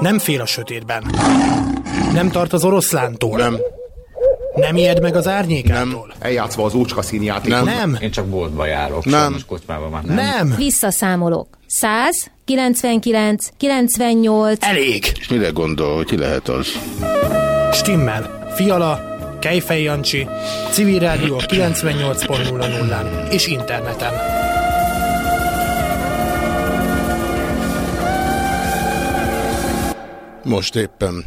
Nem fél a sötétben. Nem tart az oroszlántól. Nem. Nem ijed meg az árnyékától. Nem. Eljátszva az ócska színjátékot. Nem. Nem. Én csak boltba járok, Nem. sajnos kocsmában már nem. Nem. Visszaszámolok. 100, 99, 98. Elég. És mire gondol, hogy ki lehet az? Stimmel. Fiala, Kejfej Jancsi, Civil Rádió 98.00-án és interneten. Most éppen.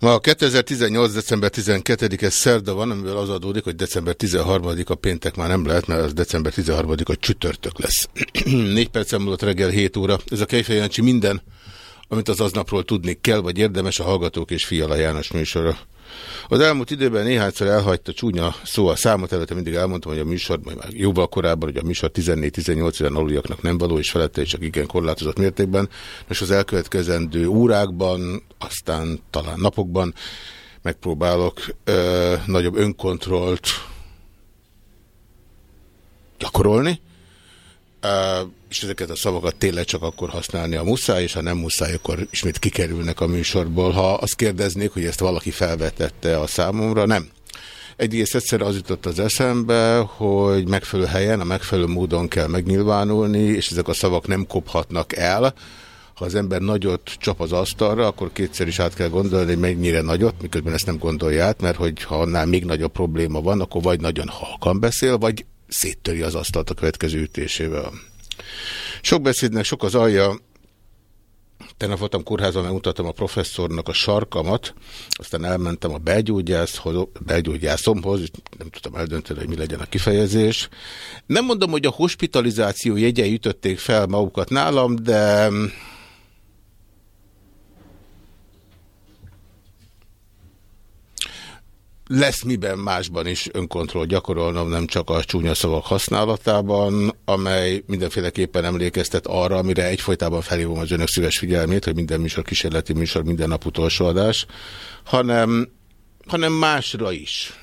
Ma 2018. december 12-e szerda van, amivel az adódik, hogy december 13-a péntek már nem lehet, mert az december 13-a csütörtök lesz. Négy percen múlott reggel 7 óra. Ez a Kejfej Jancsi minden, amit az aznapról tudni kell, vagy érdemes a Hallgatók és Fiala János műsora. Az elmúlt időben néhányszor elhagyta csúnya szó a számot, előtte mindig elmondtam, hogy a műsor, majd már jóval korábban, hogy a műsor 14-18 éven aluliaknak nem való, és felette csak igen korlátozott mértékben. Most az elkövetkezendő órákban, aztán talán napokban megpróbálok ö, nagyobb önkontrollt gyakorolni, Uh, és ezeket a szavakat tényleg csak akkor használni a muszáj, és ha nem muszáj, akkor ismét kikerülnek a műsorból. Ha azt kérdeznék, hogy ezt valaki felvetette a számomra, nem. Egyrészt egyszer az jutott az eszembe, hogy megfelelő helyen, a megfelelő módon kell megnyilvánulni, és ezek a szavak nem kophatnak el. Ha az ember nagyot csap az asztalra, akkor kétszer is át kell gondolni, hogy mennyire nagyot, miközben ezt nem gondolja át, mert hogy ha annál még nagyobb probléma van, akkor vagy nagyon halkan beszél, vagy széttöri az asztalt a következő ütésével. Sok beszédnek sok az alja. Tegnap voltam kórházban, megmutattam a professzornak a sarkamat, aztán elmentem a belgyógyászomhoz, nem tudtam eldönteni, hogy mi legyen a kifejezés. Nem mondom, hogy a hospitalizáció jegyei ütötték fel magukat nálam, de lesz miben másban is önkontroll gyakorolnom, nem csak a csúnya szavak használatában, amely mindenféleképpen emlékeztet arra, amire egyfolytában felhívom az önök szíves figyelmét, hogy minden műsor kísérleti műsor, minden nap utolsó adás, hanem, hanem másra is.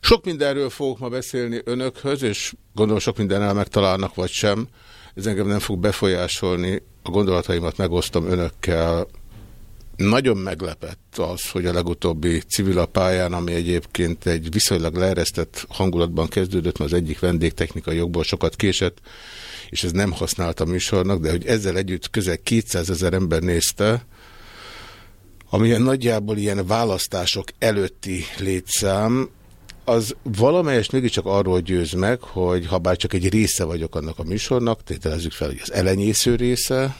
Sok mindenről fogok ma beszélni önökhöz, és gondolom sok mindennel megtalálnak, vagy sem. Ez engem nem fog befolyásolni. A gondolataimat megosztom önökkel, nagyon meglepett az, hogy a legutóbbi civil a pályán, ami egyébként egy viszonylag leeresztett hangulatban kezdődött, mert az egyik vendégtechnikai jogból sokat késett, és ez nem használt a műsornak, de hogy ezzel együtt közel 200 ezer ember nézte, ami nagyjából ilyen választások előtti létszám, az valamelyest mégiscsak arról győz meg, hogy ha bár csak egy része vagyok annak a műsornak, tételezzük fel, hogy az elenyésző része,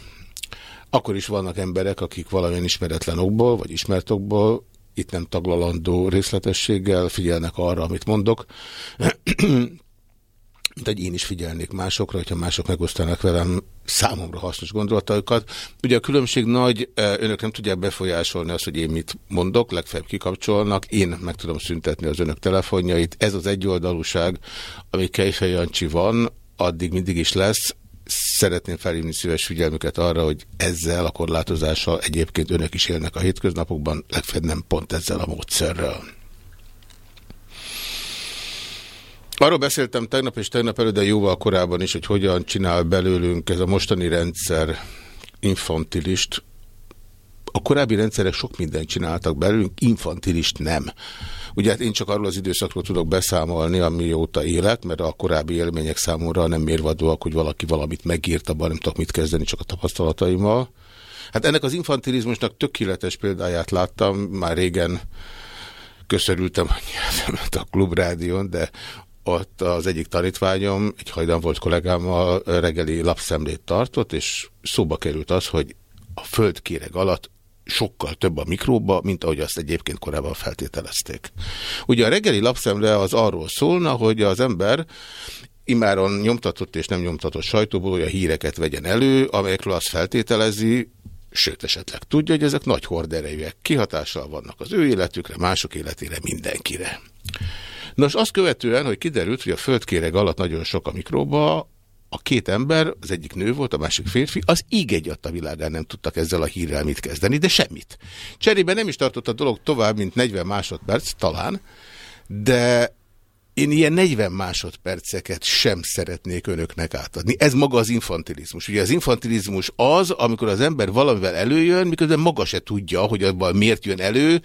akkor is vannak emberek, akik valamilyen ismeretlen okból, vagy ismert okból, itt nem taglalandó részletességgel figyelnek arra, amit mondok, egy én is figyelnék másokra, hogyha mások megosztanak velem számomra hasznos gondolataikat. Ugye a különbség nagy, önök nem tudják befolyásolni azt, hogy én mit mondok, legfeljebb kikapcsolnak, én meg tudom szüntetni az önök telefonjait. Ez az egyoldalúság, ami Kejfej Jancsi van, addig mindig is lesz, szeretném felhívni szíves figyelmüket arra, hogy ezzel a korlátozással egyébként önök is élnek a hétköznapokban, legfeljebb nem pont ezzel a módszerrel. Arról beszéltem tegnap és tegnap előtt, de jóval korábban is, hogy hogyan csinál belőlünk ez a mostani rendszer infantilist. A korábbi rendszerek sok mindent csináltak belőlünk, infantilist nem. Ugye hát én csak arról az időszakról tudok beszámolni, amióta élek, mert a korábbi élmények számomra nem mérvadóak, hogy valaki valamit megírt, abban nem tudok mit kezdeni, csak a tapasztalataimmal. Hát ennek az infantilizmusnak tökéletes példáját láttam, már régen köszörültem a klubrádión, de ott az egyik tanítványom, egy hajdan volt kollégámmal reggeli lapszemlét tartott, és szóba került az, hogy a földkéreg alatt sokkal több a mikróba, mint ahogy azt egyébként korábban feltételezték. Ugye a reggeli lapszemle az arról szólna, hogy az ember imáron nyomtatott és nem nyomtatott sajtóból olyan híreket vegyen elő, amelyekről azt feltételezi, sőt esetleg tudja, hogy ezek nagy horderejűek, kihatással vannak az ő életükre, mások életére, mindenkire. Nos, azt követően, hogy kiderült, hogy a földkéreg alatt nagyon sok a mikróba, a két ember, az egyik nő volt, a másik férfi, az íg egy a világán nem tudtak ezzel a hírrel mit kezdeni, de semmit. Cserébe nem is tartott a dolog tovább, mint 40 másodperc, talán, de én ilyen 40 másodperceket sem szeretnék önöknek átadni. Ez maga az infantilizmus. Ugye az infantilizmus az, amikor az ember valamivel előjön, miközben maga se tudja, hogy abban miért jön elő,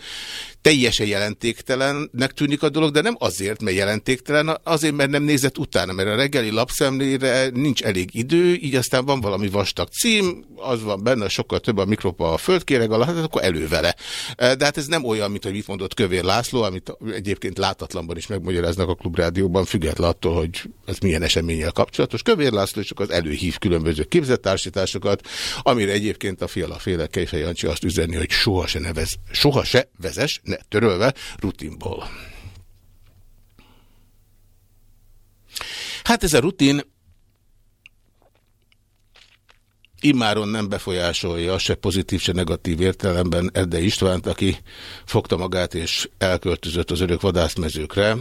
teljesen jelentéktelennek tűnik a dolog, de nem azért, mert jelentéktelen, azért, mert nem nézett utána, mert a reggeli lapszemlére nincs elég idő, így aztán van valami vastag cím, az van benne, sokkal több a mikropa a földkéreg alatt, hát akkor elő vele. De hát ez nem olyan, mint hogy mit mondott Kövér László, amit egyébként látatlanban is megmagyaráznak a klubrádióban, független attól, hogy ez milyen eseménnyel kapcsolatos. Kövér László csak az előhív különböző képzettársításokat, amire egyébként a fiala féle Kejfej Jancsi azt üzeni, hogy soha se, nevez, soha se vezes, ne törölve, rutinból. Hát ez a rutin immáron nem befolyásolja se pozitív, se negatív értelemben Edde Istvánt, aki fogta magát és elköltözött az örök vadászmezőkre.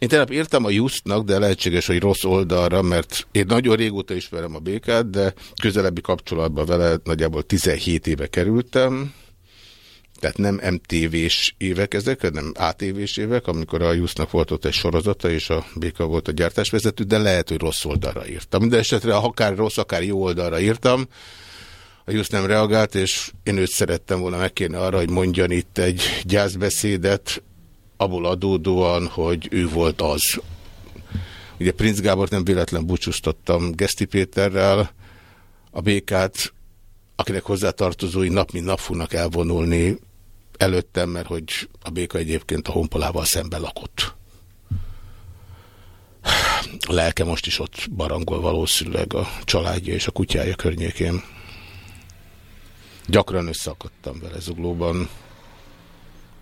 Én tegnap írtam a Justnak, de lehetséges, hogy rossz oldalra, mert én nagyon régóta ismerem a békát, de közelebbi kapcsolatban vele nagyjából 17 éve kerültem. Tehát nem MTV-s évek ezek, hanem ATV-s évek, amikor a Jusznak volt ott egy sorozata, és a Béka volt a gyártásvezető, de lehet, hogy rossz oldalra írtam. Minden esetre, akár rossz, akár jó oldalra írtam, a Jusz nem reagált, és én őt szerettem volna megkérni arra, hogy mondjan itt egy gyászbeszédet, abból adódóan, hogy ő volt az. Ugye Prince Gábor nem véletlen búcsúztattam Geszti Péterrel, a békát, akinek hozzátartozói nap mint nap fognak elvonulni előttem, mert hogy a béka egyébként a honpolával szembe lakott. A lelke most is ott barangol valószínűleg a családja és a kutyája környékén. Gyakran összeakadtam vele zuglóban.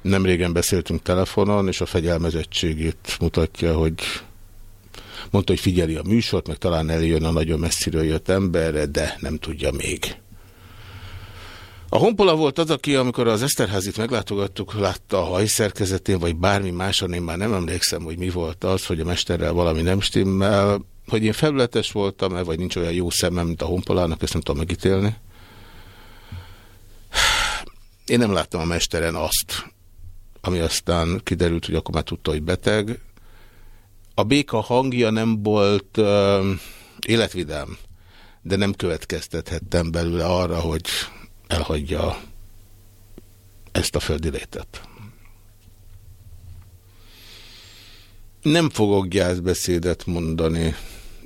Nem régen beszéltünk telefonon, és a fegyelmezettségét mutatja, hogy mondta, hogy figyeli a műsort, meg talán eljön a nagyon messziről jött emberre, de nem tudja még. A Honpola volt az, aki amikor az Eszterházit meglátogattuk, látta a hajszerkezetén, vagy bármi máson, én már nem emlékszem, hogy mi volt az, hogy a mesterrel valami nem stimmel, hogy én felületes voltam-e, vagy nincs olyan jó szemem, mint a Honpolának, ezt nem tudom megítélni. Én nem láttam a mesteren azt, ami aztán kiderült, hogy akkor már tudta, hogy beteg. A béka hangja nem volt uh, életvidám, de nem következtethettem belőle arra, hogy elhagyja ezt a földi létet. Nem fogok gyászbeszédet mondani,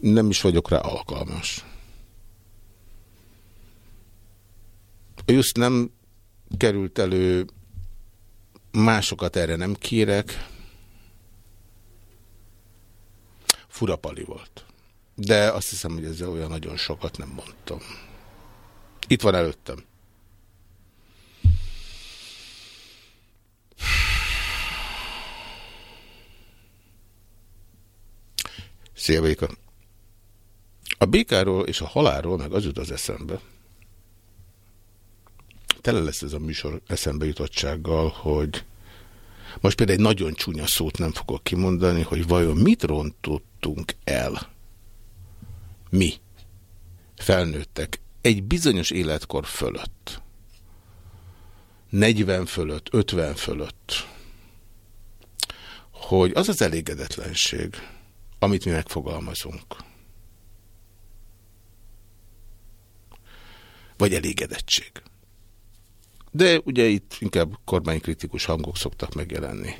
nem is vagyok rá alkalmas. Just nem került elő, másokat erre nem kérek. Furapali volt. De azt hiszem, hogy ezzel olyan nagyon sokat nem mondtam. Itt van előttem. Szia, Béka. A békáról és a halálról meg az jut az eszembe. Tele lesz ez a műsor eszembe jutottsággal, hogy most például egy nagyon csúnya szót nem fogok kimondani, hogy vajon mit rontottunk el? Mi, felnőttek, egy bizonyos életkor fölött. 40 fölött, 50 fölött. Hogy az az elégedetlenség, amit mi megfogalmazunk. Vagy elégedettség. De ugye itt inkább kormánykritikus hangok szoktak megjelenni.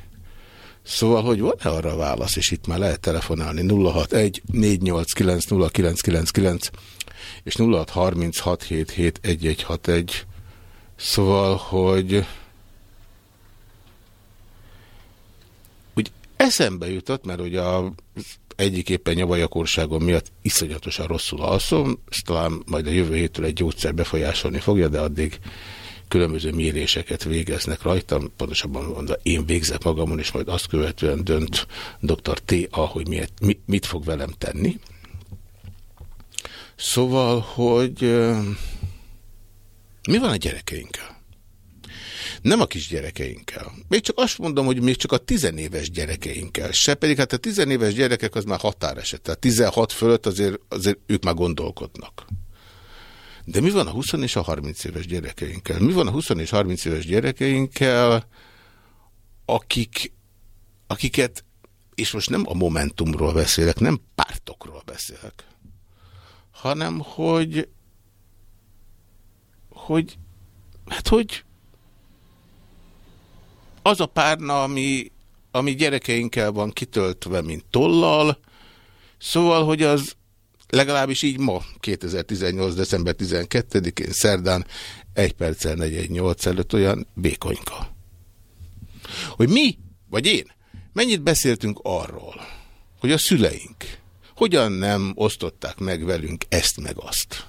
Szóval, hogy van-e arra válasz, és itt már lehet telefonálni 061 489 és 0636771161. Szóval, hogy úgy eszembe jutott, mert ugye a egyik éppen nyavajakorságom miatt iszonyatosan rosszul alszom, ezt talán majd a jövő héttől egy gyógyszer befolyásolni fogja, de addig különböző méréseket végeznek rajtam, pontosabban mondva, én végzek magamon, és majd azt követően dönt dr. T.A., hogy miért, mit fog velem tenni. Szóval, hogy mi van a gyerekeinkkel? Nem a kisgyerekeinkkel. Még csak azt mondom, hogy még csak a tizenéves gyerekeinkkel se, pedig hát a tizenéves gyerekek az már határeset. Tehát 16 fölött azért, azért ők már gondolkodnak. De mi van a 20 és a 30 éves gyerekeinkkel? Mi van a 20 és 30 éves gyerekeinkkel, akik akiket, és most nem a Momentumról beszélek, nem pártokról beszélek, hanem hogy, hogy, hát hogy az a párna, ami, ami gyerekeinkkel van kitöltve, mint tollal, szóval, hogy az legalábbis így ma, 2018. december 12-én szerdán, egy perccel 418 előtt olyan békonyka. Hogy mi, vagy én, mennyit beszéltünk arról, hogy a szüleink hogyan nem osztották meg velünk ezt meg azt.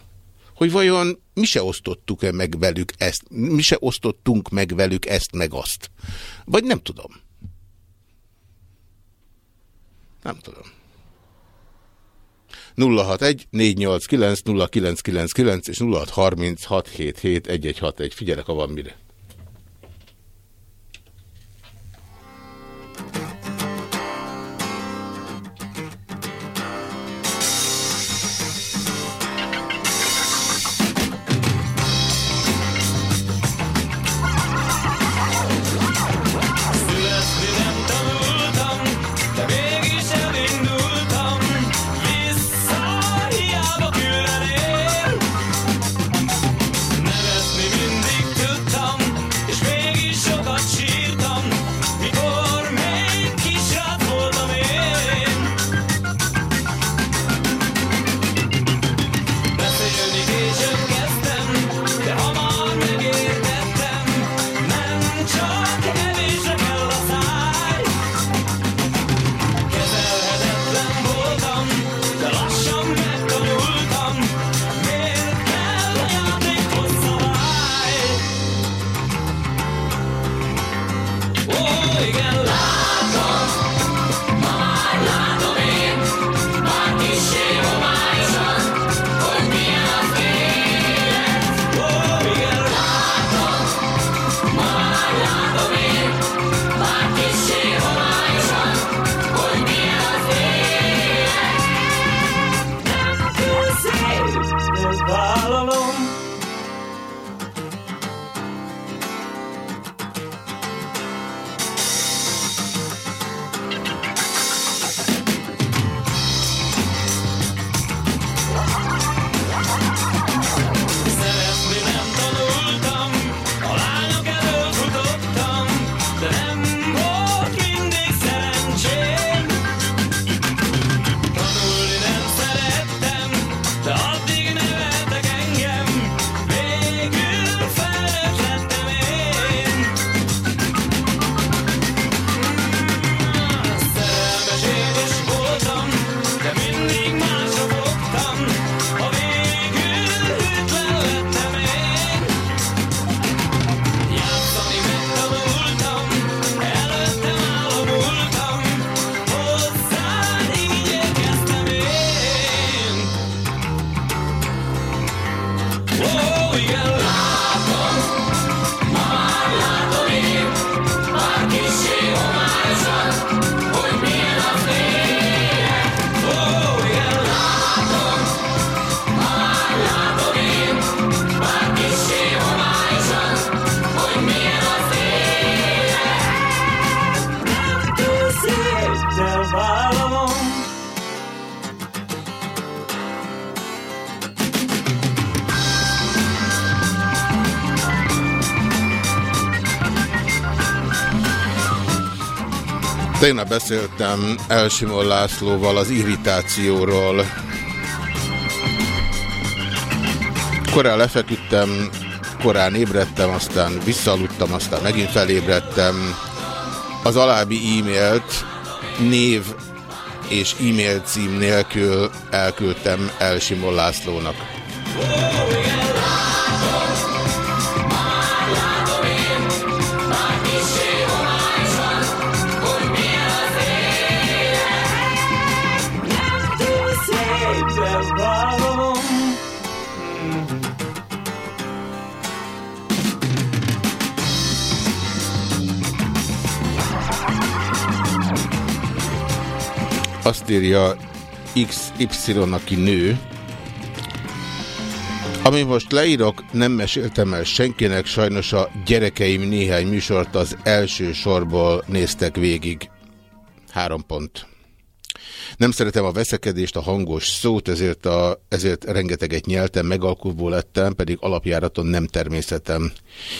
Hogy vajon mi se osztottuk-e meg velük ezt, mi se osztottunk meg velük ezt meg azt. Vagy nem tudom. Nem tudom. 061 489 0999 és 0636771161. Figyelek, ha van mire. Tegnap beszéltem Elsimon Lászlóval az irritációról. Korán lefeküdtem, korán ébredtem, aztán visszaludtam, aztán megint felébredtem. Az alábbi e-mailt név és e-mail cím nélkül elküldtem Elsimon Lászlónak. Azt írja XY, aki nő. Ami most leírok, nem meséltem el senkinek, sajnos a gyerekeim néhány műsort az első sorból néztek végig. Három pont. Nem szeretem a veszekedést, a hangos szót, ezért, a, ezért rengeteget nyeltem, megalkulvó lettem, pedig alapjáraton nem természetem.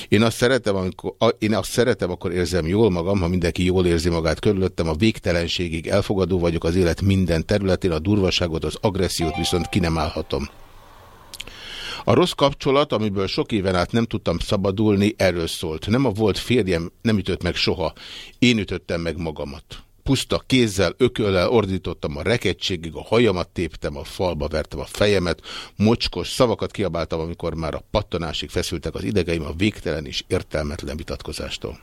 Én azt, szeretem, amikor, a, én azt szeretem, akkor érzem jól magam, ha mindenki jól érzi magát körülöttem, a végtelenségig elfogadó vagyok az élet minden területén, a durvaságot, az agressziót viszont ki nem állhatom. A rossz kapcsolat, amiből sok éven át nem tudtam szabadulni, erről szólt. Nem a volt férjem nem ütött meg soha. Én ütöttem meg magamat. Puszta kézzel, ököllel ordítottam a rekedtségig, a hajamat téptem, a falba vertem a fejemet, mocskos szavakat kiabáltam, amikor már a pattanásig feszültek az idegeim a végtelen és értelmetlen vitatkozástól.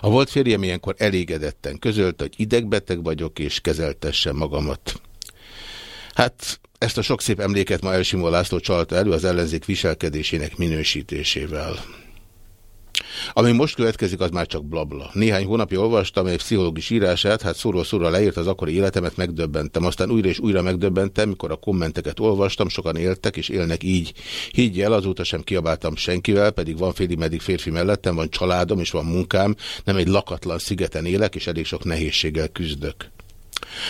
A volt férjem ilyenkor elégedetten közölte, hogy idegbeteg vagyok, és kezeltessem magamat. Hát ezt a sok szép emléket ma Elsimó László csalta elő az ellenzék viselkedésének minősítésével. Ami most következik, az már csak blabla. Néhány hónapja olvastam egy pszichológus írását, hát szóról szóra leírt az akkori életemet, megdöbbentem. Aztán újra és újra megdöbbentem, mikor a kommenteket olvastam, sokan éltek és élnek így. Higgy el, azóta sem kiabáltam senkivel, pedig van félig meddig férfi mellettem, van családom és van munkám, nem egy lakatlan szigeten élek, és elég sok nehézséggel küzdök.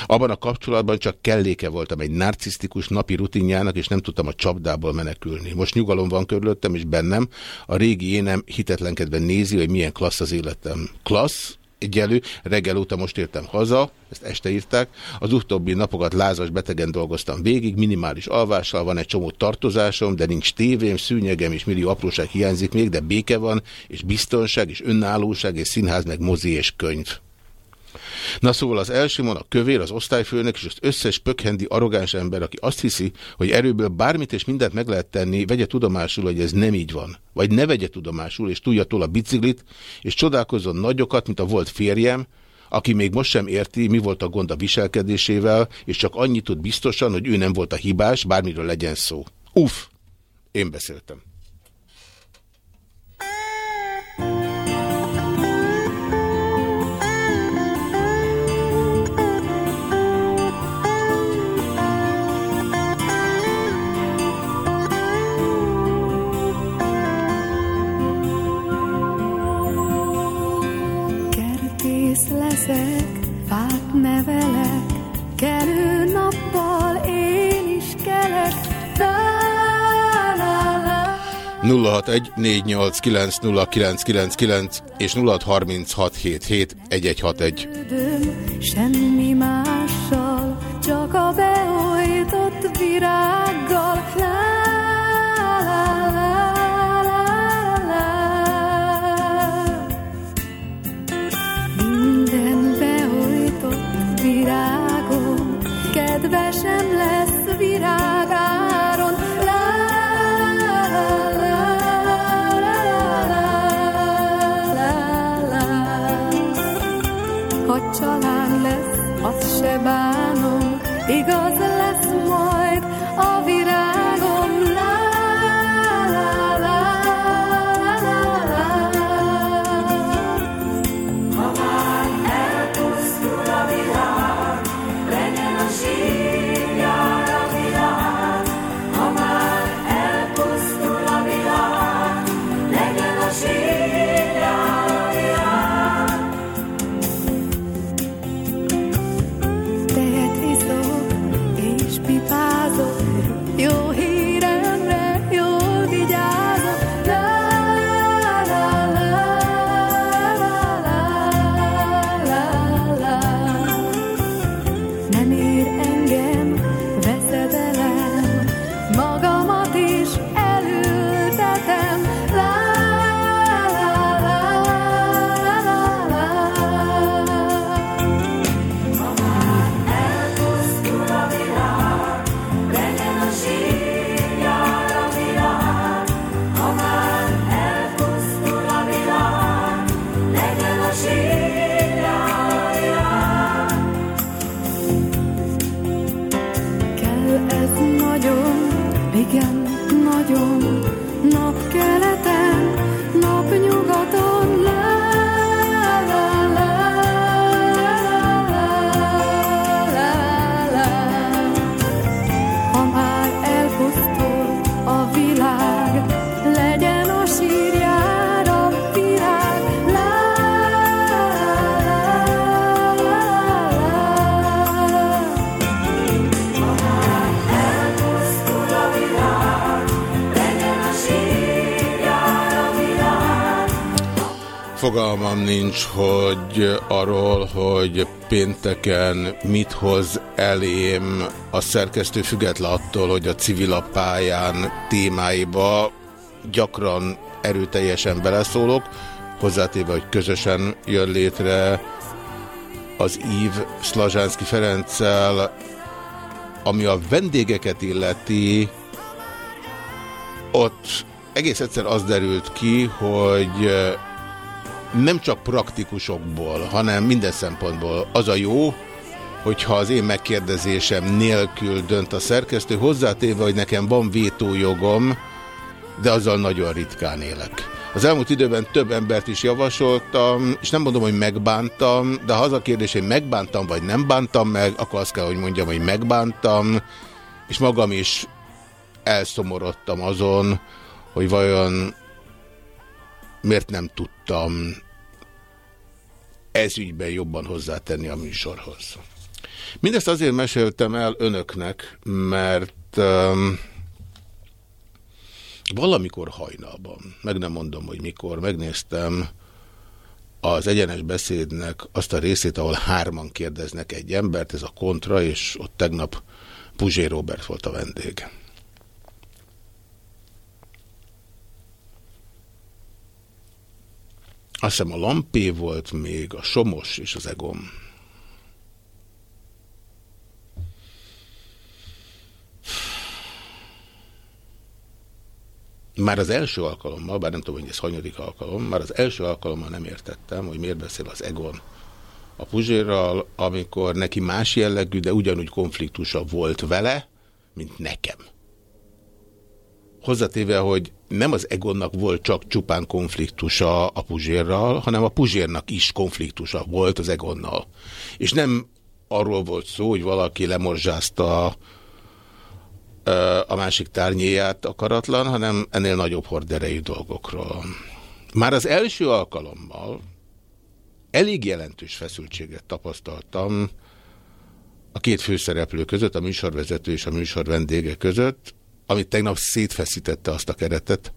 Abban a kapcsolatban csak kelléke voltam egy narcisztikus napi rutinjának, és nem tudtam a csapdából menekülni. Most nyugalom van körülöttem, és bennem a régi énem hitetlenkedve nézi, hogy milyen klassz az életem. Klassz? egyelő, reggel óta most értem haza, ezt este írták, az utóbbi napokat lázas betegen dolgoztam végig, minimális alvással, van egy csomó tartozásom, de nincs tévém, szűnyegem és millió apróság hiányzik még, de béke van, és biztonság, és önállóság, és színház, meg mozi és könyv. Na szóval az első van a kövér, az osztályfőnök és az összes pökhendi arrogáns ember, aki azt hiszi, hogy erőből bármit és mindent meg lehet tenni, vegye tudomásul, hogy ez nem így van. Vagy ne vegye tudomásul, és tudja tól a biciklit, és csodálkozzon nagyokat, mint a volt férjem, aki még most sem érti, mi volt a gond a viselkedésével, és csak annyit tud biztosan, hogy ő nem volt a hibás, bármiről legyen szó. Uff! Én beszéltem. 061 és 0636771161. Semmi mással, csak a beojtott virággal. La, kedvesem lesz se bánom, igaz Fogalmam nincs, hogy arról, hogy pénteken mit hoz elém a szerkesztő független attól, hogy a civil témáiba gyakran erőteljesen beleszólok, hozzátéve, hogy közösen jön létre az Ív Szlazsánszki Ferenccel, ami a vendégeket illeti, ott egész egyszer az derült ki, hogy nem csak praktikusokból, hanem minden szempontból az a jó, hogyha az én megkérdezésem nélkül dönt a szerkesztő, hozzátéve, hogy nekem van vétójogom, de azzal nagyon ritkán élek. Az elmúlt időben több embert is javasoltam, és nem mondom, hogy megbántam, de ha az a kérdés, hogy megbántam vagy nem bántam meg, akkor azt kell, hogy mondjam, hogy megbántam, és magam is elszomorodtam azon, hogy vajon miért nem tudtam ez ügyben jobban hozzátenni a műsorhoz. Mindezt azért meséltem el önöknek, mert um, valamikor hajnalban, meg nem mondom, hogy mikor, megnéztem az egyenes beszédnek azt a részét, ahol hárman kérdeznek egy embert, ez a kontra, és ott tegnap Puzsé Robert volt a vendég. Azt hiszem a Lampé volt még, a Somos és az Egom. Már az első alkalommal, bár nem tudom, hogy ez hanyadik alkalom, már az első alkalommal nem értettem, hogy miért beszél az Egon a Puzsérral, amikor neki más jellegű, de ugyanúgy konfliktusa volt vele, mint nekem. Hozzatéve, hogy nem az Egonnak volt csak csupán konfliktusa a Puzsérral, hanem a Puzsérnak is konfliktusa volt az Egonnal. És nem arról volt szó, hogy valaki lemorzsázta a másik tárnyéját akaratlan, hanem ennél nagyobb horderejű dolgokról. Már az első alkalommal elég jelentős feszültséget tapasztaltam a két főszereplő között, a műsorvezető és a műsor vendége között, amit tegnap szétfeszítette azt a keretet,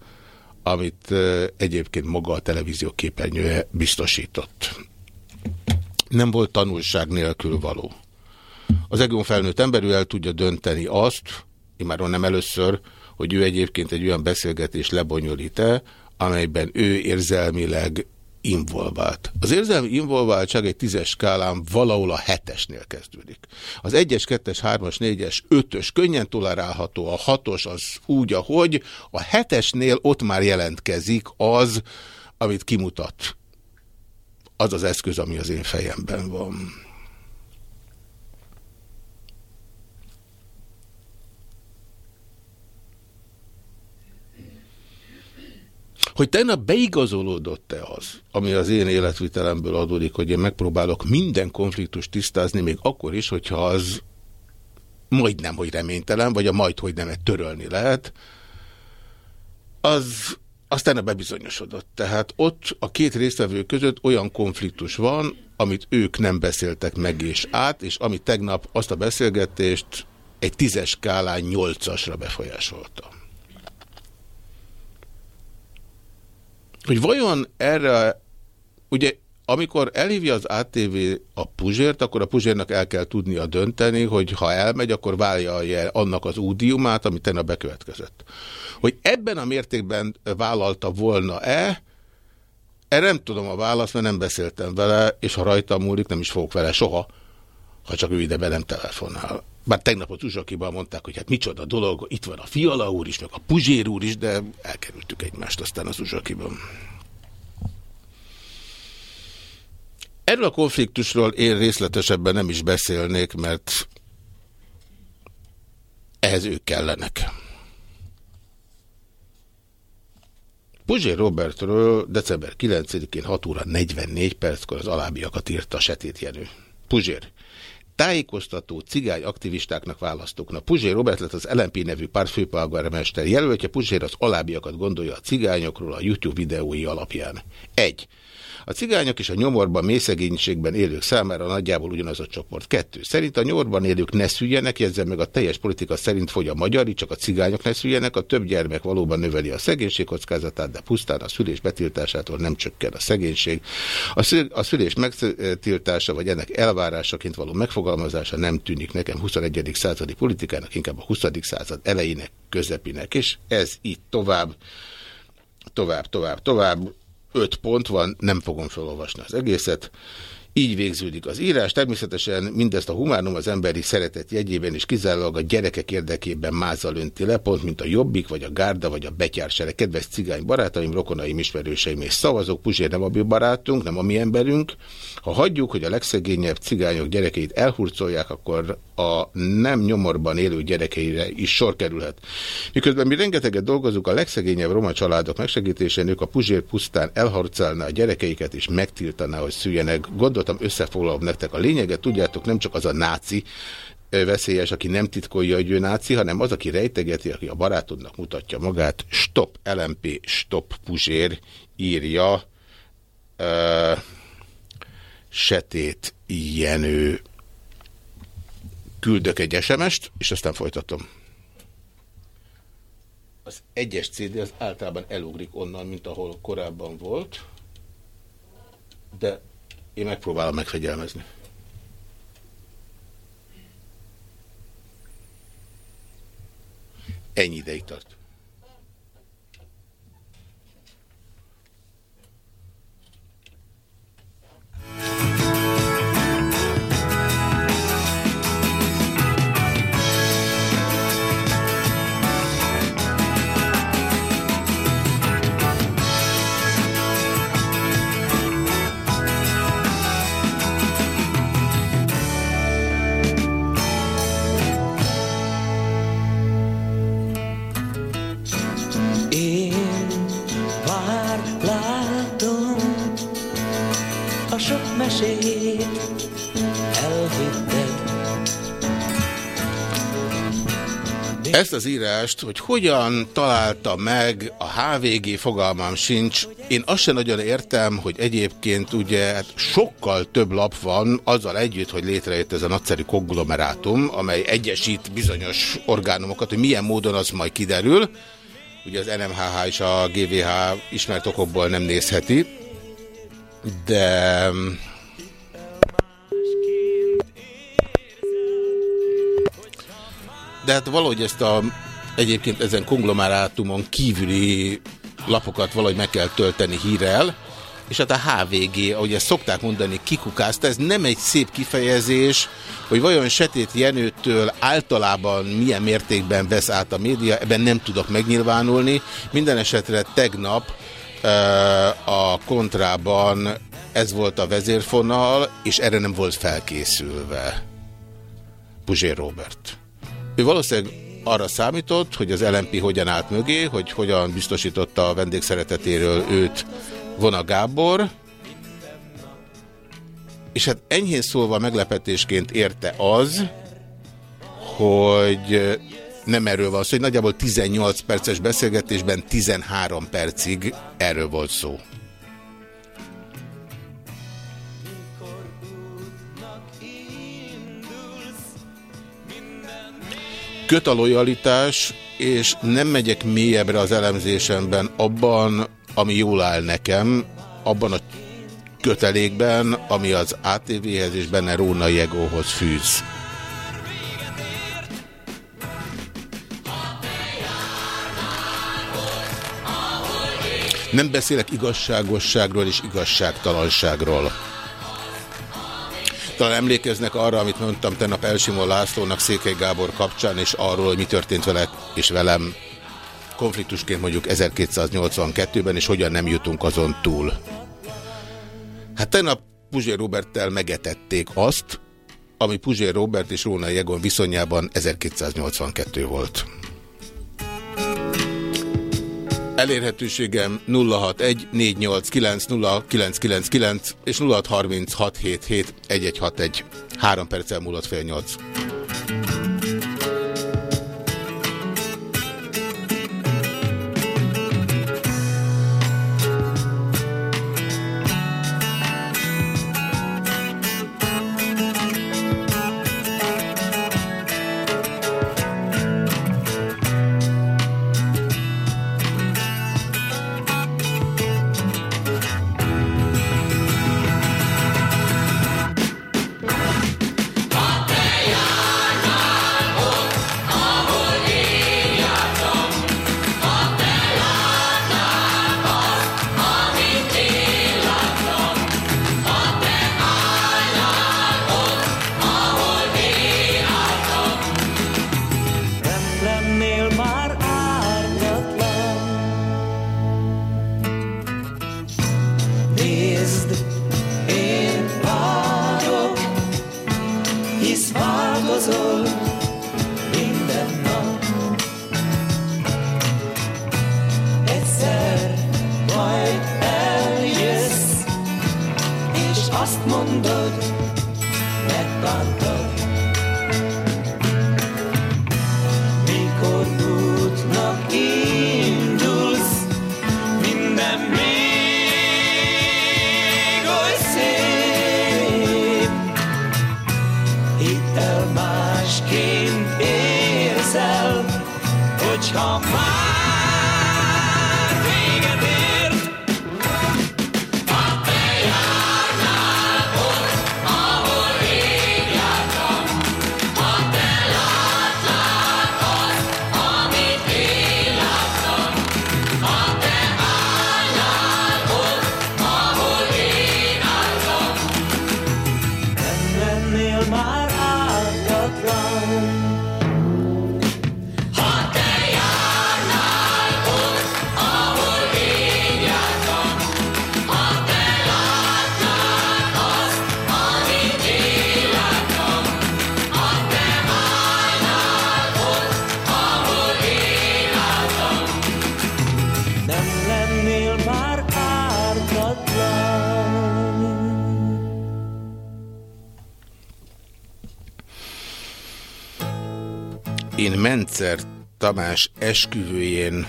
amit egyébként maga a televízió képernyője biztosított. Nem volt tanulság nélkül való. Az egón felnőtt ember el tudja dönteni azt, imáron nem először, hogy ő egyébként egy olyan beszélgetés lebonyolít-e, amelyben ő érzelmileg involvált. Az érzelmi involváltság egy tízes skálán valahol a hetesnél kezdődik. Az egyes, kettes, hármas, négyes, ötös könnyen tolerálható, a hatos az úgy, ahogy, a hetesnél ott már jelentkezik az, amit kimutat. Az az eszköz, ami az én fejemben van. Hogy tegnap beigazolódott-e az, ami az én életvitelemből adódik, hogy én megpróbálok minden konfliktust tisztázni, még akkor is, hogyha az majdnem, hogy reménytelen, vagy a majd, hogy nem törölni lehet, az aztán bebizonyosodott. Tehát ott a két résztvevő között olyan konfliktus van, amit ők nem beszéltek meg és át, és ami tegnap azt a beszélgetést egy tízes skálán nyolcasra befolyásolta. Hogy vajon erre, ugye amikor elhívja az ATV a Puzsért, akkor a Puzsérnak el kell tudnia dönteni, hogy ha elmegy, akkor válja annak az údiumát, ami tegnap bekövetkezett. Hogy ebben a mértékben vállalta volna-e, erre nem tudom a választ, mert nem beszéltem vele, és ha rajta múlik, nem is fogok vele soha, ha csak ő ide be nem telefonál. Bár tegnap a Tuzsakiban mondták, hogy hát micsoda dolog, itt van a Fiala úr is, meg a Puzsér úr is, de elkerültük egymást aztán az Tuzsakiban. Erről a konfliktusról én részletesebben nem is beszélnék, mert ehhez ők kellenek. Puzsér Robertről december 9-én 6 óra 44 perckor az alábbiakat írta Setét Jenő. Puzsér, tájékoztató cigány aktivistáknak választóknak. Puzsér Robert lett az LNP nevű párt főpolgármester jelöltje. Puzsér az alábbiakat gondolja a cigányokról a YouTube videói alapján. 1. A cigányok és a nyomorban, mélyszegénységben élők számára nagyjából ugyanaz a csoport. Kettő. Szerint a nyomorban élők ne szüljenek, ezzel meg a teljes politika szerint fogy a magyar, csak a cigányok ne szüljenek, a több gyermek valóban növeli a szegénység kockázatát, de pusztán a szülés betiltásától nem csökken a szegénység. A szülés megtiltása vagy ennek elvárásaként való megfogalmazása nem tűnik nekem 21. századi politikának, inkább a 20. század elejének, közepének, és ez itt tovább, tovább, tovább, tovább. Öt pont van, nem fogom felolvasni az egészet. Így végződik az írás. Természetesen mindezt a humánum az emberi szeretet jegyében is kizárólag a gyerekek érdekében mázal önti le, pont mint a Jobbik, vagy a Gárda, vagy a Betyársere. Kedves cigány barátaim, rokonaim, ismerőseim és szavazók, Puzsér nem a mi barátunk, nem a mi emberünk. Ha hagyjuk, hogy a legszegényebb cigányok gyerekeit elhurcolják, akkor a nem nyomorban élő gyerekeire is sor kerülhet. Miközben mi rengeteget dolgozunk a legszegényebb roma családok megsegítésén, ők a Puzsér pusztán elharcolná a gyerekeiket és megtiltaná, hogy szüljenek. Gondoltam, összefoglalom nektek a lényeget. Tudjátok, nem csak az a náci, veszélyes, aki nem titkolja, hogy ő náci, hanem az, aki rejtegeti, aki a barátodnak mutatja magát. Stop LMP, stop Puzsér írja uh, Setét Jenő küldök egy SMS-t, és aztán folytatom. Az egyes CD az általában elugrik onnan, mint ahol korábban volt, de én megpróbálom megfegyelmezni. Ennyi ideig tart. Ezt az írást, hogy hogyan találta meg a HVG, fogalmam sincs. Én azt sem nagyon értem, hogy egyébként ugye hát sokkal több lap van azzal együtt, hogy létrejött ez a nagyszerű konglomerátum, amely egyesít bizonyos orgánumokat, hogy milyen módon az majd kiderül. Ugye az NMHH és a GVH ismert okokból nem nézheti, de de hát valahogy ezt a egyébként ezen konglomerátumon kívüli lapokat valahogy meg kell tölteni hírrel, és hát a HVG, ahogy ezt szokták mondani, kikukázta, ez nem egy szép kifejezés, hogy vajon Setét Jenőtől általában milyen mértékben vesz át a média, ebben nem tudok megnyilvánulni. Minden esetre tegnap a kontrában ez volt a vezérfonal, és erre nem volt felkészülve. Puzsér Robert. Ő valószínűleg arra számított, hogy az LMP hogyan állt mögé, hogy hogyan biztosította a vendégszeretetéről őt Vona Gábor, és hát enyhén szólva meglepetésként érte az, hogy nem erről van szó, hogy nagyjából 18 perces beszélgetésben 13 percig erről volt szó. Köt a lojalitás, és nem megyek mélyebbre az elemzésemben abban, ami jól áll nekem, abban a kötelékben, ami az ATV-hez és benne Róna Jegóhoz fűz. Nem beszélek igazságosságról és igazságtalanságról. Talán emlékeznek arra, amit mondtam tegnap Elsimó Lászlónak Székely Gábor kapcsán, és arról, hogy mi történt vele és velem konfliktusként mondjuk 1282-ben, és hogyan nem jutunk azon túl. Hát tegnap Puzsér Roberttel megetették azt, ami Puzsér Robert és Róna Jegon viszonyában 1282 volt. Elérhetőségem 061 489 és 0636771161. Három perccel múlott fél nyolc. Én Mencer Tamás esküvőjén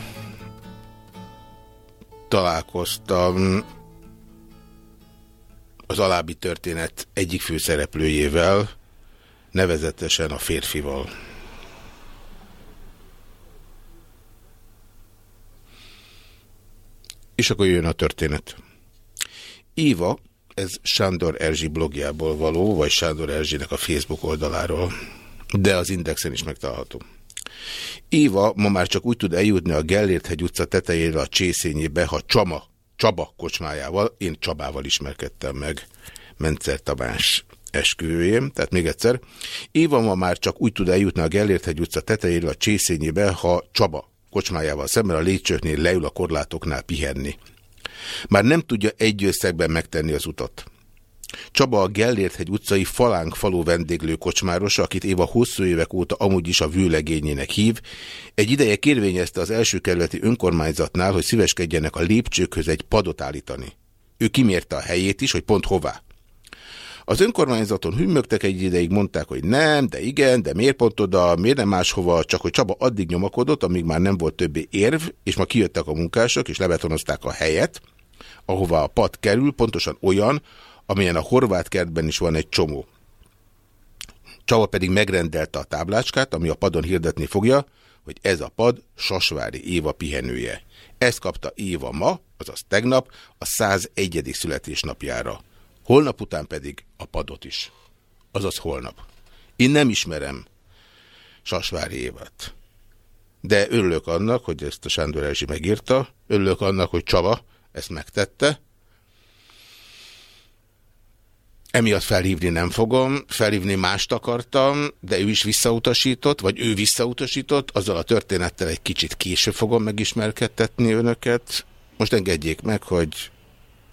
találkoztam az alábbi történet egyik főszereplőjével, nevezetesen a férfival. És akkor jön a történet. Éva, ez Sándor Erzsi blogjából való, vagy Sándor Erzsinek a Facebook oldaláról, de az Indexen is megtalálható. Éva ma már csak úgy tud eljutni a Gellért-hegy utca tetejére a Csészényébe, ha Csama, Csaba kocsmájával, én Csabával ismerkedtem meg, Mencer Tamás esküvőjén, tehát még egyszer. Éva ma már csak úgy tud eljutni a Gellért-hegy utca tetejére a Csészényébe, ha Csaba kocsmájával szemben a légcsőknél leül a korlátoknál pihenni. Már nem tudja egy összegben megtenni az utat. Csaba a Gellérthegy utcai Falánk falu vendéglő kocsmárosa, akit Éva hosszú évek óta amúgy is a vőlegényének hív, egy ideje kérvényezte az első kerületi önkormányzatnál, hogy szíveskedjenek a lépcsőkhöz egy padot állítani. Ő kimérte a helyét is, hogy pont hová. Az önkormányzaton hümmögtek egy ideig, mondták, hogy nem, de igen, de miért pont oda, miért nem máshova, csak hogy Csaba addig nyomakodott, amíg már nem volt többé érv, és ma kijöttek a munkások, és lebetonozták a helyet, ahova a pad kerül, pontosan olyan, amilyen a horvát kertben is van egy csomó. Csaba pedig megrendelte a táblácskát, ami a padon hirdetni fogja, hogy ez a pad Sasvári Éva pihenője. Ezt kapta Éva ma, azaz tegnap, a 101. születésnapjára. Holnap után pedig a padot is. Azaz holnap. Én nem ismerem Sasvári Évat. De örülök annak, hogy ezt a Sándor Erzsi megírta, örülök annak, hogy Csaba ezt megtette, Emiatt felhívni nem fogom, felhívni mást akartam, de ő is visszautasított, vagy ő visszautasított, azzal a történettel egy kicsit később fogom megismerkedtetni önöket. Most engedjék meg, hogy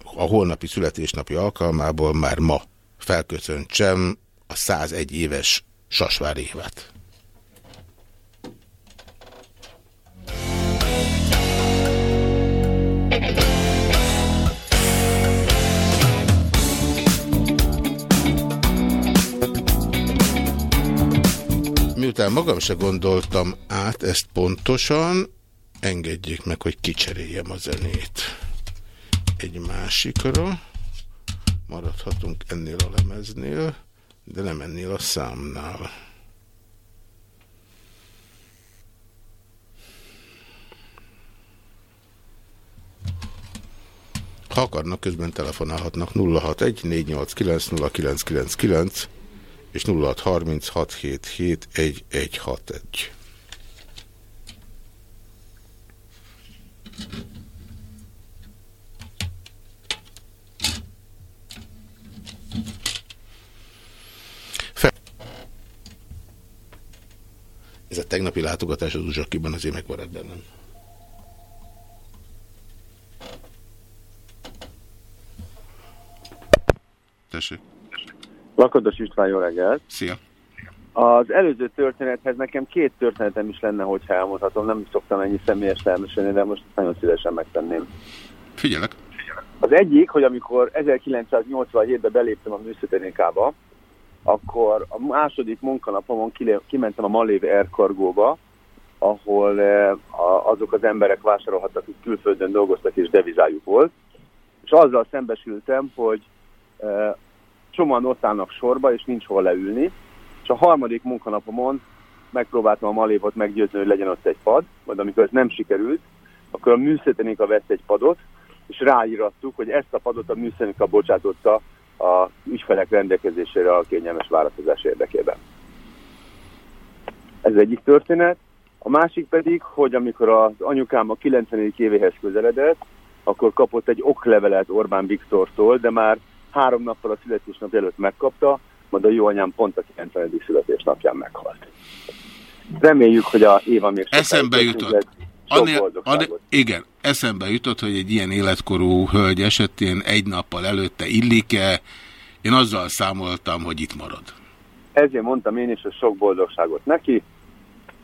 a holnapi születésnapi alkalmából már ma felköszöntsem a 101 éves Sasvár évet. Miután magam se gondoltam át ezt pontosan, engedjék meg, hogy kicseréljem a zenét egy másikra. Maradhatunk ennél a lemeznél, de nem ennél a számnál. Ha akarnak, közben telefonálhatnak 061 489 0999 és 0636771161. Ez a tegnapi látogatás az Uzsakiban azért megmaradt bennem. Tessék. Lakatos István, jó reggelt! Szia! Az előző történethez nekem két történetem is lenne, hogyha elmondhatom. Nem szoktam ennyi személyes elmesélni, de most nagyon szívesen megtenném. Figyelek. Az egyik, hogy amikor 1987-ben beléptem a műszötenikába, akkor a második munkanapomon kimentem a Malév Air ahol eh, azok az emberek vásárolhattak, akik külföldön dolgoztak és devizájuk volt. És azzal szembesültem, hogy eh, csomóan ott állnak sorba, és nincs hol leülni. És a harmadik munkanapomon megpróbáltam a Malévot meggyőzni, hogy legyen ott egy pad, majd amikor ez nem sikerült, akkor a műszetenika vett egy padot, és ráírattuk, hogy ezt a padot a műszetenika bocsátotta a ügyfelek rendelkezésére a kényelmes várakozás érdekében. Ez egyik történet. A másik pedig, hogy amikor az anyukám a 90. évéhez közeledett, akkor kapott egy oklevelet Orbán Viktortól, de már három nappal a születésnap előtt megkapta, majd a jó anyám pont a 90. születésnapján meghalt. Reméljük, hogy a Éva még Eszembe jutott. boldogságot. annél, igen, eszembe jutott, hogy egy ilyen életkorú hölgy esetén egy nappal előtte illik-e. Én azzal számoltam, hogy itt marad. Ezért mondtam én is, hogy sok boldogságot neki.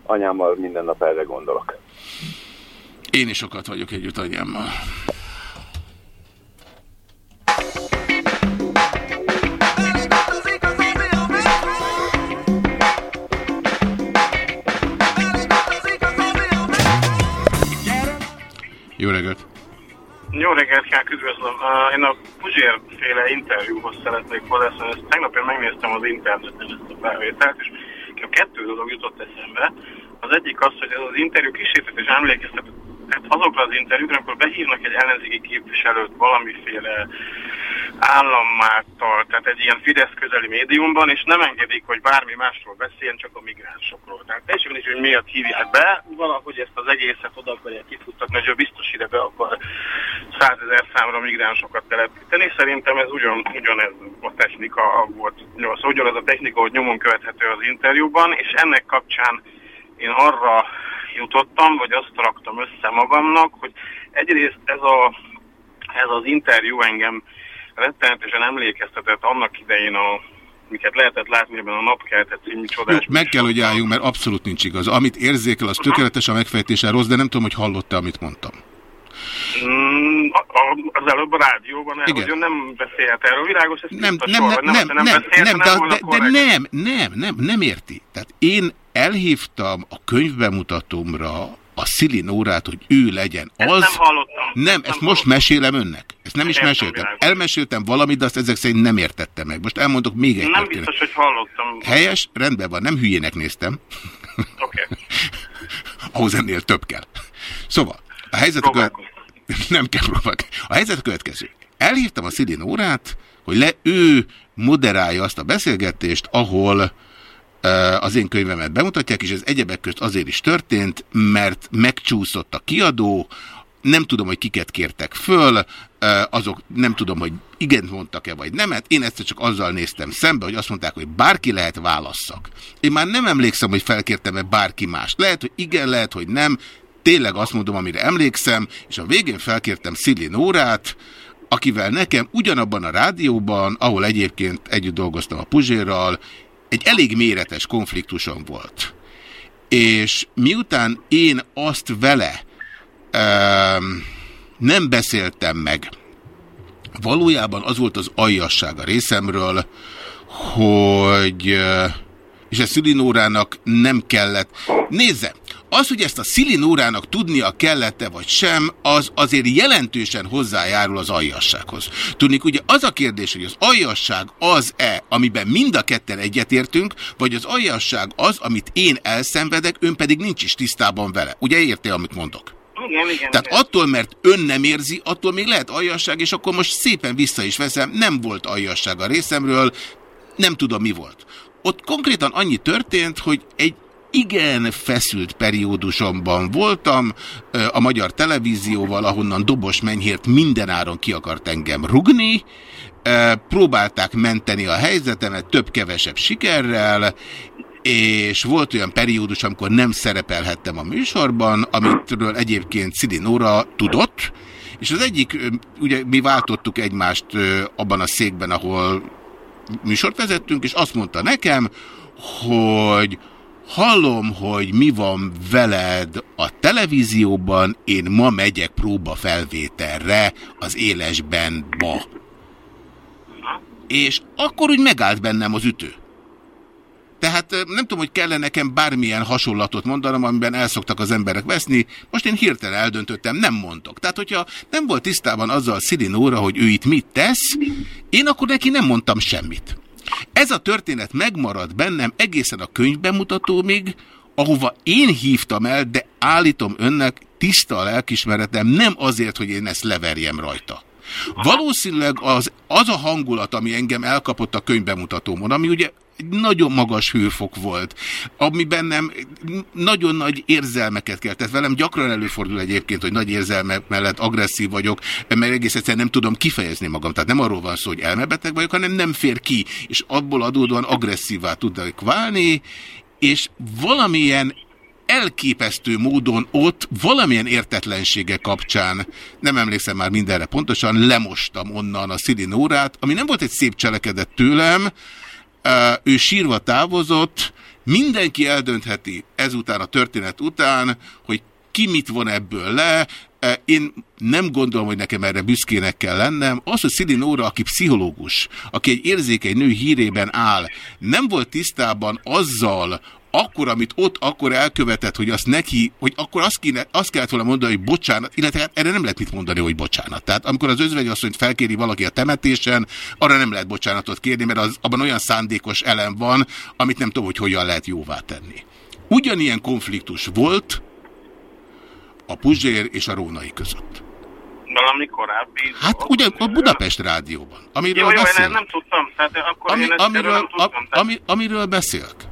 Anyámmal minden nap erre gondolok. Én is sokat vagyok együtt anyámmal. Jó reggelt! Jó reggelt, Kák, üdvözlöm. Uh, én a Puzsér féle interjúhoz szeretnék hozzászólni. Ezt tegnap én megnéztem az interneten ezt a felvételt, és nekem kettő dolog jutott eszembe. Az egyik az, hogy ez az interjú kísértet és emlékeztet tehát azokra az interjúkra, amikor behívnak egy ellenzéki képviselőt valamiféle államáltal, tehát egy ilyen Fidesz közeli médiumban, és nem engedik, hogy bármi másról beszéljen, csak a migránsokról. Tehát teljesen is, hogy miért hívják be, valahogy ezt az egészet oda akarják kifuttatni, hogy ő biztos ide be akar százezer számra migránsokat telepíteni. Szerintem ez ugyan, ugyanez a technika volt, szóval ugyanaz a technika, hogy nyomon követhető az interjúban, és ennek kapcsán én arra jutottam, vagy azt raktam össze magamnak, hogy egyrészt ez, a, ez az interjú engem rettenetesen emlékeztetett annak idején a miket lehetett látni ebben a napkeltet című csodás. Meg kell, hogy álljunk, mert abszolút nincs igaz. Amit érzékel, az tökéletes a megfejtése rossz, de nem tudom, hogy hallotta, amit mondtam. Mm, a- a- az előbb a rádióban, el, Igen. hogy ön nem beszélhet erről, világos, ez Nem, nem, sor, nem, nem, nem, nem, beszélt, nem, nem de, volna de, de korrekt. nem, nem, nem, nem érti. Tehát én elhívtam a könyvbemutatómra a Szilin órát, hogy ő legyen Ezt az. nem hallottam. Nem, Ezt ezt nem most mesélem önnek. Ezt nem is Értem, meséltem. világos. Elmeséltem valamit, de azt ezek szerint nem értettem meg. Most elmondok még egy Nem történetet. biztos, hogy hallottam. Helyes, rendben van, nem hülyének néztem. Oké. Ahhoz ennél több kell. Szóval, a helyzet a követ... Nem kell próbálni. A helyzet a következő. Elhívtam a Szilin órát, hogy le ő moderálja azt a beszélgetést, ahol az én könyvemet bemutatják, és ez egyebek közt azért is történt, mert megcsúszott a kiadó, nem tudom, hogy kiket kértek föl, azok nem tudom, hogy igent mondtak-e, vagy nemet. Én egyszer csak azzal néztem szembe, hogy azt mondták, hogy bárki lehet válasszak. Én már nem emlékszem, hogy felkértem-e bárki mást. Lehet, hogy igen, lehet, hogy nem. Tényleg azt mondom, amire emlékszem, és a végén felkértem Szilli Nórát, akivel nekem ugyanabban a rádióban, ahol egyébként együtt dolgoztam a Puzsérral, egy elég méretes konfliktusom volt. És miután én azt vele um, nem beszéltem meg, valójában az volt az aljasság a részemről, hogy, ö, és ez Szilinórának nem kellett. Nézze, az, hogy ezt a Szilinórának tudnia kellette vagy sem, az azért jelentősen hozzájárul az aljassághoz. Tudnik, ugye az a kérdés, hogy az aljasság az-e, amiben mind a ketten egyetértünk, vagy az aljasság az, amit én elszenvedek, ön pedig nincs is tisztában vele. Ugye érti, amit mondok? Igen, igen. Tehát igen. attól, mert ön nem érzi, attól még lehet aljasság, és akkor most szépen vissza is veszem, nem volt aljasság a részemről, nem tudom mi volt. Ott konkrétan annyi történt, hogy egy igen feszült periódusomban voltam a magyar televízióval, ahonnan Dobos Menyhért mindenáron ki akart engem rugni, próbálták menteni a helyzetemet több-kevesebb sikerrel, és volt olyan periódus, amikor nem szerepelhettem a műsorban, amitről egyébként Szili Nóra tudott, és az egyik, ugye mi váltottuk egymást abban a székben, ahol műsort vezettünk, és azt mondta nekem, hogy hallom, hogy mi van veled a televízióban, én ma megyek próbafelvételre az élesben ma. És akkor úgy megállt bennem az ütő. Tehát nem tudom, hogy kellene nekem bármilyen hasonlatot mondanom, amiben elszoktak az emberek veszni. Most én hirtelen eldöntöttem, nem mondok. Tehát, hogyha nem volt tisztában azzal Szili Nóra, hogy ő itt mit tesz, én akkor neki nem mondtam semmit. Ez a történet megmarad bennem egészen a könyvbemutatómig, ahova én hívtam el, de állítom önnek, tiszta a lelkismeretem, nem azért, hogy én ezt leverjem rajta. Valószínűleg az, az a hangulat, ami engem elkapott a könyvbemutatómon, ami ugye nagyon magas hőfok volt, ami bennem nagyon nagy érzelmeket keltett. Velem gyakran előfordul egyébként, hogy nagy érzelmek mellett agresszív vagyok, mert egész egyszerűen nem tudom kifejezni magam. Tehát nem arról van szó, hogy elmebeteg vagyok, hanem nem fér ki, és abból adódóan agresszívá tudnak válni, és valamilyen elképesztő módon ott valamilyen értetlensége kapcsán, nem emlékszem már mindenre pontosan, lemostam onnan a Szili Nórát, ami nem volt egy szép cselekedet tőlem, ő sírva távozott, mindenki eldöntheti ezután a történet után, hogy ki mit von ebből le, én nem gondolom, hogy nekem erre büszkének kell lennem. Az, hogy Szili Nóra, aki pszichológus, aki egy érzékeny nő hírében áll, nem volt tisztában azzal, akkor, amit ott akkor elkövetett, hogy azt neki, hogy akkor azt, kéne, azt kellett volna mondani, hogy bocsánat, illetve hát erre nem lehet mit mondani, hogy bocsánat. Tehát amikor az özvegyasszonyt felkéri valaki a temetésen, arra nem lehet bocsánatot kérni, mert az, abban olyan szándékos elem van, amit nem tudom, hogy hogyan lehet jóvá tenni. Ugyanilyen konfliktus volt a Puzsér és a Rónai között. Valami korábbi... Hát ugye a Budapest rádióban, amiről Jó, jó, én nem tudtam, tehát akkor Ami, én amiről, nem tudtam. a, tehát ami, amiről beszélk.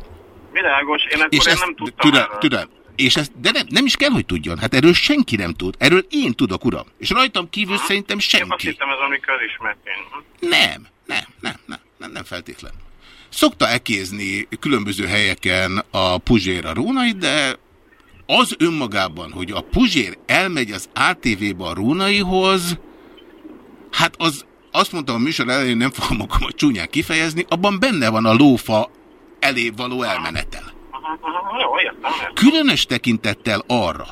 Világos, én akkor És én ezt, nem tudtam tudom, erről. tudom, és ezt, de nem, nem is kell, hogy tudjon. Hát erről senki nem tud. Erről én tudok, uram. És rajtam kívül szerintem Én azt senki. hittem, ez ami közismert én. Nem, nem, nem, nem, nem, nem feltétlen. Szokta ekézni különböző helyeken a Puzsér a Rónai, de az önmagában, hogy a Puzsér elmegy az ATV-be a Rónaihoz, hát az, azt mondtam a műsor elején, nem fogom magamat csúnyán kifejezni, abban benne van a lófa elé való elmenetel. Jó, értem. Különös tekintettel arra,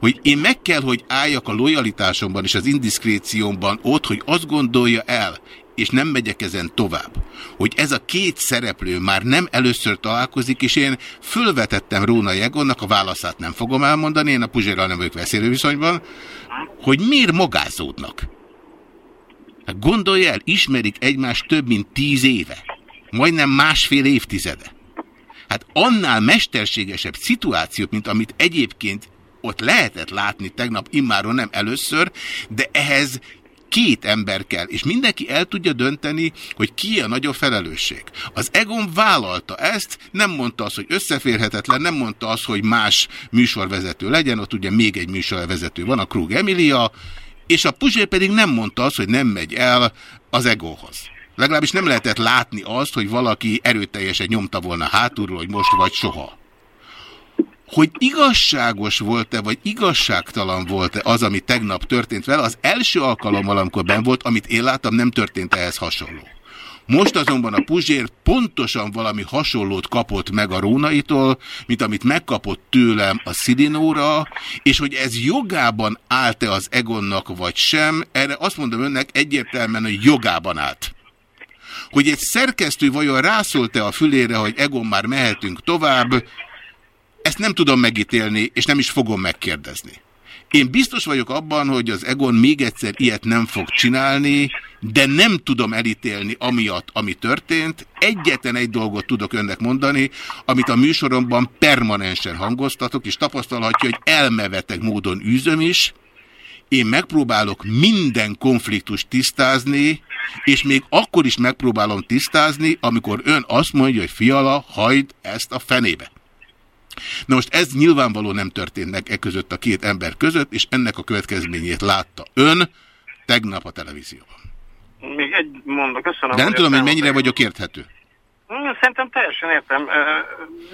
hogy én meg kell, hogy álljak a lojalitásomban és az indiszkréciómban ott, hogy azt gondolja el, és nem megyek ezen tovább, hogy ez a két szereplő már nem először találkozik, és én fölvetettem Róna Jegonnak, a válaszát nem fogom elmondani, én a Puzsérral nem vagyok veszélő viszonyban, hogy miért magázódnak. Hát gondolja el, ismerik egymást több mint tíz éve. Majdnem másfél évtizede. Hát annál mesterségesebb szituációt, mint amit egyébként ott lehetett látni tegnap immáron nem először, de ehhez két ember kell, és mindenki el tudja dönteni, hogy ki a nagyobb felelősség. Az Egon vállalta ezt, nem mondta azt, hogy összeférhetetlen, nem mondta azt, hogy más műsorvezető legyen, ott ugye még egy műsorvezető van, a Krug Emilia, és a Puzsér pedig nem mondta azt, hogy nem megy el az Egonhoz. Legalábbis nem lehetett látni azt, hogy valaki erőteljesen nyomta volna hátulról, hogy most vagy soha. Hogy igazságos volt-e, vagy igazságtalan volt-e az, ami tegnap történt vele, az első alkalommal, amikor ben volt, amit én láttam, nem történt ehhez hasonló. Most azonban a Puzsér pontosan valami hasonlót kapott meg a Rónaitól, mint amit megkapott tőlem a Szidinóra, és hogy ez jogában állt-e az Egonnak vagy sem, erre azt mondom önnek egyértelműen, hogy jogában állt. Hogy egy szerkesztő vajon rászólt-e a fülére, hogy Egon már mehetünk tovább, ezt nem tudom megítélni, és nem is fogom megkérdezni. Én biztos vagyok abban, hogy az Egon még egyszer ilyet nem fog csinálni, de nem tudom elítélni amiatt, ami történt. Egyetlen egy dolgot tudok önnek mondani, amit a műsoromban permanensen hangoztatok, és tapasztalhatja, hogy elmeveteg módon űzöm is. Én megpróbálok minden konfliktust tisztázni, és még akkor is megpróbálom tisztázni, amikor ön azt mondja, hogy fiala, hagyd ezt a fenébe. Na most ez nyilvánvaló nem történt meg e között a két ember között, és ennek a következményét látta ön tegnap a televízióban. Még egy mondok, köszönöm. De nem tudom, hogy mennyire vagyok érthető. Mm, Szerintem teljesen értem.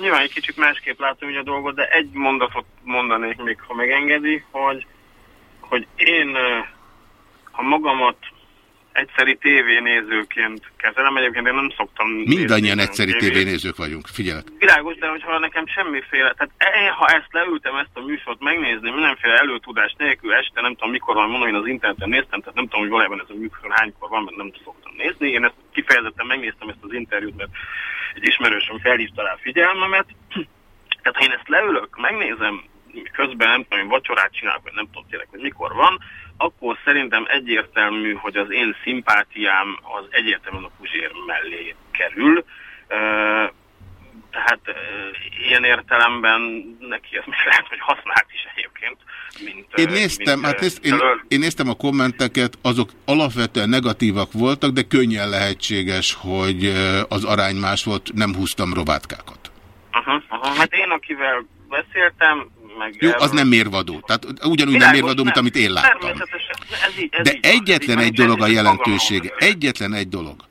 Nyilván egy kicsit másképp látom ugye a dolgot, de egy mondatot mondanék még, ha megengedi, hogy, hogy én, ha magamat egyszeri tévénézőként kezelem, egyébként én nem szoktam... Mindannyian egyszeri tévét. tévénézők vagyunk, figyelek. Világos, de hogyha nekem semmiféle, tehát én, ha ezt leültem, ezt a műsort megnézni, mindenféle előtudás nélkül este, nem tudom mikor van, mondom, én az interneten néztem, tehát nem tudom, hogy valójában ez a műsor hánykor van, mert nem szoktam nézni. Én ezt kifejezetten megnéztem ezt az interjút, mert egy ismerősöm felhívta rá figyelmemet. Tehát ha én ezt leülök, megnézem, közben nem tudom, hogy vacsorát csinálok, vagy nem tudom tényleg, hogy mikor van, akkor szerintem egyértelmű, hogy az én szimpátiám az egyértelműen a Puzsér mellé kerül. Tehát ilyen értelemben neki ez még lehet, hogy használt is egyébként. Mint, Én néztem, mint, hát ö, nézd, én, én néztem a kommenteket, azok alapvetően negatívak voltak, de könnyen lehetséges, hogy az arány más volt, nem húztam robátkákat. Aha, aha. Hát én, akivel beszéltem, meg... Jó, az nem mérvadó. Tehát ugyanúgy nem mérvadó, mint amit én láttam. Természetesen. Ez így, ez De így egyetlen egy dolog a jelentősége. Egyetlen egy dolog.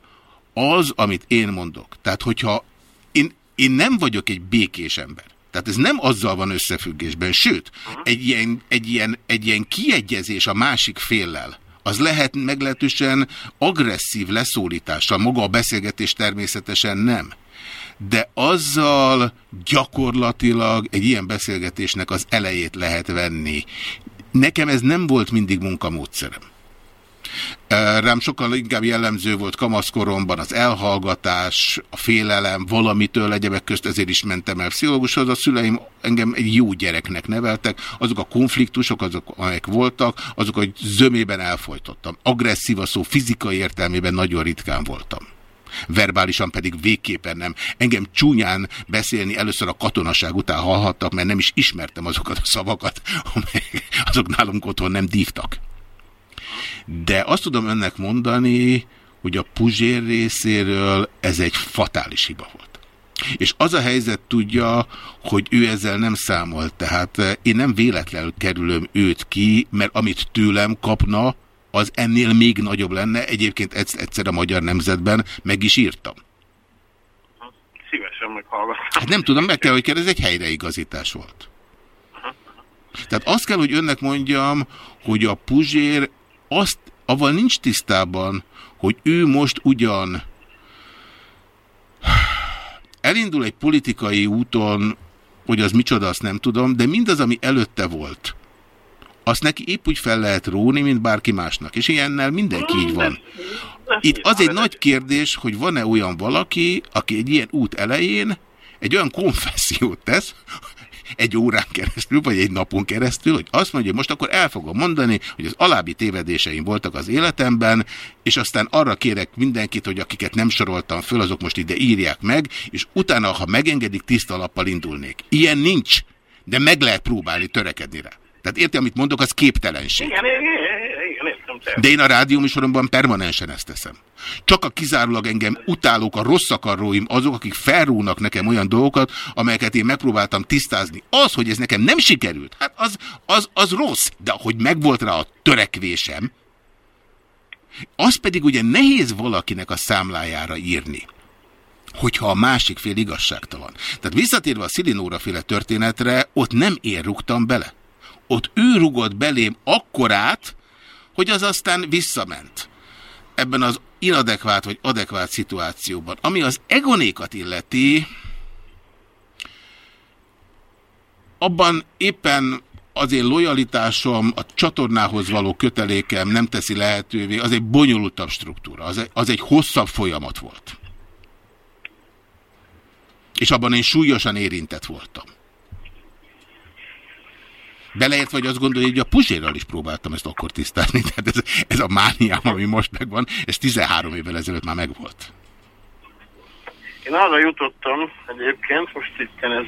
Az, amit én mondok. Tehát, hogyha én, én nem vagyok egy békés ember. Tehát ez nem azzal van összefüggésben. Sőt, egy ilyen, egy, ilyen, egy ilyen kiegyezés a másik féllel, az lehet meglehetősen agresszív leszólítással. Maga a beszélgetés természetesen nem. De azzal gyakorlatilag egy ilyen beszélgetésnek az elejét lehet venni. Nekem ez nem volt mindig munkamódszerem. Rám sokkal inkább jellemző volt kamaszkoromban az elhallgatás, a félelem, valamitől egyebek közt ezért is mentem el pszichológushoz. A szüleim engem egy jó gyereknek neveltek, azok a konfliktusok, azok, amelyek voltak, azokat zömében elfolytottam. Agresszív a szó fizikai értelmében nagyon ritkán voltam verbálisan pedig végképpen nem. Engem csúnyán beszélni először a katonaság után hallhattak, mert nem is ismertem azokat a szavakat, amelyek azok nálunk otthon nem dívtak. De azt tudom önnek mondani, hogy a Puzsér részéről ez egy fatális hiba volt. És az a helyzet tudja, hogy ő ezzel nem számolt. Tehát én nem véletlenül kerülöm őt ki, mert amit tőlem kapna, az ennél még nagyobb lenne. Egyébként egyszer a Magyar Nemzetben meg is írtam. Szívesen meghallgatom. Hát nem tudom, meg kell, hogy kérdez, ez egy helyreigazítás volt. Tehát azt kell, hogy önnek mondjam, hogy a Puzsér azt, avval nincs tisztában, hogy ő most ugyan elindul egy politikai úton, hogy az micsoda, azt nem tudom, de mindaz, ami előtte volt, azt neki épp úgy fel lehet róni, mint bárki másnak. És ilyennel mindenki így van. Itt az egy nagy kérdés, hogy van-e olyan valaki, aki egy ilyen út elején egy olyan konfessziót tesz, egy órán keresztül, vagy egy napon keresztül, hogy azt mondja, hogy most akkor el fogom mondani, hogy az alábbi tévedéseim voltak az életemben, és aztán arra kérek mindenkit, hogy akiket nem soroltam föl, azok most ide írják meg, és utána, ha megengedik, tiszta lappal indulnék. Ilyen nincs, de meg lehet próbálni törekedni rá. Tehát érti, amit mondok, az képtelenség. Igen, igen, értem. te. De én a rádióműsoromban permanensen ezt teszem. Csak a kizárólag engem utálók, a rossz akaróim azok, akik felrúnak nekem olyan dolgokat, amelyeket én megpróbáltam tisztázni. Az, hogy ez nekem nem sikerült, hát az, az, az rossz. De hogy megvolt rá a törekvésem, az pedig ugye nehéz valakinek a számlájára írni hogyha a másik fél igazságtalan. Tehát visszatérve a Szilinóra féle történetre, ott nem én rúgtam bele. Ott ő rugott belém akkorát, hogy az aztán visszament. Ebben az inadekvát vagy adekvát szituációban. Ami az egonékat illeti, abban éppen az én lojalitásom, a csatornához való kötelékem nem teszi lehetővé, az egy bonyolultabb struktúra, az egy, az egy hosszabb folyamat volt. És abban én súlyosan érintett voltam. Beleért vagy azt gondolja, hogy a Puzsérral is próbáltam ezt akkor tisztázni. Tehát ez, ez a mániám, ami most megvan, ez 13 évvel ezelőtt már megvolt. Én arra jutottam egyébként, most itt ez,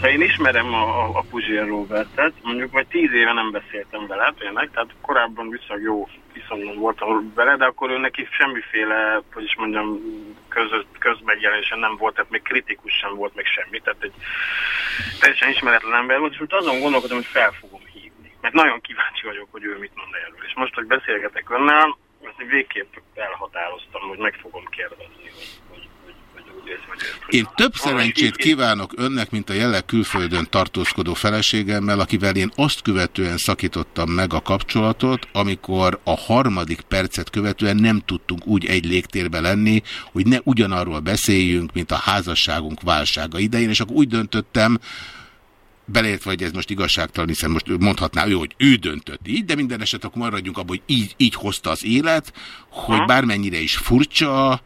ha én ismerem a, a, a Puzsér Robertet, mondjuk vagy tíz éve nem beszéltem vele tényleg, tehát korábban viszonylag jó viszonylag voltam vele, de akkor ő neki semmiféle, hogy is mondjam, köz, közmegjelenésen nem volt, tehát még kritikus sem volt, még semmi, tehát egy teljesen ismeretlen ember volt, és most azon gondolkodom, hogy fel fogom hívni. Mert nagyon kíváncsi vagyok, hogy ő mit mond erről. És most, hogy beszélgetek önnel, ezt végképp elhatároztam, hogy meg fogom kérdezni, hogy, hogy, hogy, hogy ezt vagy ezt. Én több szerencsét kívánok önnek, mint a jelenleg külföldön tartózkodó feleségemmel, akivel én azt követően szakítottam meg a kapcsolatot, amikor a harmadik percet követően nem tudtunk úgy egy légtérbe lenni, hogy ne ugyanarról beszéljünk, mint a házasságunk válsága idején, és akkor úgy döntöttem, beleértve, hogy ez most igazságtalan, hiszen most mondhatná ő, hogy ő döntött így, de minden eset akkor maradjunk abban, hogy így, így hozta az élet, hogy bármennyire is furcsa,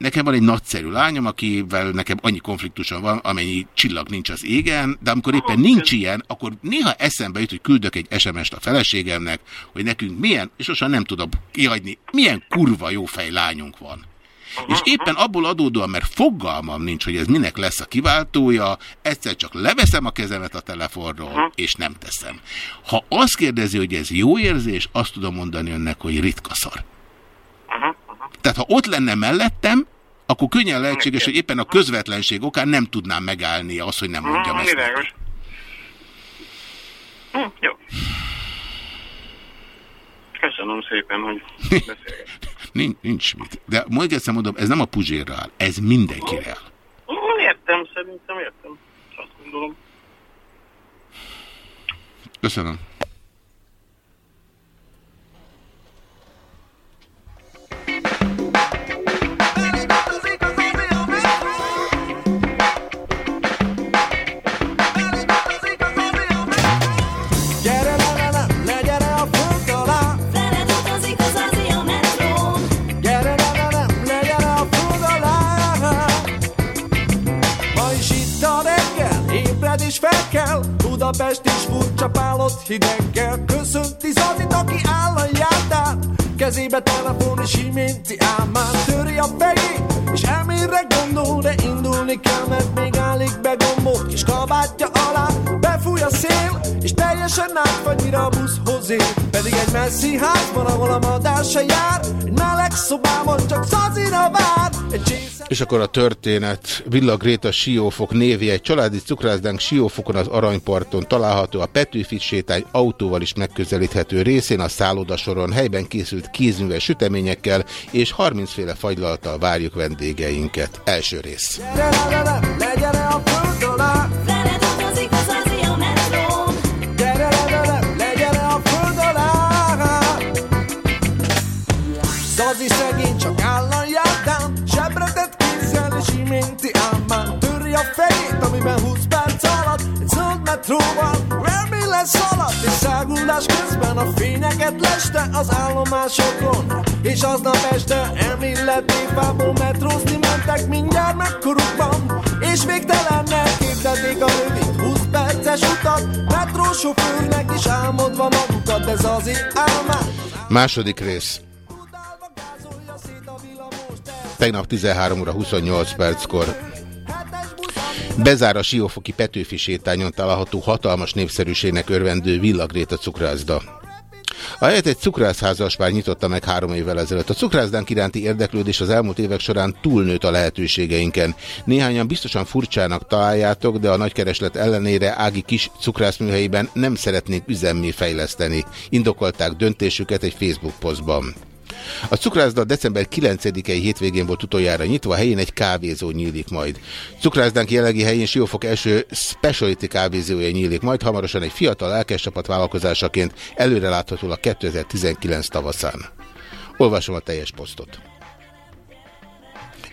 Nekem van egy nagyszerű lányom, akivel nekem annyi konfliktusom van, amennyi csillag nincs az égen, de amikor éppen nincs ilyen, akkor néha eszembe jut, hogy küldök egy SMS-t a feleségemnek, hogy nekünk milyen, és sosem nem tudom kihagyni, milyen kurva jó fej lányunk van. És éppen abból adódóan, mert fogalmam nincs, hogy ez minek lesz a kiváltója, egyszer csak leveszem a kezemet a telefonról, és nem teszem. Ha azt kérdezi, hogy ez jó érzés, azt tudom mondani önnek, hogy ritka szar. Tehát ha ott lenne mellettem, akkor könnyen lehetséges, hogy éppen a közvetlenség okán nem tudnám megállni azt, hogy nem mondjam ezt. Világos. Hm, jó. Köszönöm szépen, hogy beszélgetünk. Nincs, nincs mit. De majd egyszer mondom, ez nem a Puzsérra áll, ez mindenkire áll. Hm, Értem, szerintem értem. Azt gondolom. Köszönöm. Budapest is furcsa pálott hideggel Köszönti Zazit, aki a járdán Kezébe telefon és iménti álmán. Töri a fejét, és elmére gondol De indulni kell, mert még állik be gombot Kis kabátja alá, befúj a szél És teljesen átfagy, mire a buszhoz ér Pedig egy messzi házban, ahol a madár se jár Egy meleg szobában csak Zazira vár Egy csésze És akkor a történet. Villa Gréta Siófok névi egy családi cukrászdánk Siófokon az Aranyparton található a Petőfi sétány autóval is megközelíthető részén a szállodasoron helyben készült kézműves süteményekkel és 30 féle fagylaltal várjuk vendégeinket. Első rész. Gyere le, le, le, le, gyere a föld fejét, amiben 20 perc alatt Egy zöld metróval Remélem szaladt És száguldás közben a fényeket leste Az állomásokon És aznap este elmélet népából metrózni mentek mindjárt megkorukban És végtelennel képzelték a rövid 20 perces utat Metrósofőrnek is álmodva magukat Ez az álmát Második rész. Tegnap 13 óra 28 perckor. Bezár a Siófoki Petőfi sétányon található hatalmas népszerűségnek örvendő Villagréta cukrászda. A helyet egy cukrászházas már nyitotta meg három évvel ezelőtt. A cukrászdánk iránti érdeklődés az elmúlt évek során túlnőtt a lehetőségeinken. Néhányan biztosan furcsának találjátok, de a nagykereslet ellenére Ági kis cukrászműhelyében nem szeretnék üzemmé fejleszteni. Indokolták döntésüket egy Facebook posztban. A cukrászda december 9-i hétvégén volt utoljára nyitva, a helyén egy kávézó nyílik majd. Cukrászdánk jelenlegi helyén Siófok első specialty kávézója nyílik majd, hamarosan egy fiatal lelkes csapat vállalkozásaként előreláthatólag 2019 tavaszán. Olvasom a teljes posztot.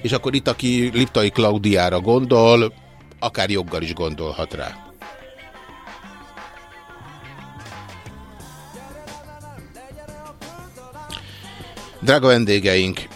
És akkor itt, aki Liptai Klaudiára gondol, akár joggal is gondolhat rá. Drága vendégeink,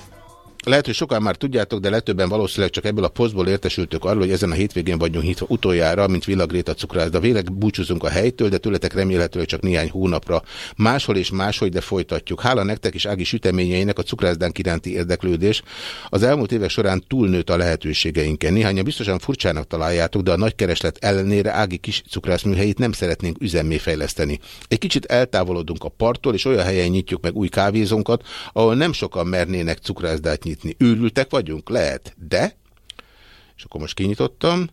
lehet, hogy sokan már tudjátok, de legtöbben valószínűleg csak ebből a posztból értesültök arról, hogy ezen a hétvégén vagyunk nyitva utoljára, mint Villagréta cukrászda. Végleg búcsúzunk a helytől, de tőletek remélhetőleg csak néhány hónapra. Máshol és máshogy, de folytatjuk. Hála nektek és Ági süteményeinek a cukrászdánk iránti érdeklődés. Az elmúlt évek során túlnőtt a lehetőségeinken. Néhányan biztosan furcsának találjátok, de a nagy kereslet ellenére Ági kis cukrászműhelyét nem szeretnénk üzemmé fejleszteni. Egy kicsit eltávolodunk a parttól, és olyan helyen nyitjuk meg új kávézónkat, ahol nem sokan mernének cukrászdát nyitni. Őrültek vagyunk? Lehet. De? És akkor most kinyitottam.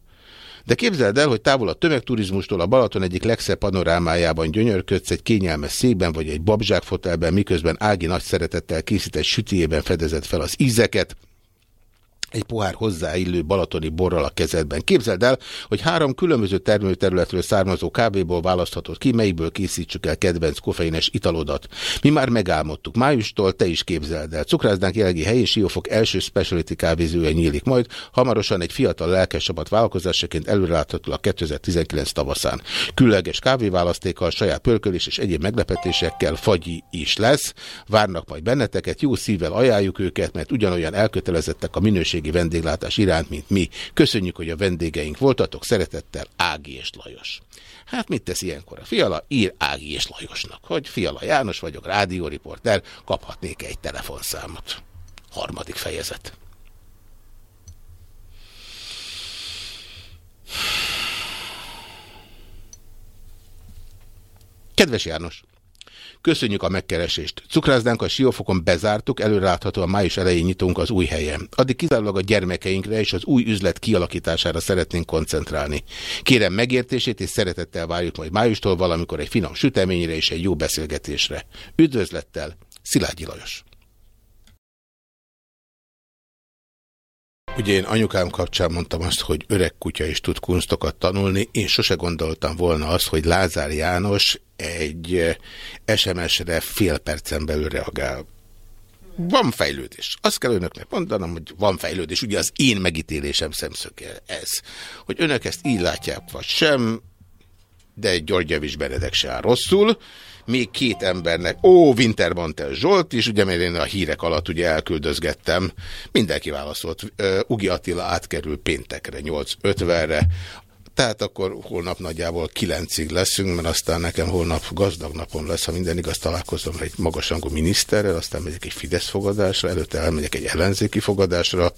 De képzeld el, hogy távol a tömegturizmustól a Balaton egyik legszebb panorámájában gyönyörködsz egy kényelmes székben vagy egy babzsákfotelben, miközben Ági nagy szeretettel készített sütiében fedezett fel az ízeket, egy pohár hozzáillő balatoni borral a kezedben. Képzeld el, hogy három különböző termőterületről származó kávéból választhatod ki, melyiből készítsük el kedvenc koffeines italodat. Mi már megálmodtuk. Májustól te is képzeld el. Cukrászdánk jelenlegi helyi Siófok első speciality kávézője nyílik majd, hamarosan egy fiatal lelkesabat vállalkozásaként előrelátható a 2019 tavaszán. Különleges kávéválasztékkal, saját pörkölés és egyéb meglepetésekkel fagyi is lesz. Várnak majd benneteket, jó szívvel ajánljuk őket, mert ugyanolyan elkötelezettek a minőség minőségi vendéglátás iránt, mint mi. Köszönjük, hogy a vendégeink voltatok. Szeretettel Ági és Lajos. Hát mit tesz ilyenkor a fiala? Ír Ági és Lajosnak, hogy Fiala János vagyok, rádióriporter, kaphatnék egy telefonszámot. Harmadik fejezet. Kedves János! Köszönjük a megkeresést. Cukrászdánk a Siófokon bezártuk, a május elején nyitunk az új helyen. Addig kizárólag a gyermekeinkre és az új üzlet kialakítására szeretnénk koncentrálni. Kérem megértését és szeretettel várjuk majd májustól valamikor egy finom süteményre és egy jó beszélgetésre. Üdvözlettel, Szilágyi Lajos. Ugye én anyukám kapcsán mondtam azt, hogy öreg kutya is tud kunstokat tanulni. Én sose gondoltam volna azt, hogy Lázár János egy SMS-re fél percen belül reagál. Van fejlődés. Azt kell önöknek mondanom, hogy van fejlődés. Ugye az én megítélésem szemszöge ez. Hogy önök ezt így látják, vagy sem, de György Javis Benedek se áll rosszul még két embernek, ó, Wintermantel Zsolt is, ugye mert én a hírek alatt ugye elküldözgettem, mindenki válaszolt, Ugi Attila átkerül péntekre, 8.50-re, tehát akkor holnap nagyjából kilencig leszünk, mert aztán nekem holnap gazdag napom lesz, ha minden igaz találkozom egy magasrangú miniszterrel, aztán megyek egy Fidesz fogadásra, előtte elmegyek egy ellenzéki fogadásra,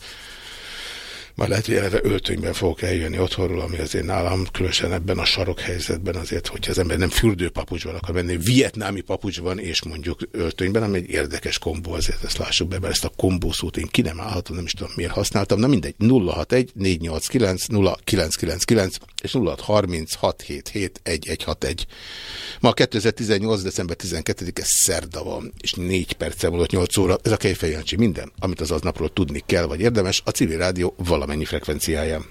már lehet, hogy eleve öltönyben fogok eljönni otthonról, ami azért nálam különösen ebben a sarok helyzetben azért, hogyha az ember nem fürdőpapucsban akar menni, vietnámi papucsban és mondjuk öltönyben, ami egy érdekes kombó, azért ezt lássuk be, mert ezt a kombószót én ki nem állhatom, nem is tudom miért használtam. Na mindegy, 061 489 0999 és 0636771161. Ma 2018. december 12-e szerda van, és 4 perce múlott 8 óra. Ez a Kejfejancsi minden, amit az aznapról tudni kell, vagy érdemes, a civil rádió valamennyi frekvenciáján.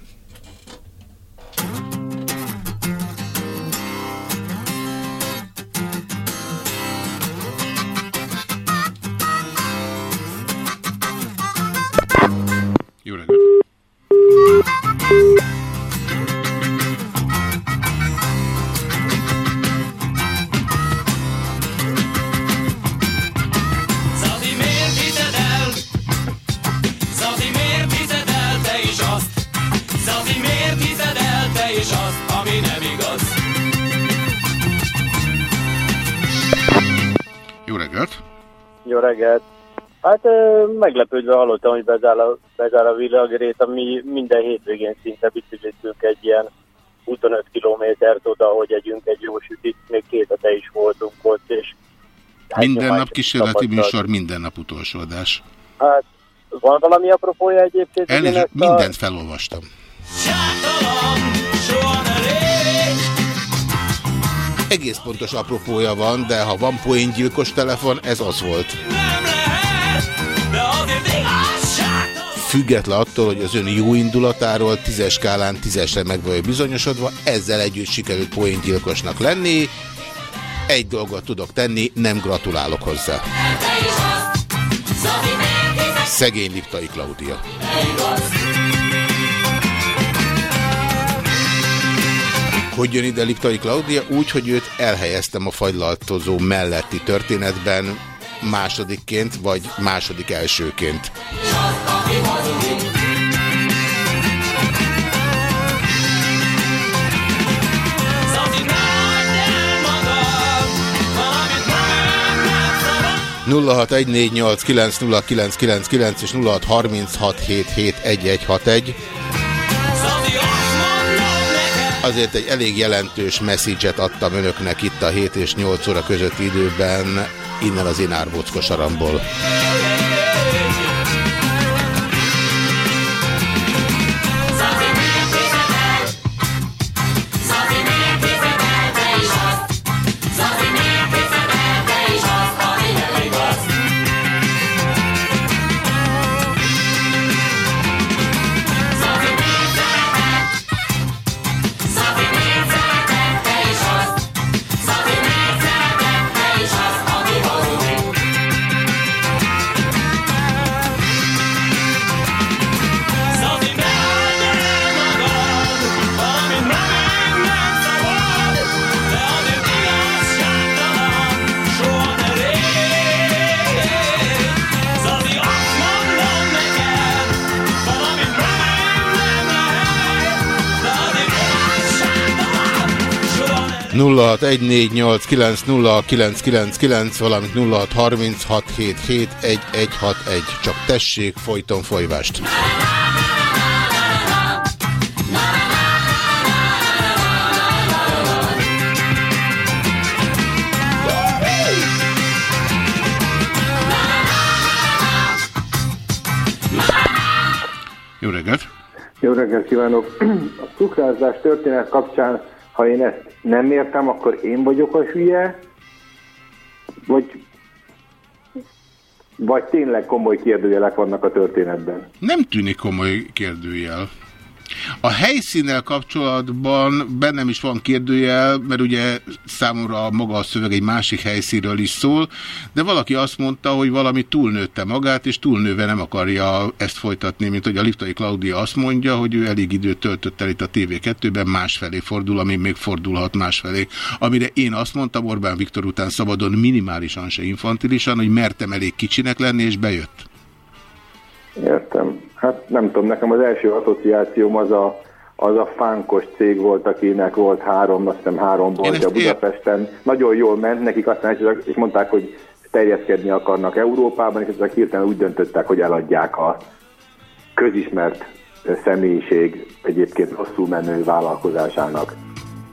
Jó reggelt! Reggelt! Jó reggelt! Hát meglepődve hallottam, hogy bezár a, bezár a világrét, ami minden hétvégén szinte bicikliztünk egy ilyen 25 kilométert oda, hogy együnk egy jó sütit, még két hete is voltunk ott, és Minden nap kísérleti tapasztalt. műsor, minden nap utolsó adás. Hát, van valami apropója egyébként? Elnézést, ugyanezt a- mindent felolvastam. Soha Egész pontos apropója van, de ha van poéngyilkos telefon, ez az volt. Független attól, hogy az ön jó indulatáról tízes skálán tízesre meg vagyok bizonyosodva, ezzel együtt sikerült poéngyilkosnak lenni. Egy dolgot tudok tenni, nem gratulálok hozzá. Szegény Liptai Klaudia. Hogy jön ide Liptai Klaudia? Úgy, hogy őt elhelyeztem a fagylaltozó melletti történetben másodikként, vagy második elsőként. Nem szabad. 0614890999 és 0636771161. Azért egy elég jelentős message adtam önöknek itt a 7 és 8 óra közötti időben, innen az én árbóckos aramból. 0614890999, valamint 0636771161. Csak tessék, folyton folyvást. Jó reggelt! Jó reggelt kívánok! A cukrázás történet kapcsán, ha én ezt nem értem, akkor én vagyok a hülye, vagy, vagy tényleg komoly kérdőjelek vannak a történetben. Nem tűnik komoly kérdőjel. A helyszínnel kapcsolatban bennem is van kérdőjel, mert ugye számomra maga a szöveg egy másik helyszínről is szól, de valaki azt mondta, hogy valami túlnőtte magát, és túlnőve nem akarja ezt folytatni, mint hogy a Liftai Klaudia azt mondja, hogy ő elég időt töltött el itt a TV2-ben, másfelé fordul, ami még fordulhat másfelé. Amire én azt mondtam Orbán Viktor után szabadon minimálisan se infantilisan, hogy mertem elég kicsinek lenni, és bejött. Értem. Hát nem tudom, nekem az első asszociációm az a, az a fánkos cég volt, akinek volt három, azt hiszem három boltja Budapesten. Nagyon jól ment nekik, aztán és mondták, hogy terjeszkedni akarnak Európában, és ezek hirtelen úgy döntöttek, hogy eladják a közismert személyiség egyébként rosszul menő vállalkozásának.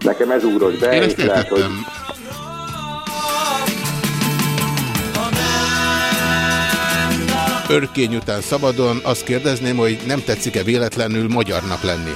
Nekem ez úrott be, Én és lehet, hogy Örkény után szabadon azt kérdezném, hogy nem tetszik-e véletlenül magyarnak lenni?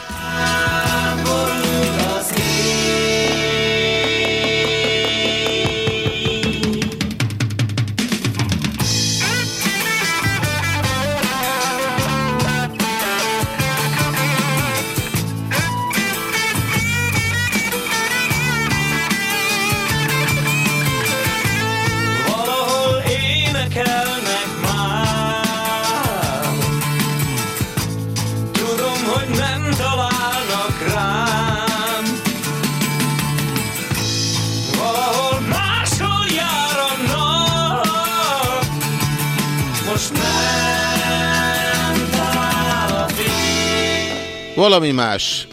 Valami más.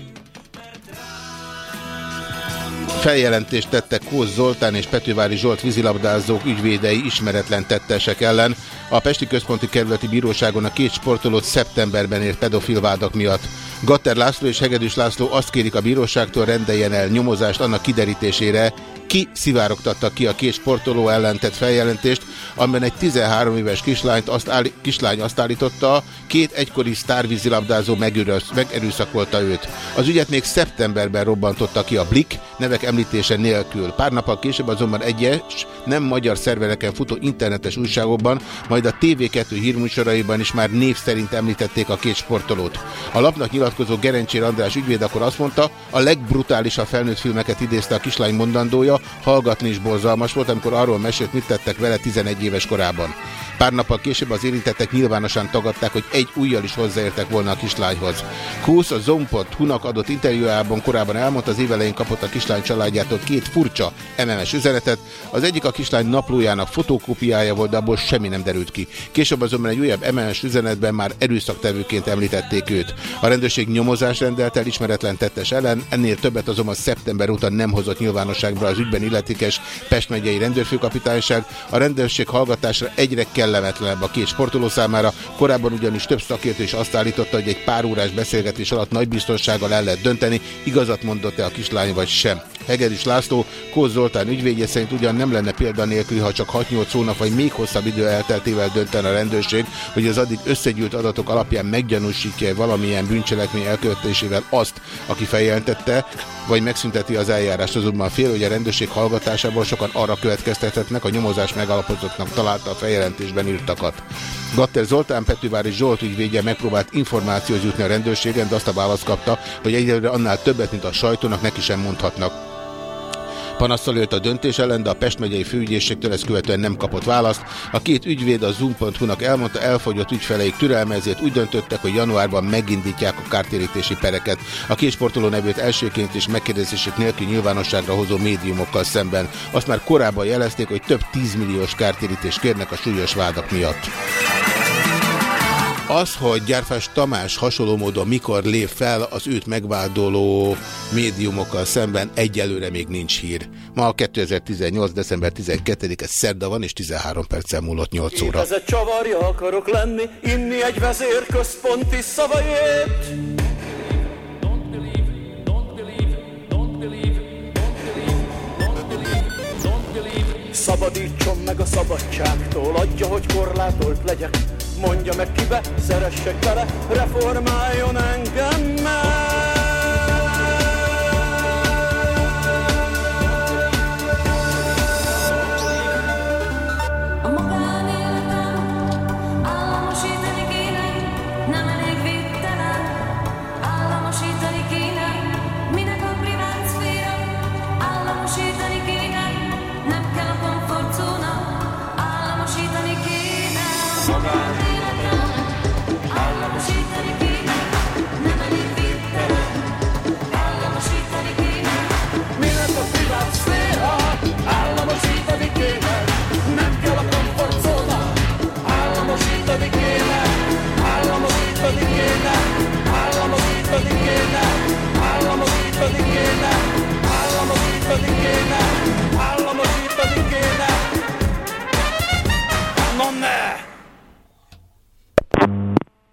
Feljelentést tettek Kóz Zoltán és Petővári Zsolt vízilabdázók ügyvédei ismeretlen tettesek ellen. A Pesti Központi Kerületi Bíróságon a két sportolót szeptemberben ért pedofil vádak miatt. Gatter László és Hegedűs László azt kérik a bíróságtól rendeljen el nyomozást annak kiderítésére, ki szivárogtatta ki a két sportoló ellen tett feljelentést, amiben egy 13 éves kislányt azt áll, kislány azt állította, két egykori sztárvízilabdázó megerőszakolta őt. Az ügyet még szeptemberben robbantotta ki a Blik, nevek említése nélkül. Pár nappal később azonban egyes nem magyar szervereken futó internetes újságokban, majd a TV2 hírműsoraiban is már név szerint említették a két sportolót. A lapnak nyilatkozó Gerencsér András ügyvéd akkor azt mondta, a legbrutálisabb felnőtt filmeket idézte a kislány mondandója, hallgatni is borzalmas volt, amikor arról mesélt, mit tettek vele 11 éves korában. Pár nappal később az érintettek nyilvánosan tagadták, hogy egy ujjal is hozzáértek volna a kislányhoz. Kusz a Zompot.hu-nak adott interjújában korábban elmondta, az évelején kapott a kislány családjától két furcsa MMS üzenetet. Az egyik a kislány naplójának fotókópiája volt, de abból semmi nem derült ki. Később azonban egy újabb MMS üzenetben már erőszaktevőként említették őt. A rendőrség nyomozás rendelt el ismeretlen tettes ellen, ennél többet azonban szeptember óta nem hozott nyilvánosságra az ügyben illetékes Pest megyei rendőrfőkapitányság. A rendőrség hallgatásra egyre kellemetlenebb a két sportoló számára. Korábban ugyanis több szakértő is azt állította, hogy egy pár órás beszélgetés alatt nagy biztonsággal el lehet dönteni, igazat mondott-e a kislány vagy sem. Hegedűs László, Kóz Zoltán ügyvédje szerint ugyan nem lenne példa nélkül, ha csak 6-8 hónap vagy még hosszabb idő elteltével döntene a rendőrség, hogy az addig összegyűlt adatok alapján meggyanúsítja valamilyen bűncselekmény elkövetésével azt, aki feljelentette, vagy megszünteti az eljárást. Azonban fél, hogy a rendőrség hallgatásából sokan arra következtethetnek, a nyomozás megalapozottnak találta a feljelentésben írtakat. Gatter Zoltán Petővári Zsolt ügyvédje megpróbált információhoz jutni a rendőrségen, de azt a választ kapta, hogy egyelőre annál többet, mint a sajtónak neki sem mondhatnak. Panasztal élt a döntés ellen, de a Pest megyei főügyészségtől ezt követően nem kapott választ. A két ügyvéd a Zoom.hu-nak elmondta, elfogyott ügyfeleik türelme, úgy döntöttek, hogy januárban megindítják a kártérítési pereket. A két sportoló nevét elsőként és megkérdezését nélkül nyilvánosságra hozó médiumokkal szemben. Azt már korábban jelezték, hogy több 10 milliós kártérítést kérnek a súlyos vádak miatt. Az, hogy Gyárfás Tamás hasonló módon mikor lép fel az őt megvádoló médiumokkal szemben, egyelőre még nincs hír. Ma a 2018. december 12-e szerda van, és 13 perccel múlott 8 óra. Képezett csavarja akarok lenni, inni egy vezérközponti szavait. Szabadítson meg a szabadságtól, adja, hogy korlátolt legyek. Mondja meg kibe, szeressek bele, reformáljon engem meg.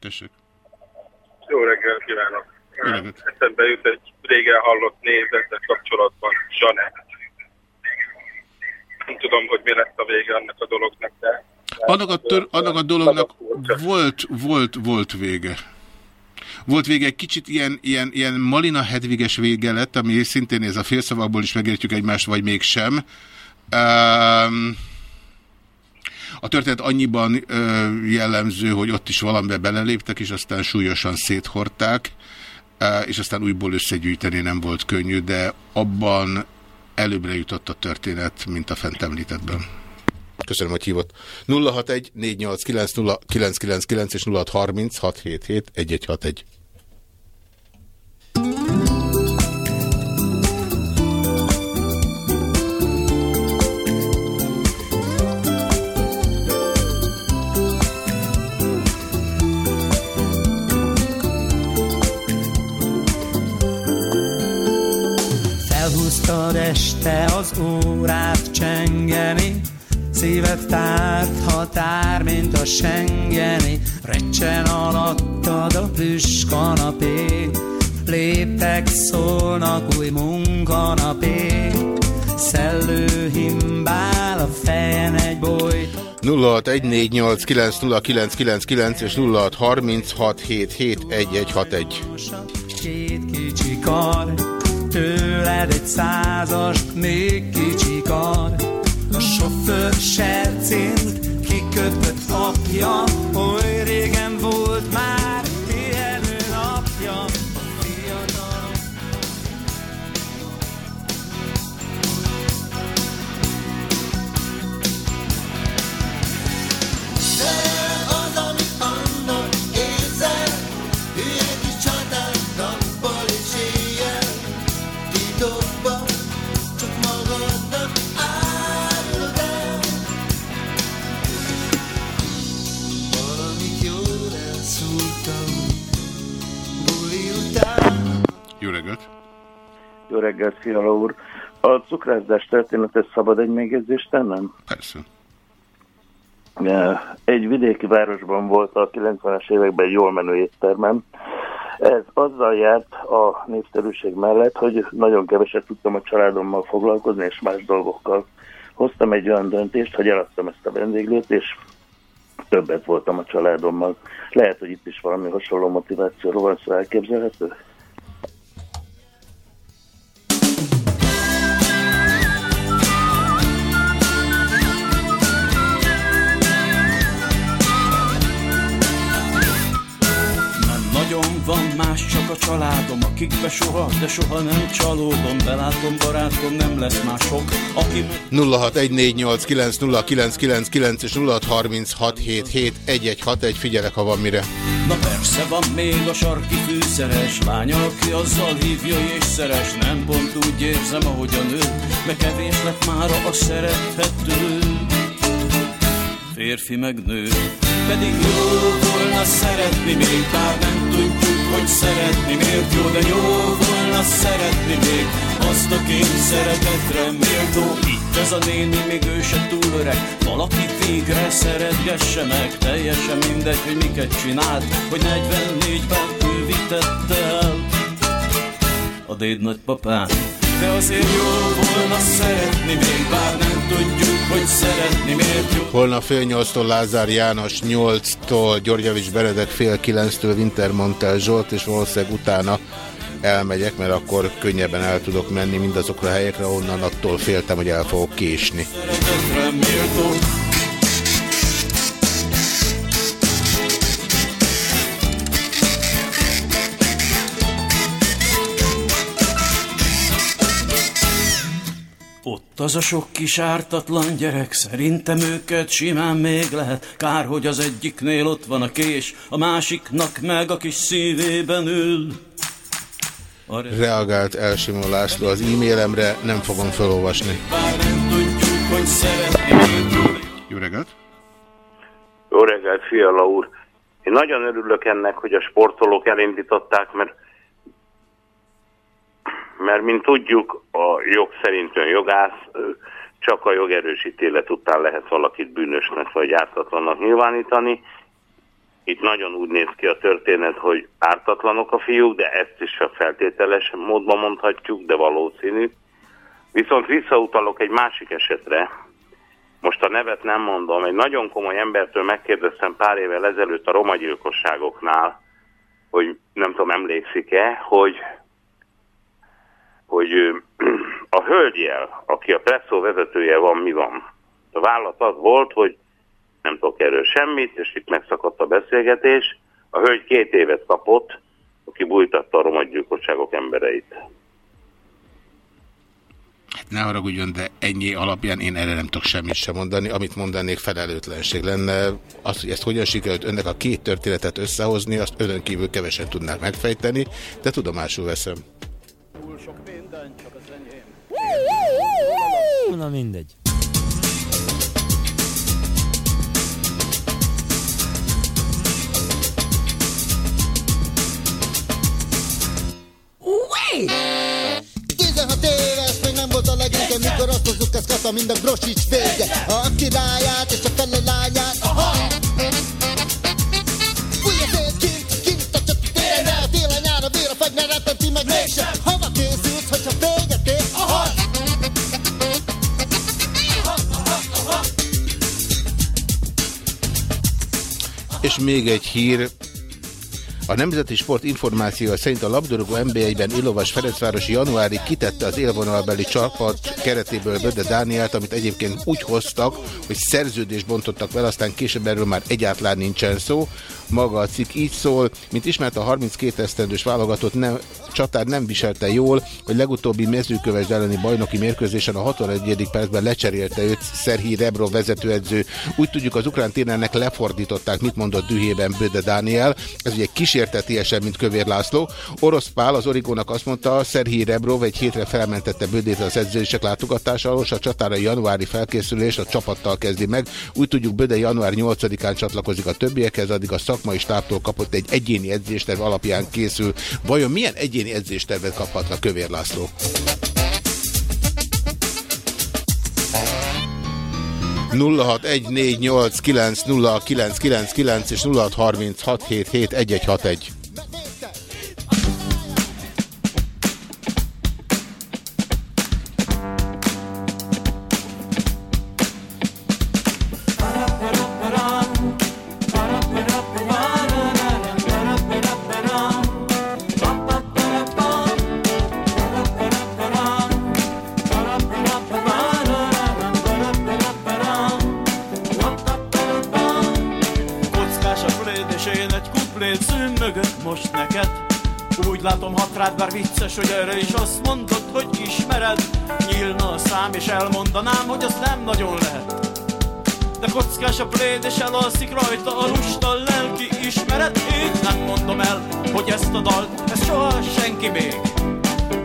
Tessék. Jó reggelt kívánok! Eszembe jut egy régen hallott név ezzel kapcsolatban, Zsanett. Nem tudom, hogy mi lesz a vége annak a dolognak, de... Annak a, tör, annak a dolognak volt, volt, volt vége. Volt vége egy kicsit ilyen, ilyen, ilyen Malina Hedviges vége lett, ami szintén ez a félszavakból is megértjük egymást, vagy mégsem. Um, a történet annyiban ö, jellemző, hogy ott is valamibe beleléptek, és aztán súlyosan széthorták, és aztán újból összegyűjteni nem volt könnyű, de abban előbbre jutott a történet, mint a fent említettben. Köszönöm, hogy hívott. 061 489 0999 és 0630 677 1161. Felhúztad este az órát csengeni, Szíved tárt határ, mint a sengeni, Recsen alattad a plüss kanapé, Léptek, szólnak új munkanapé, Szellő himbál a fejen egy boly, 0614890999 és 0636771161. két kicsi kar, tőled egy százast, még kicsi kar. A sofőr sercint kikötött apja, oly Jó reggelt! Jó reggelt, Fiala úr. A cukrászás történetet szabad egy megjegyzést tennem? Persze. Egy vidéki városban volt a 90-es években jól menő éttermem. Ez azzal járt a népszerűség mellett, hogy nagyon keveset tudtam a családommal foglalkozni, és más dolgokkal. Hoztam egy olyan döntést, hogy eladtam ezt a vendéglőt, és többet voltam a családommal. Lehet, hogy itt is valami hasonló motivációról van szó elképzelhető? Nagyon van más, csak a családom, akikbe soha, de soha nem csalódom. Belátom, barátom, nem lesz mások, aki meg 0614890999 és 0636771161. Figyelek, ha van mire. Na persze van még a sarki fűszeres lánya, aki azzal hívja és szeres, nem pont úgy érzem, ahogy a nő, mert kevés lett mára a szerethető. Férfi meg nő. Pedig jó volna szeretni még, bár nem tudjuk, hogy szeretni miért jó, de jó volna szeretni még azt, aki szeretetre méltó. Itt ez a néni, még ő se túl öreg, valaki végre szeretgesse meg, teljesen mindegy, hogy miket csinált, hogy 44-ben ő vitette el a déd nagypapán. De azért jó volna szeretni még, bár nem tudjuk, hogy szeretni miért jó. Holnap fél nyolctól Lázár János, nyolctól Györgyevics Benedek, fél kilenctől Wintermantel Zsolt, és valószínűleg utána elmegyek, mert akkor könnyebben el tudok menni mindazokra a helyekre, onnan attól féltem, hogy el fogok késni. Szeretetre méltó. Az a sok kis ártatlan gyerek, szerintem őket simán még lehet. Kár, hogy az egyiknél ott van a kés, a másiknak meg a kis szívében ül. A Reagált Elsimó László az e-mailemre, nem fogom felolvasni. Bár nem tudjuk, hogy. Jó reggelt! Jó reggelt, Fiala úr! Én nagyon örülök ennek, hogy a sportolók elindították, mert mert mint tudjuk, a jog szerint ön jogász, csak a jogerősítélet után lehet valakit bűnösnek vagy ártatlannak nyilvánítani. Itt nagyon úgy néz ki a történet, hogy ártatlanok a fiúk, de ezt is csak feltételes módban mondhatjuk, de valószínű. Viszont visszautalok egy másik esetre, most a nevet nem mondom, egy nagyon komoly embertől megkérdeztem pár évvel ezelőtt a roma gyilkosságoknál, hogy nem tudom, emlékszik-e, hogy, hogy a hölgyel, aki a presszó vezetője van, mi van. A válasz az volt, hogy nem tudok erről semmit, és itt megszakadt a beszélgetés. A hölgy két évet kapott, aki bújtatta a roma gyilkosságok embereit. Ne haragudjon, de ennyi alapján én erre nem tudok semmit sem mondani. Amit mondanék, felelőtlenség lenne. Az, hogy ezt hogyan sikerült önnek a két történetet összehozni, azt önön kívül kevesen tudnák megfejteni, de tudomásul veszem. Na mindegy. Wait! 16 éves, még nem volt a legényke, mikor azt hozzuk, ezt kata, mind a grosics vége. A királyát és a fele lányát, aha! Fúj a szél kint, kint a csati téren, el télen nyár a vér, a fegy ne rettenti meg mégsem. És még egy hír. A Nemzeti Sport információja szerint a labdarúgó NB1-ben Ilovas Ferencvárosi januári kitette az élvonalbeli csapat keretéből Böde Dánielt, amit egyébként úgy hoztak, hogy szerződést bontottak vele, aztán később erről már egyáltalán nincsen szó. Maga a cikk így szól, mint ismert a 32 esztendős válogatott nem, csatár nem viselte jól, hogy legutóbbi mezőköves elleni bajnoki mérkőzésen a 61. percben lecserélte őt Szerhi Rebro vezetőedző. Úgy tudjuk, az ukrán trénernek lefordították, mit mondott dühében Böde Dániel. Ez ugye kísértetiesen, mint Kövér László. Orosz Pál az Origónak azt mondta, Szerhi Rebrov egy hétre felmentette Bödét az edzősek látogatása alól, a csatára januári felkészülés a csapattal kezdi meg. Úgy tudjuk, Böde január 8-án csatlakozik a többiekhez, addig a szakmai stábtól kapott egy egyéni edzésterv alapján készül. Vajon milyen egyéni edzéstervet kaphatna Kövér László? kilenc és 0636771161. Kockás és elmondanám, hogy az nem nagyon lehet. De kockás a pléd, és elalszik rajta a lusta lelki ismeret. Így nem mondom el, hogy ezt a dalt, ezt soha senki még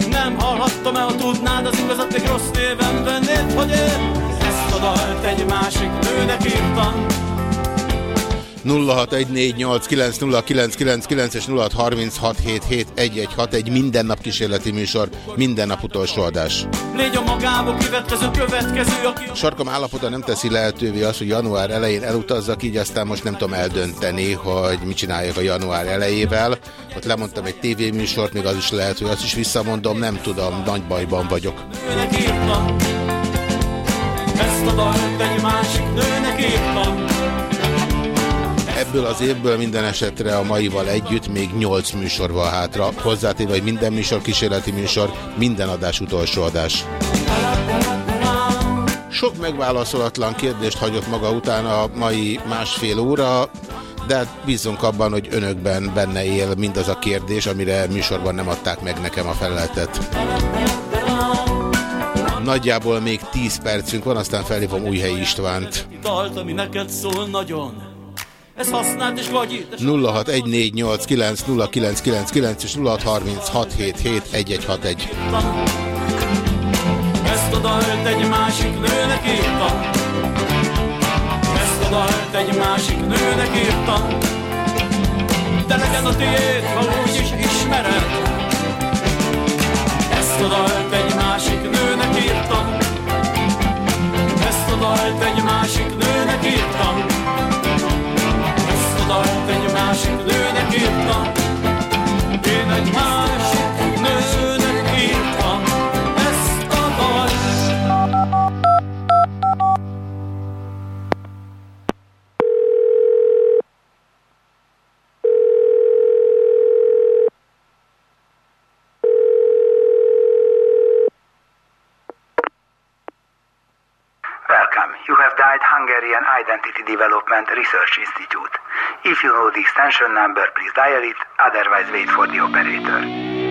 nem hallhattam el, ha tudnád az igazat, még rossz néven vennéd, hogy én ezt a dalt egy másik nőnek írtam, 0614890999 és 0636771161 minden nap kísérleti műsor, minden nap utolsó adás. Légy a magába kivetkező következő, aki Sarkam állapota nem teszi lehetővé azt, hogy január elején elutazzak, így aztán most nem tudom eldönteni, hogy mit csináljak a január elejével. Ott lemondtam egy tévéműsort, még az is lehet, hogy azt is visszamondom, nem tudom, nagy bajban vagyok. nőnek írtam. Ezt a dalt egy másik nőnek írtam. Ebből az évből minden esetre a maival együtt még 8 műsor van hátra. Hozzátéve, hogy minden műsor kísérleti műsor, minden adás utolsó adás. Sok megválaszolatlan kérdést hagyott maga után a mai másfél óra, de hát bízunk abban, hogy önökben benne él mindaz a kérdés, amire műsorban nem adták meg nekem a feleletet. Nagyjából még 10 percünk van, aztán felhívom Újhelyi Istvánt. Dalt, ami neked szól nagyon. Ez használt és gagyít. 0614890999 és 0636771161. Ezt a dalt egy másik nőnek írtam. Ezt a dalt egy másik nőnek írtam. De legyen a tiéd, ha úgy is ismered. Ezt a dalt egy másik nőnek írtam. Ezt a dalt egy másik nőnek írtam. Ezt a dalt Identity Development Research Institute. If you know the extension number, please dial it. Otherwise, wait for the operator.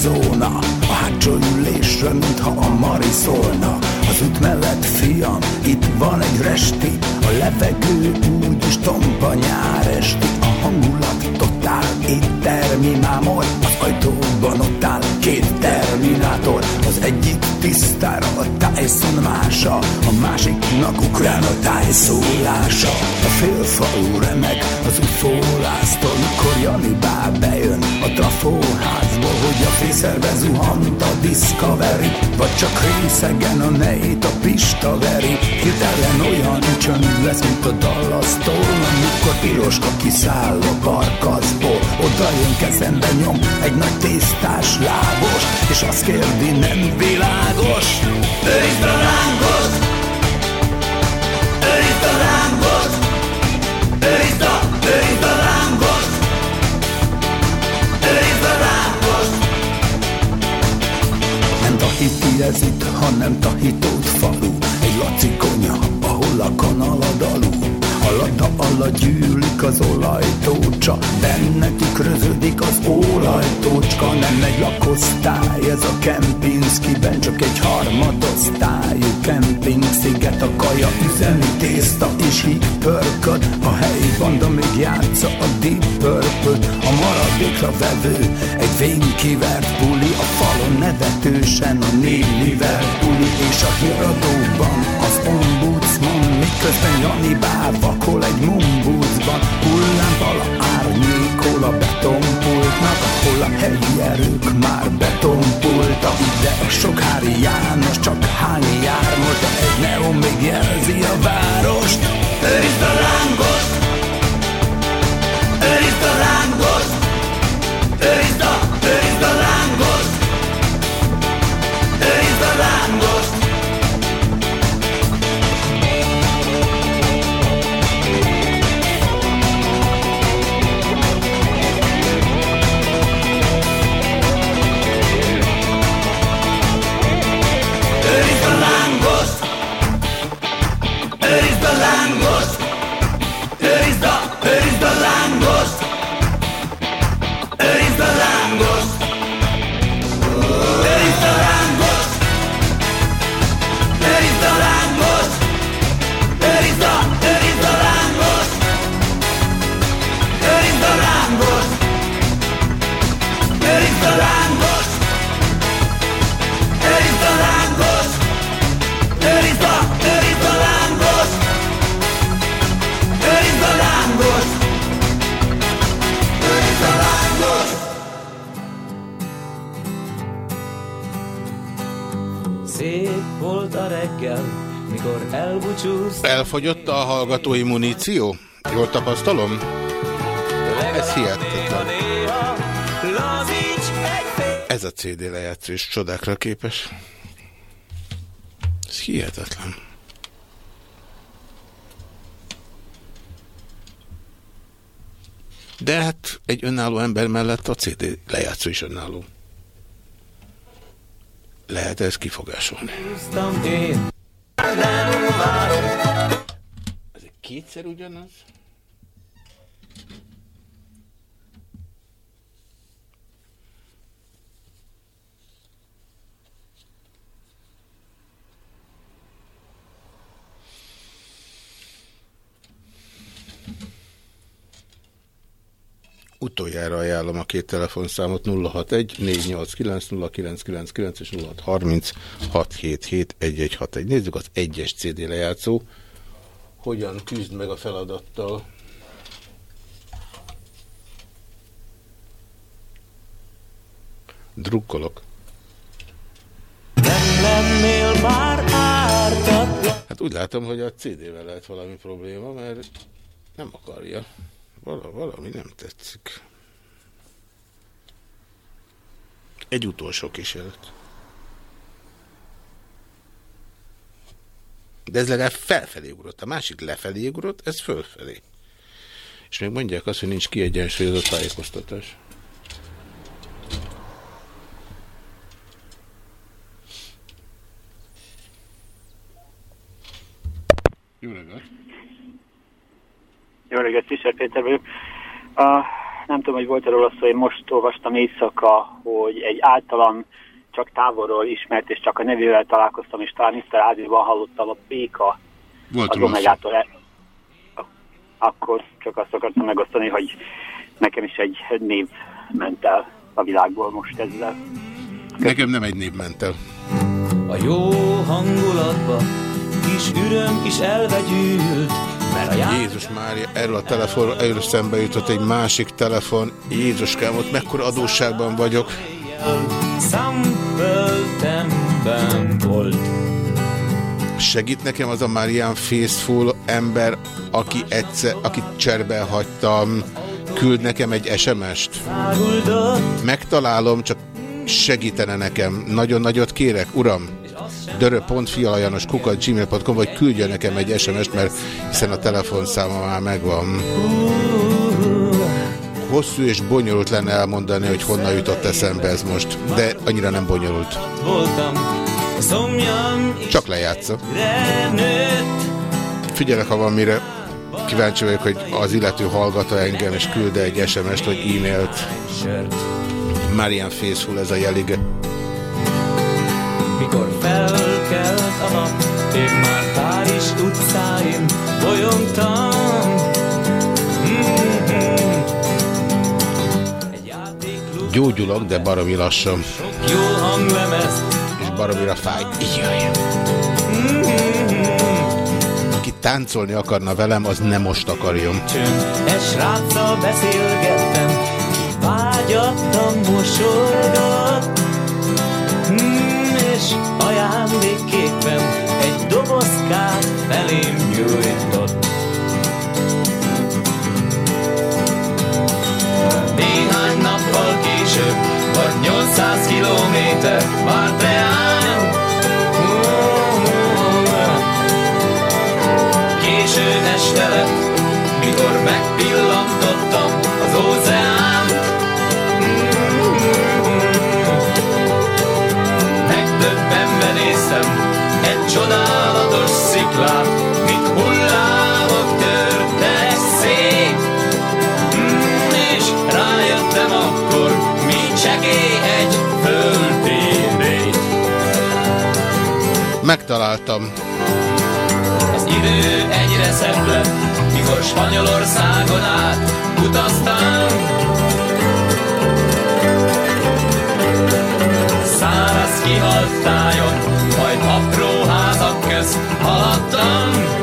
Zóna A hátsó ülésre, mintha a Mari szólna Az út mellett fiam, itt van egy resti. A levegő úgyis tompa nyár esti. A hangulat totál, itt terminámor. Az ajtóban ott áll két terminátor. Az egyik tisztára a Tyson mása A másiknak ukrán a tájszólása A félfalu remeg az UFO láztól Mikor Jani bá bejön a trafóházból Hogy a fészerbe zuhant a Discovery Vagy csak részegen a nejt a Pista veri. Hirtelen olyan csönd lesz, mint a Dallas-tól Amikor piroska kiszáll a parkaszból. Oda jön kezembe nyom egy nagy tésztás lábos És azt kérdi, nem világos Őrizd a lángot! Őrizd a lángot! Őrizd a, őrizd a lángot! Őrizd a lángot! Nem Tahiti ez itt, hanem Tahitót falu Egy laci konya, ahol a kanalad alul A lada alatt gyűlik az olajtócsa. Benne tükröződik az olajtócska Nem egy lakosztály ez a Kempinskiben Csak egy harmadosztályú kemping sziget. A kaja üzemi tészta és híg A helyi banda még játsza a Deep Purple A maradékra vevő egy vén kivert puli A falon nevetősen a névlivel puli És a híradóban Miközben Jani bár vakol egy mumbucban Hullámvala árnyékol a betonpultnak? Ahol a helyi erők már betonpultak? De a sokhári János csak hány hallgatói muníció? Jól tapasztalom? Ez hihetetlen. Ez a CD lejátszó is csodákra képes. Ez hihetetlen. De hát egy önálló ember mellett a CD lejátszó is önálló. Lehet ezt kifogásolni. Kétszer ugyanaz? Utoljára ajánlom a két telefonszámot 061 489 0999 és 0630 677 1161. Nézzük az egyes CD lejátszó. Hogyan küzd meg a feladattal? Drukkolok. Nem lennél már ártatlan. Hát úgy látom, hogy a CD-vel lehet valami probléma, mert nem akarja. Vala, valami nem tetszik. Egy utolsó kísérlet. De ez legalább felfelé ugrott. A másik lefelé ugrott, ez fölfelé. És még mondják azt, hogy nincs kiegyensúlyozott tájékoztatás. Jó reggelt! Jó reggelt, Fischer Péter vagyok. Uh, nem tudom, hogy volt róla szó, én most olvastam éjszaka, hogy egy általam csak távolról ismert, és csak a nevével találkoztam, és talán itt a rádióban hallottam a Péka Volt az. Omegától. el- Akkor csak azt akartam megosztani, hogy nekem is egy név ment el a világból most ezzel. Nekem nem egy név ment el. A jó hangulatba kis üröm is elvegyült, mert a já... Jézus Mária, erről a telefonról erről szembe jutott egy másik telefon. Jézuskám, ott mekkora adósságban vagyok. Szemföltemben volt. Segít nekem az a Marian Faithful ember, aki egyszer, akit cserben hagytam, küld nekem egy SMS-t. Megtalálom, csak segítene nekem. Nagyon nagyot kérek, uram. dörö.fialajanos kukat gmail.com, vagy küldje nekem egy SMS-t, mert hiszen a telefonszáma már megvan. Hosszú és bonyolult lenne elmondani, hogy honnan jutott eszembe ez most, de annyira nem bonyolult. Csak lejátsza. Figyelek, ha van mire. Kíváncsi vagyok, hogy az illető hallgata engem, és külde egy SMS-t, vagy e-mailt. Marian Faithful ez a jelige. Mikor felkelt a nap, én már Párizs utcáin bolyongtam. Gyógyulok, de baromi lassan. Jó hanglemez, És baromira fáj. Jaj. Aki táncolni akarna velem, az nem most akarjon. egy sráccal beszélgettem, vágyattam, mosolygott, mm, és ajándékképpen egy dobozkát felém nyújtott. Vagy 800 kilométer várt reám. Késő este lett, mikor megpillantottam az óceán. Megdöbbenve néztem egy csodálatos sziklát, Megtaláltam. Az idő egyre szebb lett, mikor Spanyolországon át utaztam. Száraz kihalt tájon, majd apró házak közt haladtam.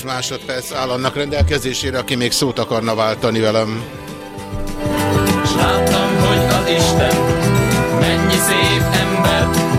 120 másodperc áll annak rendelkezésére, aki még szót akarna váltani velem. S láttam, hogy az Isten mennyi szép ember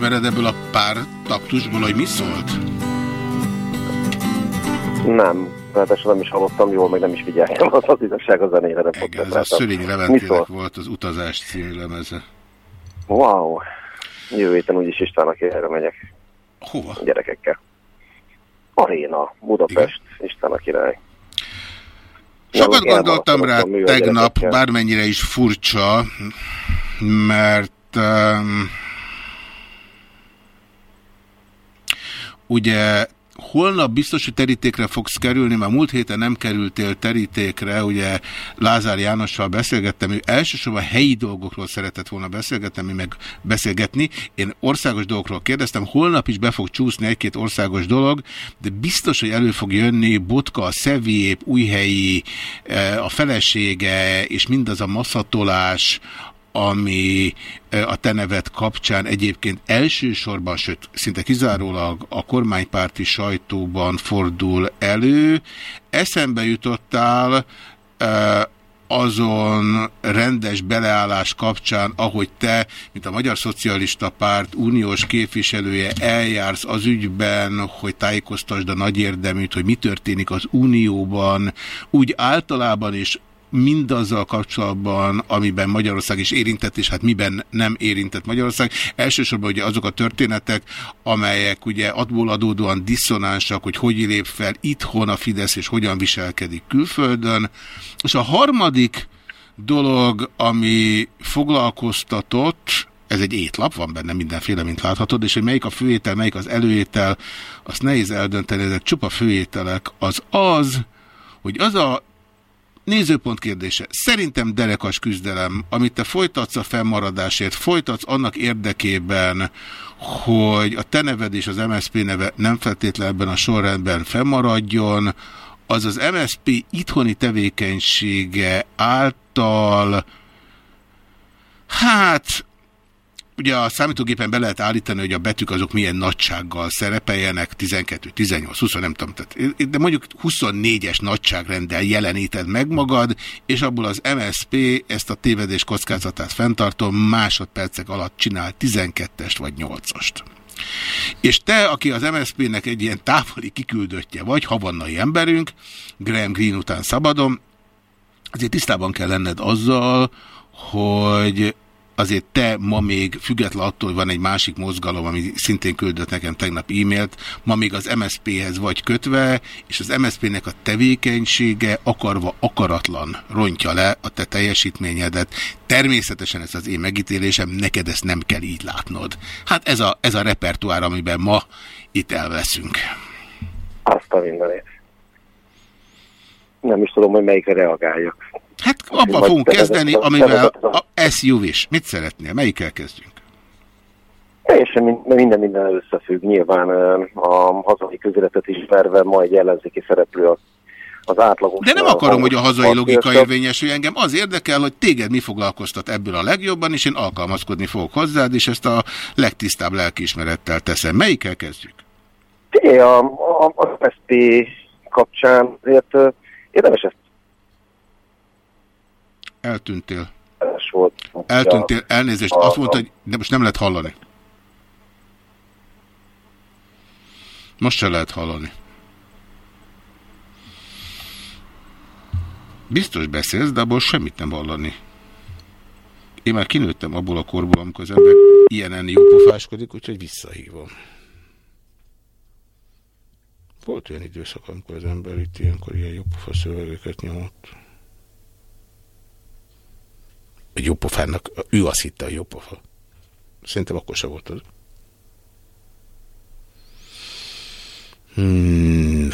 Megismered ebből a pár taktusból, hogy mi szólt? Nem, ráadásul nem is hallottam jól, meg nem is figyeltem az az igazság a zenére. Nem Igen, ez a Szörény Leventének volt az utazás című lemeze. Wow. Jövő héten úgyis Istvánnak erre megyek. Hova? Gyerekekkel. Aréna, Budapest, Igen? István a király. Sokat gondoltam rá tegnap, bármennyire is furcsa, mert um, ugye holnap biztos, hogy terítékre fogsz kerülni, mert múlt héten nem kerültél terítékre, ugye Lázár Jánossal beszélgettem, ő elsősorban helyi dolgokról szeretett volna beszélgetni, meg beszélgetni. Én országos dolgokról kérdeztem, holnap is be fog csúszni egy-két országos dolog, de biztos, hogy elő fog jönni Botka, Szevép, Újhelyi, eh, a felesége, és mindaz a masszatolás, ami a te neved kapcsán egyébként elsősorban, sőt, szinte kizárólag a kormánypárti sajtóban fordul elő. Eszembe jutottál azon rendes beleállás kapcsán, ahogy te, mint a Magyar Szocialista Párt uniós képviselője eljársz az ügyben, hogy tájékoztasd a nagy érdeműt, hogy mi történik az unióban, úgy általában is mindazzal kapcsolatban, amiben Magyarország is érintett, és hát miben nem érintett Magyarország. Elsősorban ugye azok a történetek, amelyek ugye abból adódóan diszonánsak, hogy hogy lép fel itthon a Fidesz, és hogyan viselkedik külföldön. És a harmadik dolog, ami foglalkoztatott, ez egy étlap, van benne mindenféle, mint láthatod, és hogy melyik a főétel, melyik az előétel, azt nehéz eldönteni, ezek csupa főételek, az az, hogy az a Nézőpont kérdése. Szerintem derekas küzdelem, amit te folytatsz a fennmaradásért, folytatsz annak érdekében, hogy a te neved és az MSZP neve nem feltétlenül ebben a sorrendben fennmaradjon, az az MSZP itthoni tevékenysége által hát Ugye a számítógépen be lehet állítani, hogy a betűk azok milyen nagysággal szerepeljenek, 12, 18, 20, nem tudom, tehát, de mondjuk 24-es nagyságrenddel jeleníted meg magad, és abból az MSP ezt a tévedés kockázatát fenntartom, másodpercek alatt csinál 12-est vagy 8-ost. És te, aki az MSZP-nek egy ilyen távoli kiküldöttje vagy, havannai emberünk, Graham Green után szabadon, azért tisztában kell lenned azzal, hogy azért te ma még, független attól, hogy van egy másik mozgalom, ami szintén küldött nekem tegnap e-mailt, ma még az MSZP-hez vagy kötve, és az MSZP-nek a tevékenysége akarva akaratlan rontja le a te teljesítményedet. Természetesen ez az én megítélésem, neked ezt nem kell így látnod. Hát ez a, ez a repertoár, amiben ma itt elveszünk. Azt a mindenét. nem is tudom, hogy melyikre reagáljak. Hát abban fogunk kezdeni, amivel a SUV is. Mit szeretnél? Melyikkel kezdjünk? Teljesen min- minden minden összefügg. Nyilván a hazai közéletet ismerve ma egy ellenzéki szereplő az, az átlagos. De nem akarom, hogy a hazai logika érvényesül engem. Az érdekel, hogy téged mi foglalkoztat ebből a legjobban, és én alkalmazkodni fogok hozzád, és ezt a legtisztább lelkiismerettel teszem. Melyikkel kezdjük? Figyelj, a, a, az SZP kapcsán azért érdemes ezt Eltűntél. Eltűntél, elnézést. Azt mondta, hogy de most nem lehet hallani. Most se lehet hallani. Biztos beszélsz, de abból semmit nem hallani. Én már kinőttem abból a korból, amikor az ember ilyenen jópofáskodik, úgyhogy visszahívom. Volt olyan időszak, amikor az ember itt ilyenkor ilyen jópofa szövegeket nyomott. A jópofának, ő azt hitte a jópofa. Szerintem akkor se volt az. Hmm.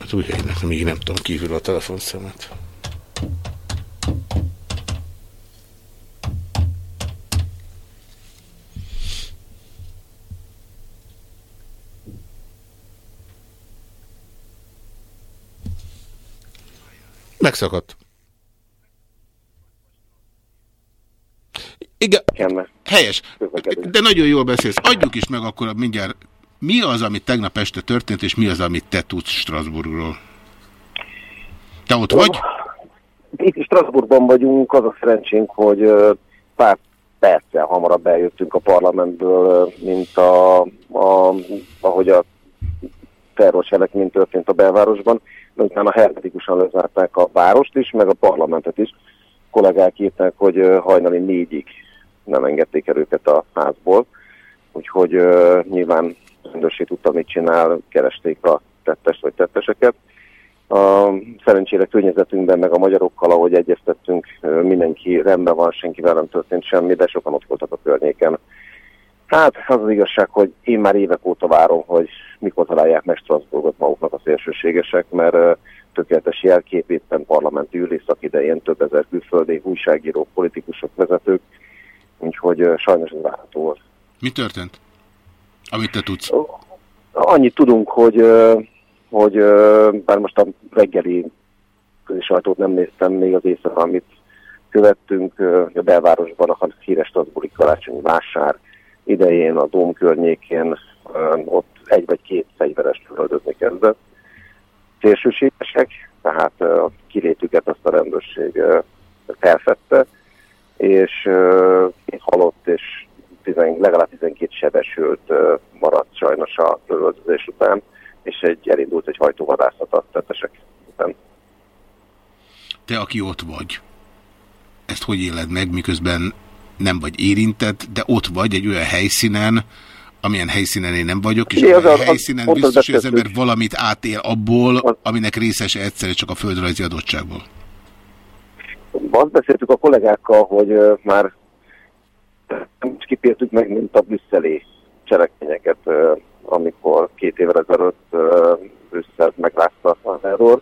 Az új helynek még nem tudom kívül a telefonszemet. Megszakadt. Igen, helyes. De nagyon jól beszélsz. Adjuk is meg akkor mindjárt. Mi az, ami tegnap este történt, és mi az, amit te tudsz Strasbourgról? Te ott vagy? Itt Strasbourgban vagyunk, az a szerencsénk, hogy pár perccel hamarabb eljöttünk a parlamentből, mint a, a, ahogy a terrorcselekmény történt a belvárosban, de utána hermetikusan lezárták a várost is, meg a parlamentet is. Kollégák írták, hogy hajnali négyig nem engedték el őket a házból, úgyhogy ö, nyilván rendőrség tudta, mit csinál, keresték a tettest vagy tetteseket. A szerencsére környezetünkben, meg a magyarokkal, ahogy egyeztettünk, mindenki rendben van, senkivel nem történt semmi, de sokan ott voltak a környéken. Hát az az igazság, hogy én már évek óta várom, hogy mikor találják meg Strasbourgot maguknak a szélsőségesek, mert ö, tökéletes jelkép éppen parlamenti ülésszak idején több ezer külföldi újságírók, politikusok, vezetők, úgyhogy sajnos ez várható volt. Mi történt? Amit te tudsz. Annyit tudunk, hogy, hogy bár most a reggeli sajtót nem néztem még az éjszaka, amit követtünk a belvárosban, a híres Strasbourgi karácsonyi vásár idején, a Dóm környékén, ott egy vagy két fegyveres lövöldözni kezdett. Szélsőségesek, tehát a kilétüket azt a rendőrség felfedte, és két halott és tizen, legalább 12 sebesült maradt sajnos a lövöldözés után, és egy, elindult egy hajtóvadászat a tettesek után. Te, aki ott vagy, ezt hogy éled meg, miközben nem vagy érintett, de ott vagy egy olyan helyszínen, amilyen helyszínen én nem vagyok, és Igen, az- helyszínen az biztos, hogy az ember valamit átél abból, aminek részese egyszerre csak a földrajzi adottságból. Azt beszéltük a kollégákkal, hogy már nem is kipértük meg, mint a brüsszeli cselekményeket, amikor két évvel ezelőtt ö, Brüsszel meglátta az error.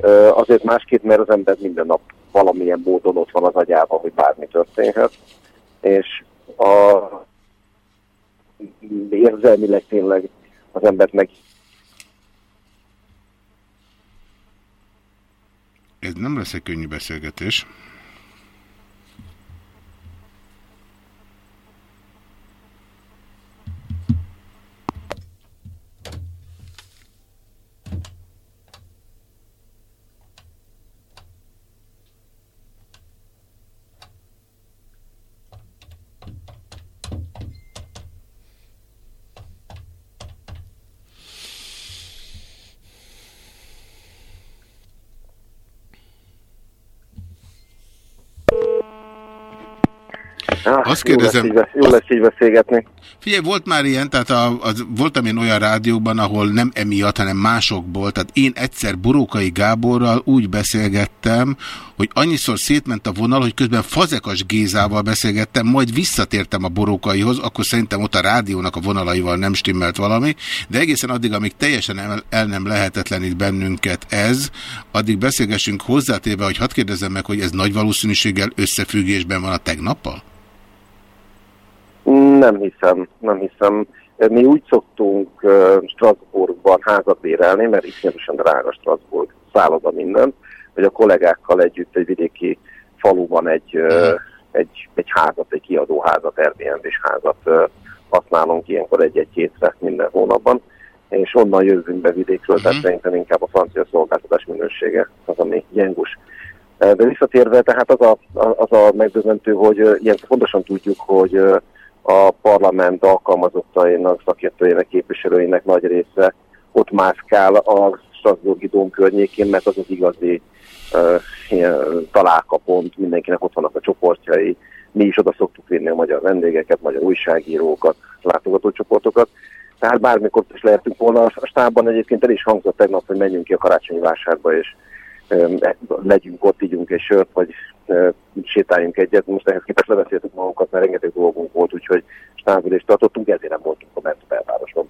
Ö, Azért másképp, mert az ember minden nap valamilyen módon ott van az agyában, hogy bármi történhet. És a érzelmileg tényleg az embert meg Ez nem lesz egy könnyű beszélgetés. Azt Jó lesz, kérdezem, így, jó lesz így beszélgetni. Figyelj, volt már ilyen, tehát a, az, voltam én olyan rádióban, ahol nem emiatt, hanem másokból, tehát én egyszer Borókai Gáborral úgy beszélgettem, hogy annyiszor szétment a vonal, hogy közben Fazekas Gézával beszélgettem, majd visszatértem a Borókaihoz, akkor szerintem ott a rádiónak a vonalaival nem stimmelt valami, de egészen addig, amíg teljesen el, el nem lehetetlenít bennünket ez, addig beszélgessünk hozzátéve, hogy hadd kérdezzem meg, hogy ez nagy valószínűséggel összefüggésben van a tegnappal? Nem hiszem, nem hiszem. Mi úgy szoktunk uh, Strasbourgban házat bérelni, mert iszonyatosan drága Strasbourg, szálloda minden, hogy a kollégákkal együtt egy vidéki faluban egy, uh, egy, egy házat, egy kiadóházat, Airbnb-s házat uh, használunk ilyenkor egy-egy hétre minden hónapban, és onnan jövünk be vidékről, tehát szerintem inkább a francia szolgáltatás minősége az, ami gyengus. De visszatérve, tehát az a, az a megdöbbentő, hogy ilyen pontosan tudjuk, hogy a parlament alkalmazottainak, szakértőjének, képviselőinek nagy része ott mászkál a Strasbourgi dóm környékén, mert az az igazi uh, találkapont, mindenkinek ott vannak a csoportjai. Mi is oda szoktuk vinni a magyar vendégeket, magyar újságírókat, látogatócsoportokat. Tehát bármikor is lehetünk volna. A stábban egyébként el is hangzott tegnap, hogy menjünk ki a karácsonyi vásárba, és legyünk ott, ígyunk egy sört, vagy sétáljunk egyet. Most ehhez képest lebeszéltük magunkat, mert rengeteg dolgunk volt, úgyhogy stábülést tartottunk, ezért nem voltunk a Mert belvárosban.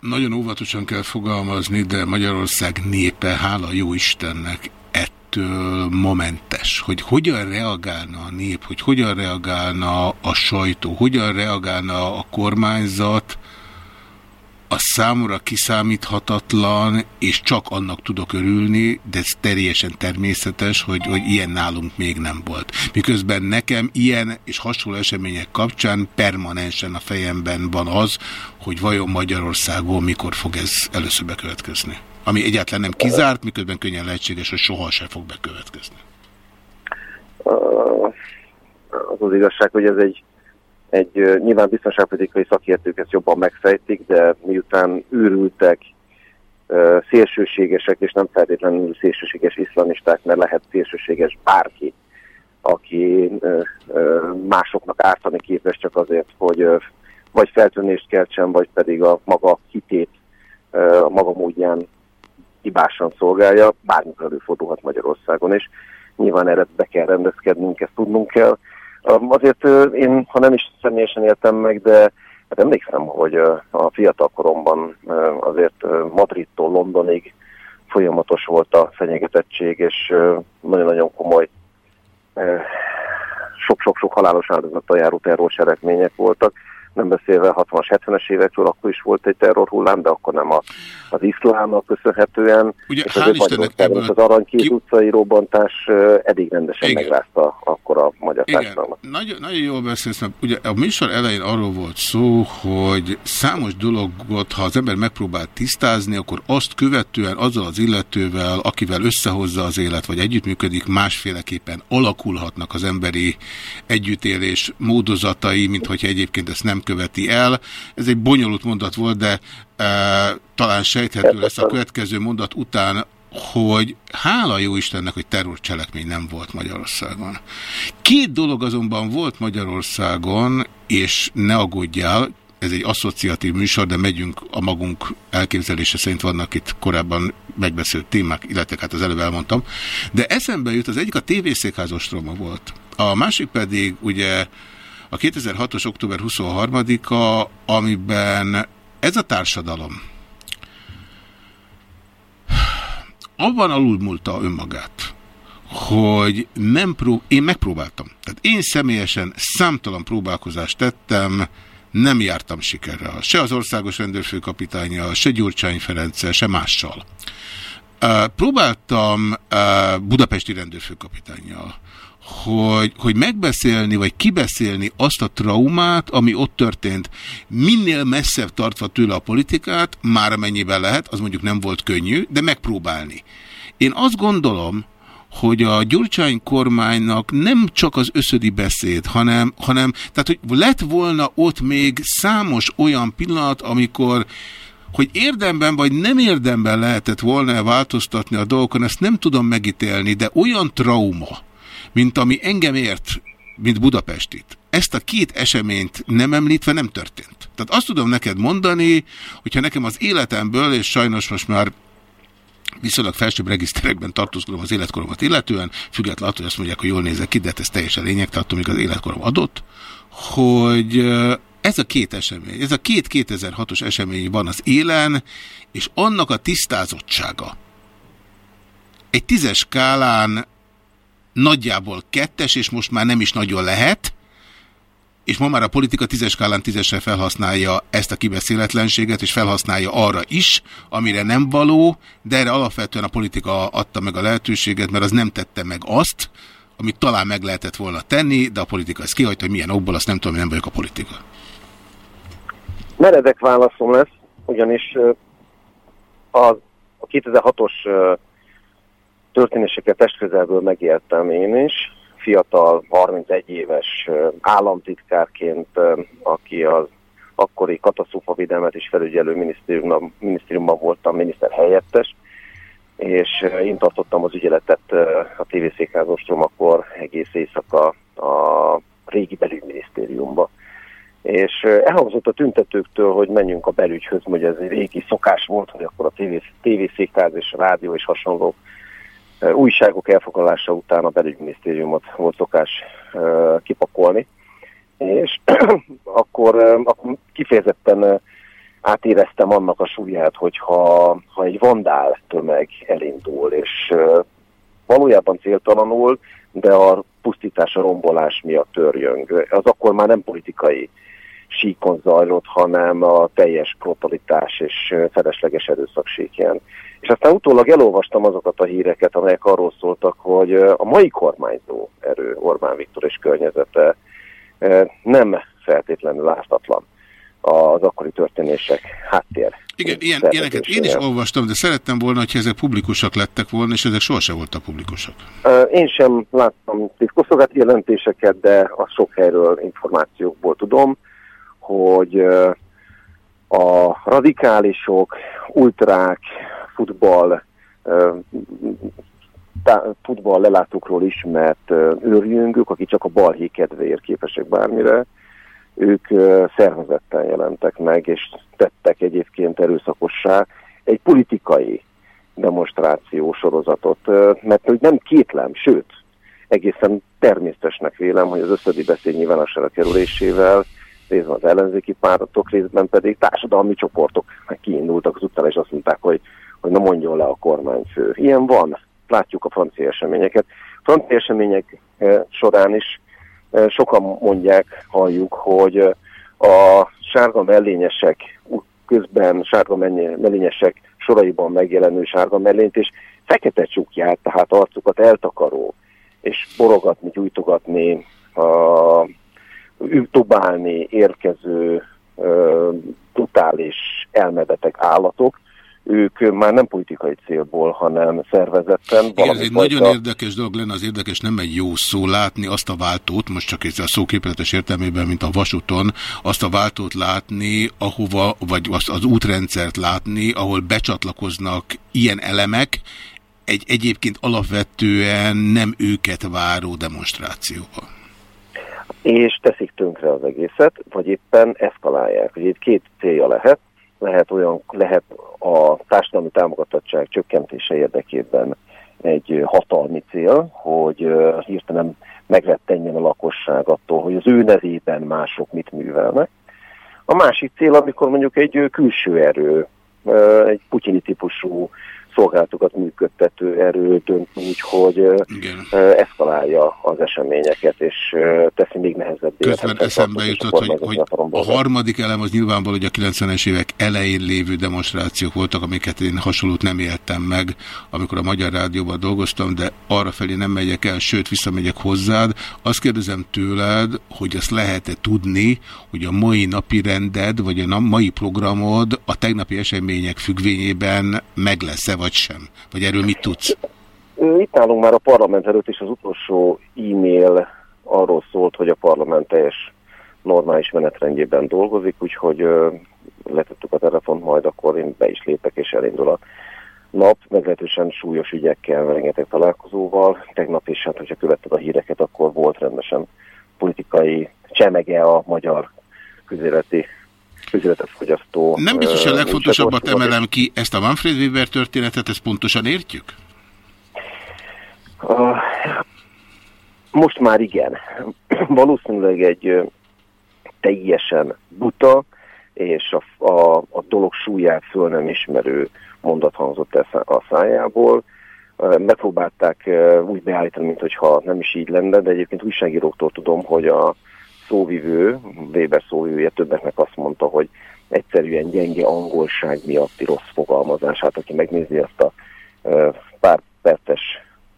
Nagyon óvatosan kell fogalmazni, de Magyarország népe, hála jó Istennek, ettől momentes, hogy hogyan reagálna a nép, hogy hogyan reagálna a sajtó, hogyan reagálna a kormányzat, a számomra kiszámíthatatlan, és csak annak tudok örülni, de ez teljesen természetes, hogy, hogy ilyen nálunk még nem volt. Miközben nekem ilyen és hasonló események kapcsán permanensen a fejemben van az, hogy vajon Magyarországon mikor fog ez először bekövetkezni. Ami egyáltalán nem kizárt, miközben könnyen lehetséges, hogy soha se fog bekövetkezni. Az az igazság, hogy ez egy, egy nyilván biztonságpolitikai szakértők ezt jobban megfejtik, de miután őrültek, szélsőségesek, és nem feltétlenül szélsőséges iszlamisták, mert lehet szélsőséges bárki, aki másoknak ártani képes csak azért, hogy vagy feltűnést keltsen, vagy pedig a maga hitét a maga módján hibásan szolgálja, bármikor előfordulhat Magyarországon is. Nyilván erre be kell rendezkednünk, ezt tudnunk kell. Azért én, ha nem is személyesen éltem meg, de hát emlékszem, hogy a fiatal koromban azért Madridtól Londonig folyamatos volt a fenyegetettség, és nagyon-nagyon komoly sok-sok-sok halálos áldozattal járó terrorcselekmények voltak nem beszélve 60-as, 70-es évekről, akkor is volt egy terrorhullám, de akkor nem a, az iszlámnak köszönhetően. Ugye, és hál' Istennek ebből az Aranykét utcai robbantás eddig rendesen Igen. megrázta akkor a magyar Igen, társadalmat. nagyon, nagyon jól beszélsz, mert ugye a műsor elején arról volt szó, hogy számos dologot, ha az ember megpróbál tisztázni, akkor azt követően azzal az illetővel, akivel összehozza az élet, vagy együttműködik, másféleképpen alakulhatnak az emberi együttélés módozatai, mint hogyha egyébként ezt nem követi el. Ez egy bonyolult mondat volt, de e, talán sejthető lesz a következő mondat után, hogy hála jó Istennek, hogy terrorcselekmény nem volt Magyarországon. Két dolog azonban volt Magyarországon, és ne aggódjál, ez egy asszociatív műsor, de megyünk a magunk elképzelése szerint vannak itt korábban megbeszélt témák, illetve hát az előbb elmondtam. De eszembe jut, az egyik a tévészékház ostroma volt. A másik pedig ugye a 2006-os október 23-a, amiben ez a társadalom abban alulmúlta önmagát, hogy nem prób én megpróbáltam. Tehát én személyesen számtalan próbálkozást tettem, nem jártam sikerrel. Se az országos rendőrfőkapitányjal, se Gyurcsány Ferenccel, se mással. Uh, próbáltam budapesti rendőrfőkapitányjal, hogy, hogy megbeszélni, vagy kibeszélni azt a traumát, ami ott történt, minél messzebb tartva tőle a politikát, már amennyiben lehet, az mondjuk nem volt könnyű, de megpróbálni. Én azt gondolom, hogy a Gyurcsány kormánynak nem csak az összödi beszéd, hanem, hanem tehát, hogy lett volna ott még számos olyan pillanat, amikor hogy érdemben vagy nem érdemben lehetett volna -e változtatni a dolgokon, ezt nem tudom megítélni, de olyan trauma, mint ami engem ért mint Budapestit, ezt a két eseményt nem említve nem történt. Tehát azt tudom neked mondani, hogyha nekem az életemből, és sajnos most már viszonylag felsőbb regiszterekben tartózkodom az életkoromat illetően, függetlenül attól, hogy azt mondják, hogy jól nézek ki, de hát ez teljesen lényegtartó, még az életkorom adott, hogy ez a két esemény, ez a két 2006-os esemény van az élen, és annak a tisztázottsága egy tízes skálán nagyjából kettes, és most már nem is nagyon lehet, és ma már a politika tízes skálán tízesre felhasználja ezt a kibeszéletlenséget, és felhasználja arra is, amire nem való, de erre alapvetően a politika adta meg a lehetőséget, mert az nem tette meg azt, amit talán meg lehetett volna tenni, de a politika ezt kihagyta, hogy milyen okból, azt nem tudom, nem vagyok a politika. Meredek válaszom lesz, ugyanis a, a 2006-os történéseket testközelből megéltem én is, fiatal, 31 éves államtitkárként, aki az akkori katasztrófavédelmet és felügyelő minisztériumban, minisztériumban voltam miniszter helyettes, és én tartottam az ügyeletet a tévészékház ostrom akkor egész éjszaka a régi belügyminisztériumba. És elhangzott a tüntetőktől, hogy menjünk a belügyhöz, hogy ez egy régi szokás volt, hogy akkor a tévészékház és a rádió és hasonló újságok elfoglalása után a belügyminisztériumot volt szokás kipakolni, és akkor, akkor kifejezetten átéreztem annak a súlyát, hogyha ha egy vandál tömeg elindul, és valójában céltalanul, de a pusztítás, a rombolás miatt törjöng. Az akkor már nem politikai síkon zajlott, hanem a teljes brutalitás és felesleges erőszak síkján. És aztán utólag elolvastam azokat a híreket, amelyek arról szóltak, hogy a mai kormányzó erő, Orbán Viktor és környezete nem feltétlenül láthatatlan az akkori történések háttér. Igen, ilyen, ilyeneket én is olvastam, de szerettem volna, hogy ezek publikusak lettek volna, és ezek sohasem voltak publikusak. Én sem láttam titkosszolgált jelentéseket, de a sok helyről információkból tudom, hogy a radikálisok, ultrák, futball, futball lelátókról ismert őrjüngők, akik csak a balhé kedvéért képesek bármire, ők szervezetten jelentek meg, és tettek egyébként erőszakossá egy politikai demonstráció sorozatot, mert hogy nem kétlem, sőt, egészen természetesnek vélem, hogy az összödi beszéd nyilvánosságra kerülésével részben az ellenzéki pártok, részben pedig társadalmi csoportok kiindultak az utcára, és azt mondták, hogy, hogy na mondjon le a kormányfő. Ilyen van, látjuk a francia eseményeket. Francia események során is sokan mondják, halljuk, hogy a sárga mellényesek közben sárga mellényesek soraiban megjelenő sárga mellényt, és fekete csukját, tehát arcukat eltakaró, és borogatni, gyújtogatni, a, érkező totális elmebeteg állatok, ők már nem politikai célból, hanem szervezetten. Igen, ez egy nagyon érdekes dolog lenne, az érdekes nem egy jó szó látni azt a váltót, most csak ez a szóképletes értelmében, mint a vasúton, azt a váltót látni, ahova, vagy azt az útrendszert látni, ahol becsatlakoznak ilyen elemek, egy egyébként alapvetően nem őket váró demonstrációba. És teszik tönkre az egészet, vagy éppen eszkalálják. Ugye itt két célja lehet lehet olyan, lehet a társadalmi támogatottság csökkentése érdekében egy hatalmi cél, hogy hirtelen megrettenjen a lakosság attól, hogy az ő nevében mások mit művelnek. A másik cél, amikor mondjuk egy külső erő, egy putyini típusú szolgálatokat működtető erő dönt úgy, hogy Igen. eszkalálja az eseményeket, és teszi még nehezebb. Közben eszembe jutott, hogy, hogy a harmadik elem az nyilvánvaló, hogy a 90-es évek elején lévő demonstrációk voltak, amiket én hasonlót nem éltem meg, amikor a Magyar Rádióban dolgoztam, de arra felé nem megyek el, sőt visszamegyek hozzád. Azt kérdezem tőled, hogy ezt lehet-e tudni, hogy a mai napi rended, vagy a mai programod a tegnapi események függvényében meg lesz-e, vagy sem? Vagy erről mit tudsz? Itt állunk már a parlament előtt, és az utolsó e-mail arról szólt, hogy a parlament teljes normális menetrendjében dolgozik, úgyhogy letettük a telefont, majd akkor én be is lépek, és elindul a nap, meglehetősen súlyos ügyekkel, rengeteg találkozóval. Tegnap is, hát hogyha követted a híreket, akkor volt rendesen politikai csemege a magyar közéleti közéletet fogyasztó. Nem biztos, hogy a legfontosabbat emelem ki, ezt a Manfred Weber történetet, ezt pontosan értjük? Most már igen. Valószínűleg egy teljesen buta és a, a, a dolog súlyát föl nem ismerő mondat hangzott el a szájából. Megpróbálták úgy beállítani, mintha nem is így lenne, de egyébként újságíróktól tudom, hogy a szóvivő, Weber szóvivője többeknek azt mondta, hogy egyszerűen gyenge angolság miatti rossz fogalmazás. Hát aki megnézi azt a pár perces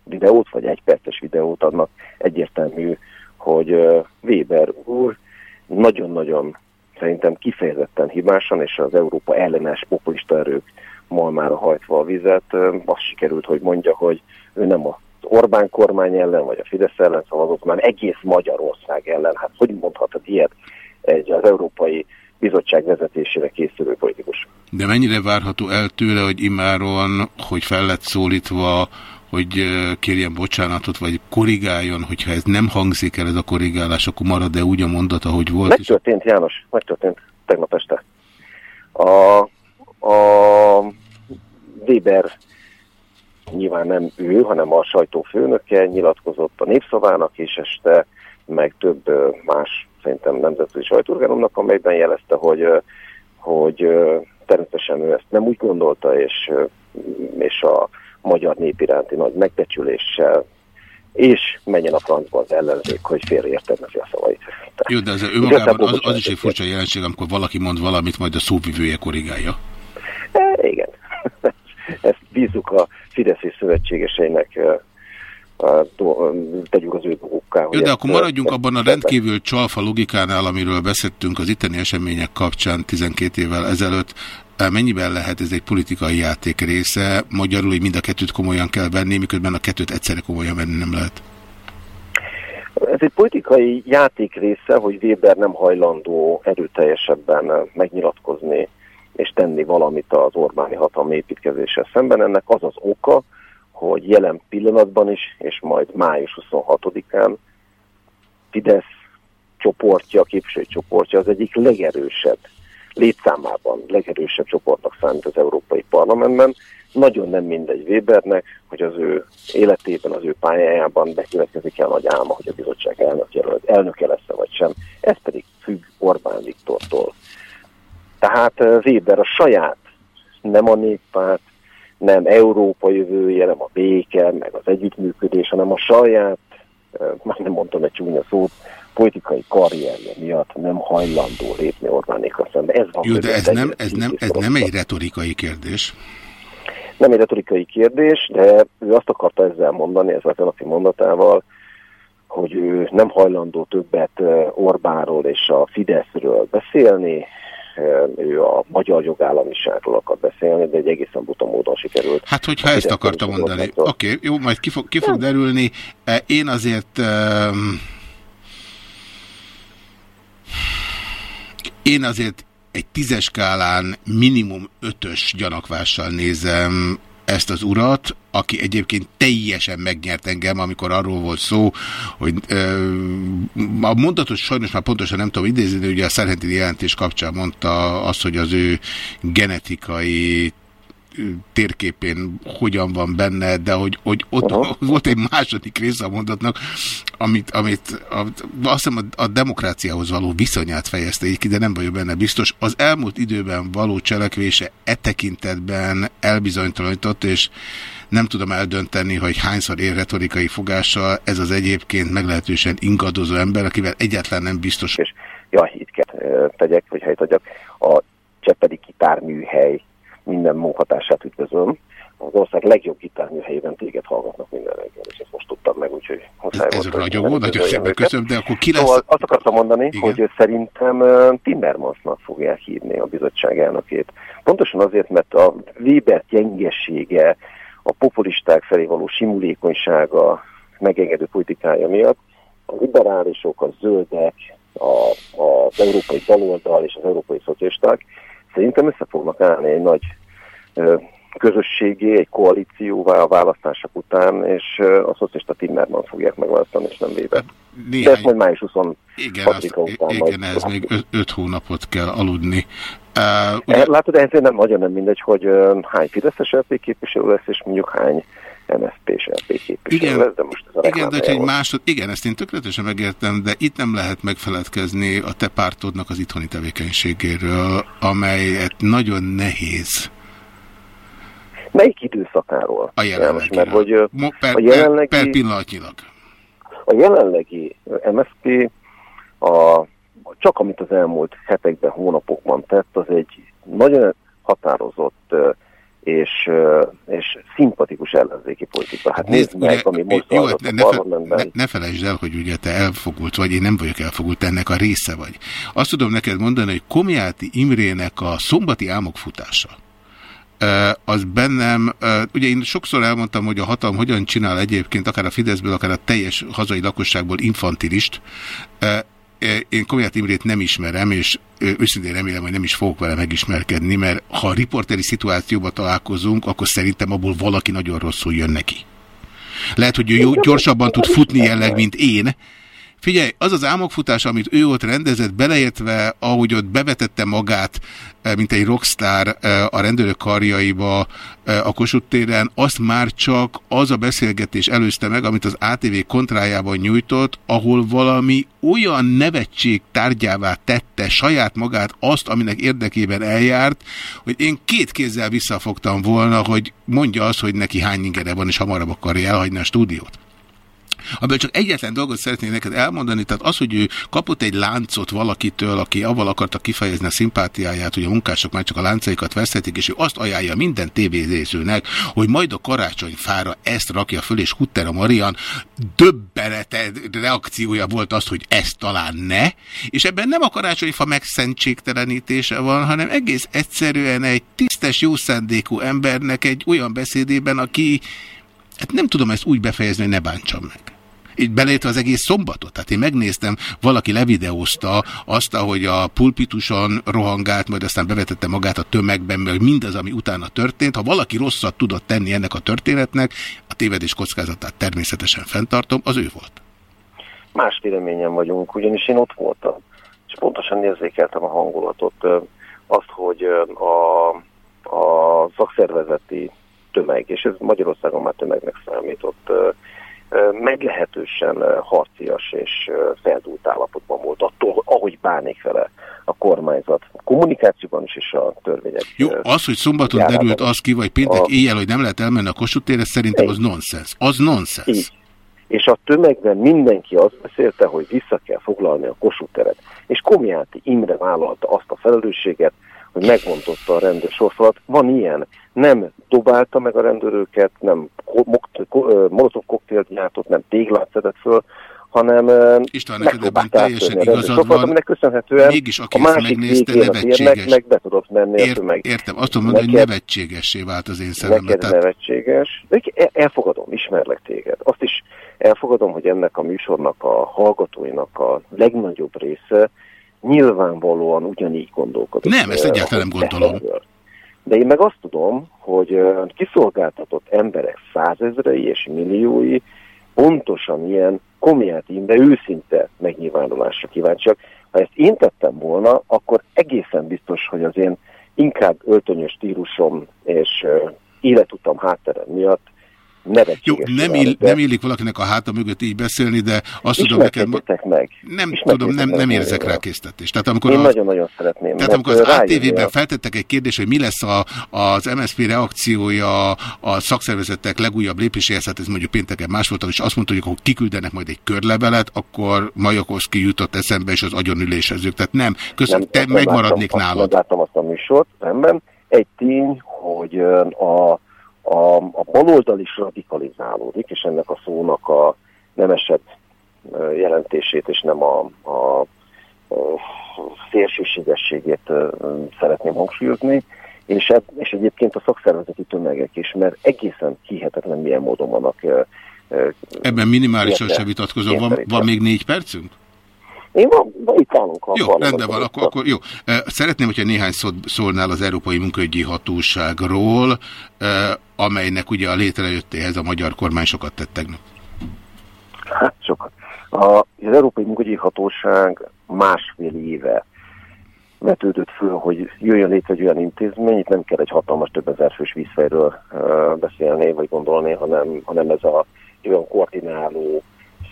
videót, vagy egy perces videót, annak egyértelmű, hogy Weber úr nagyon-nagyon szerintem kifejezetten hibásan, és az Európa ellenes populista erők malmára hajtva a vizet, azt sikerült, hogy mondja, hogy ő nem az Orbán kormány ellen, vagy a Fidesz ellen szavazott, hanem egész Magyarország ellen. Hát hogy mondhatod ilyet egy az Európai Bizottság vezetésére készülő politikus? De mennyire várható el tőle, hogy immáron, hogy fel lett szólítva, hogy kérjen bocsánatot, vagy korrigáljon, hogyha ez nem hangzik el ez a korrigálás, akkor marad-e úgy a mondat, ahogy volt? és- Megtörtént, János, megtörtént tegnap este. A, a Weber nyilván nem ő, hanem a sajtófőnöke nyilatkozott a népszavának és este, meg több más szerintem nemzetközi sajtóorganumnak, amelyben jelezte, hogy, hogy természetesen ő ezt nem úgy gondolta, és, és a magyar nép iránti nagy megbecsüléssel, és menjen a francba az ellenzék, hogy félreértelmezi a szavait. Jó, de Igazából önmagában az, az is egy furcsa jelenség, amikor valaki mond valamit, majd a szóvivője korrigálja. E, igen. Ezt bízzuk a Fidesz és szövetségeseinek, tegyük az ő. Jó, hogy de akkor maradjunk abban a rendkívül csalfa logikánál, amiről beszéltünk az itteni események kapcsán 12 évvel ezelőtt. Mennyiben lehet ez egy politikai játék része? Magyarul, hogy mind a kettőt komolyan kell venni, miközben a kettőt egyszerre komolyan venni nem lehet. Ez egy politikai játék része, hogy Weber nem hajlandó erőteljesebben megnyilatkozni és tenni valamit az Orbáni hatalmi építkezéssel szemben. Ennek az az oka, hogy jelen pillanatban is, és majd május 26-án Fidesz csoportja, képviselői csoportja az egyik legerősebb, létszámában legerősebb csoportnak számít az Európai Parlamentben. Nagyon nem mindegy Webernek, hogy az ő életében, az ő pályájában bekövetkezik el nagy álma, hogy a bizottság elnök jelölt, elnöke lesz vagy sem. Ez pedig függ Orbán Viktortól. Tehát eh, Weber a saját, nem a néppárt, nem Európa jövője, nem a béke, meg az együttműködés, hanem a saját, már nem mondtam egy csúnya szót, politikai karrierje miatt nem hajlandó lépni Orbánékkal szembe. Ez van Jó, de ez nem, ez, nem, ez nem egy retorikai kérdés. nem egy retorikai kérdés, de ő azt akarta ezzel mondani, ezzel a tegnapi mondatával, hogy ő nem hajlandó többet Orbánról és a Fideszről beszélni, ő a magyar jogállamiságról akar beszélni, de egy egészen buta módon sikerült. Hát, hogyha ezt akarta mondani. Oké, okay, jó, majd ki fog, ki fog derülni. E, Én azért... Um, én azért egy tízes skálán minimum ötös gyanakvással nézem ezt az urat, aki egyébként teljesen megnyert engem, amikor arról volt szó, hogy ö, a mondatot sajnos már pontosan nem tudom idézni, de ugye a Szerhentini jelentés kapcsán mondta azt, hogy az ő genetikai térképén hogyan van benne, de hogy, hogy ott Aha. volt egy második része a mondatnak, amit, amit a, azt hiszem a, a demokráciához való viszonyát fejezte így ki, de nem vagyok benne biztos. Az elmúlt időben való cselekvése e tekintetben elbizonytalanított, és nem tudom eldönteni, hogy hányszor ér retorikai fogással ez az egyébként meglehetősen ingadozó ember, akivel egyáltalán nem biztos. És jaj, itt kell tegyek, hogy helyt adjak, a Cseppedi kitárműhely minden munkatársát üdvözlöm. Az ország legjobb gitárműhelyében téged hallgatnak minden reggel, és ezt most tudtam meg, úgyhogy muszáj Ez ragyogó, nagyon szépen köszönöm, de akkor ki lesz? Szóval azt akartam mondani, Igen. hogy szerintem Timmermansnak fogják hívni a bizottság elnökét. Pontosan azért, mert a Weber gyengessége, a populisták felé való simulékonysága, megengedő politikája miatt a liberálisok, a zöldek, a, a, az európai baloldal és az európai szocialisták szerintem össze fognak állni egy nagy közösségé, egy koalícióvá a választások után, és a szocialista Timmerman fogják megválasztani, és nem véve. De ezt majd május 26 Igen, azt, után igen majd ez még öt, öt hónapot kell aludni. Uh, ugye... Látod, ezért nem nagyon nem mindegy, hogy hány Fideszes LP képviselő lesz, és mondjuk hány MSZP-s LP képviselő Igen, lesz, de most ez a igen, de egy másod, igen, ezt én tökéletesen megértem, de itt nem lehet megfeledkezni a te pártodnak az itthoni tevékenységéről, amelyet nagyon nehéz. Melyik időszakáról? A János, mert hogy per, a jelenlegi, per, pillanatnyilag. a jelenlegi MSZP a, csak amit az elmúlt hetekben, hónapokban tett, az egy nagyon határozott és, és szimpatikus ellenzéki politika. Hát nézd meg, ami most Jó, ne, ne, parlamentben. ne, ne felejtsd el, hogy ugye te elfogult vagy, én nem vagyok elfogult, ennek a része vagy. Azt tudom neked mondani, hogy Komjáti Imrének a szombati álmok futása, az bennem, ugye én sokszor elmondtam, hogy a hatalom hogyan csinál egyébként, akár a Fideszből, akár a teljes hazai lakosságból infantilist. Én Komját Imrét nem ismerem, és őszintén remélem, hogy nem is fogok vele megismerkedni, mert ha a riporteri szituációba találkozunk, akkor szerintem abból valaki nagyon rosszul jön neki. Lehet, hogy ő jó, gyorsabban tud futni jelleg, mint én. Figyelj, az az álmokfutás, amit ő ott rendezett, beleértve, ahogy ott bevetette magát, eh, mint egy rockstar eh, a rendőrök karjaiba eh, a Kossuth téren, azt már csak az a beszélgetés előzte meg, amit az ATV kontrájában nyújtott, ahol valami olyan nevetség tárgyává tette saját magát azt, aminek érdekében eljárt, hogy én két kézzel visszafogtam volna, hogy mondja azt, hogy neki hány ingere van, és hamarabb akarja elhagyni a stúdiót. Abból csak egyetlen dolgot szeretnék neked elmondani, tehát az, hogy ő kapott egy láncot valakitől, aki avval akarta kifejezni a szimpátiáját, hogy a munkások már csak a láncaikat veszhetik, és ő azt ajánlja minden tévézésőnek, hogy majd a karácsonyfára ezt rakja föl, és Hutter a Marian döbbenete reakciója volt az, hogy ezt talán ne, és ebben nem a karácsonyfa megszentségtelenítése van, hanem egész egyszerűen egy tisztes, jó szándékú embernek egy olyan beszédében, aki Hát nem tudom ezt úgy befejezni, hogy ne bántsam meg. Így beleértve az egész szombatot. Tehát én megnéztem, valaki levideózta azt, ahogy a pulpituson rohangált, majd aztán bevetette magát a tömegben, meg mindaz, ami utána történt. Ha valaki rosszat tudott tenni ennek a történetnek, a tévedés kockázatát természetesen fenntartom, az ő volt. Más véleményen vagyunk, ugyanis én ott voltam, és pontosan érzékeltem a hangulatot, azt, hogy a, a szakszervezeti tömeg, és ez Magyarországon már tömegnek számított, meglehetősen harcias és feldúlt állapotban volt attól, ahogy bánik vele a kormányzat. A kommunikációban is, és a törvények. Jó, az, hogy szombaton járában. derült az ki, vagy péntek A- éjjel, hogy nem lehet elmenni a Kossuth térre, szerintem az nonsens. Az nonsens. Így. És a tömegben mindenki azt beszélte, hogy vissza kell foglalni a Kossuth teret. És Komjáti Imre vállalta azt a felelősséget, hogy megmondotta a rendőr sorfalat. Van ilyen. Nem dobálta meg a rendőröket, nem molotov koktélt gyártott, nem téglát szedett föl, hanem István, neked ebben teljesen a igazad van. aminek köszönhetően Mégis, aki a másik megnézte, a nevetséges. meg be tudott menni a Ért, tömeg. értem, azt tudom mondani, hogy Neked- nevetségessé vált az én szememben. Neked Tehát nevetséges. El- elfogadom, ismerlek téged. Azt is elfogadom, hogy ennek a műsornak a hallgatóinak a legnagyobb része nyilvánvalóan ugyanígy gondolkodik. Nem, ezt egyáltalán nem gondolom. De én meg azt tudom, hogy kiszolgáltatott emberek százezrei és milliói pontosan ilyen komjáti, de őszinte megnyilvánulásra kíváncsiak. Ha ezt én tettem volna, akkor egészen biztos, hogy az én inkább öltönyös stílusom és életutam hátterem miatt Jó, nem, ill, nem illik valakinek a háta mögött így beszélni, de azt tudom neked... Meg. Nem tudom, nem, nem érzek rá késztetést. Tehát amikor, Én nagyon-nagyon szeretném. tehát amikor az ATV-ben feltettek egy kérdést, hogy mi lesz a, az MSZP reakciója a szakszervezetek legújabb lépéséhez, hát ez mondjuk pénteken más volt, és azt mondta, hogy akkor kiküldenek majd egy körlevelet, akkor Majakovszki jutott eszembe, és az agyonülésezők. Tehát nem, köszönöm, te nem megmaradnék láttam, nálad. Nem azt a műsort, rendben. Egy tény, hogy a, a, a baloldal is radikalizálódik, és ennek a szónak a nemesebb jelentését, és nem a, a, a szélsőségességét szeretném hangsúlyozni. És, eb, és egyébként a szakszervezeti tömegek is, mert egészen hihetetlen milyen módon vannak Ebben minimálisan érte- sem vitatkozom. Van, van még négy percünk? Én van, van itt Nálunk a Jó, parlamentben rendben van, akkor, akkor jó. Szeretném, hogyha néhány szót szólnál az Európai Munkaügyi Hatóságról, amelynek ugye a létrejöttéhez a magyar kormány sokat tett tegnap. Hát sokat. A, az Európai Munkagyi Hatóság másfél éve vetődött föl, hogy jöjjön létre egy olyan intézmény, itt nem kell egy hatalmas több ezer fős vízfejről uh, beszélni, vagy gondolni, hanem, hanem ez a olyan koordináló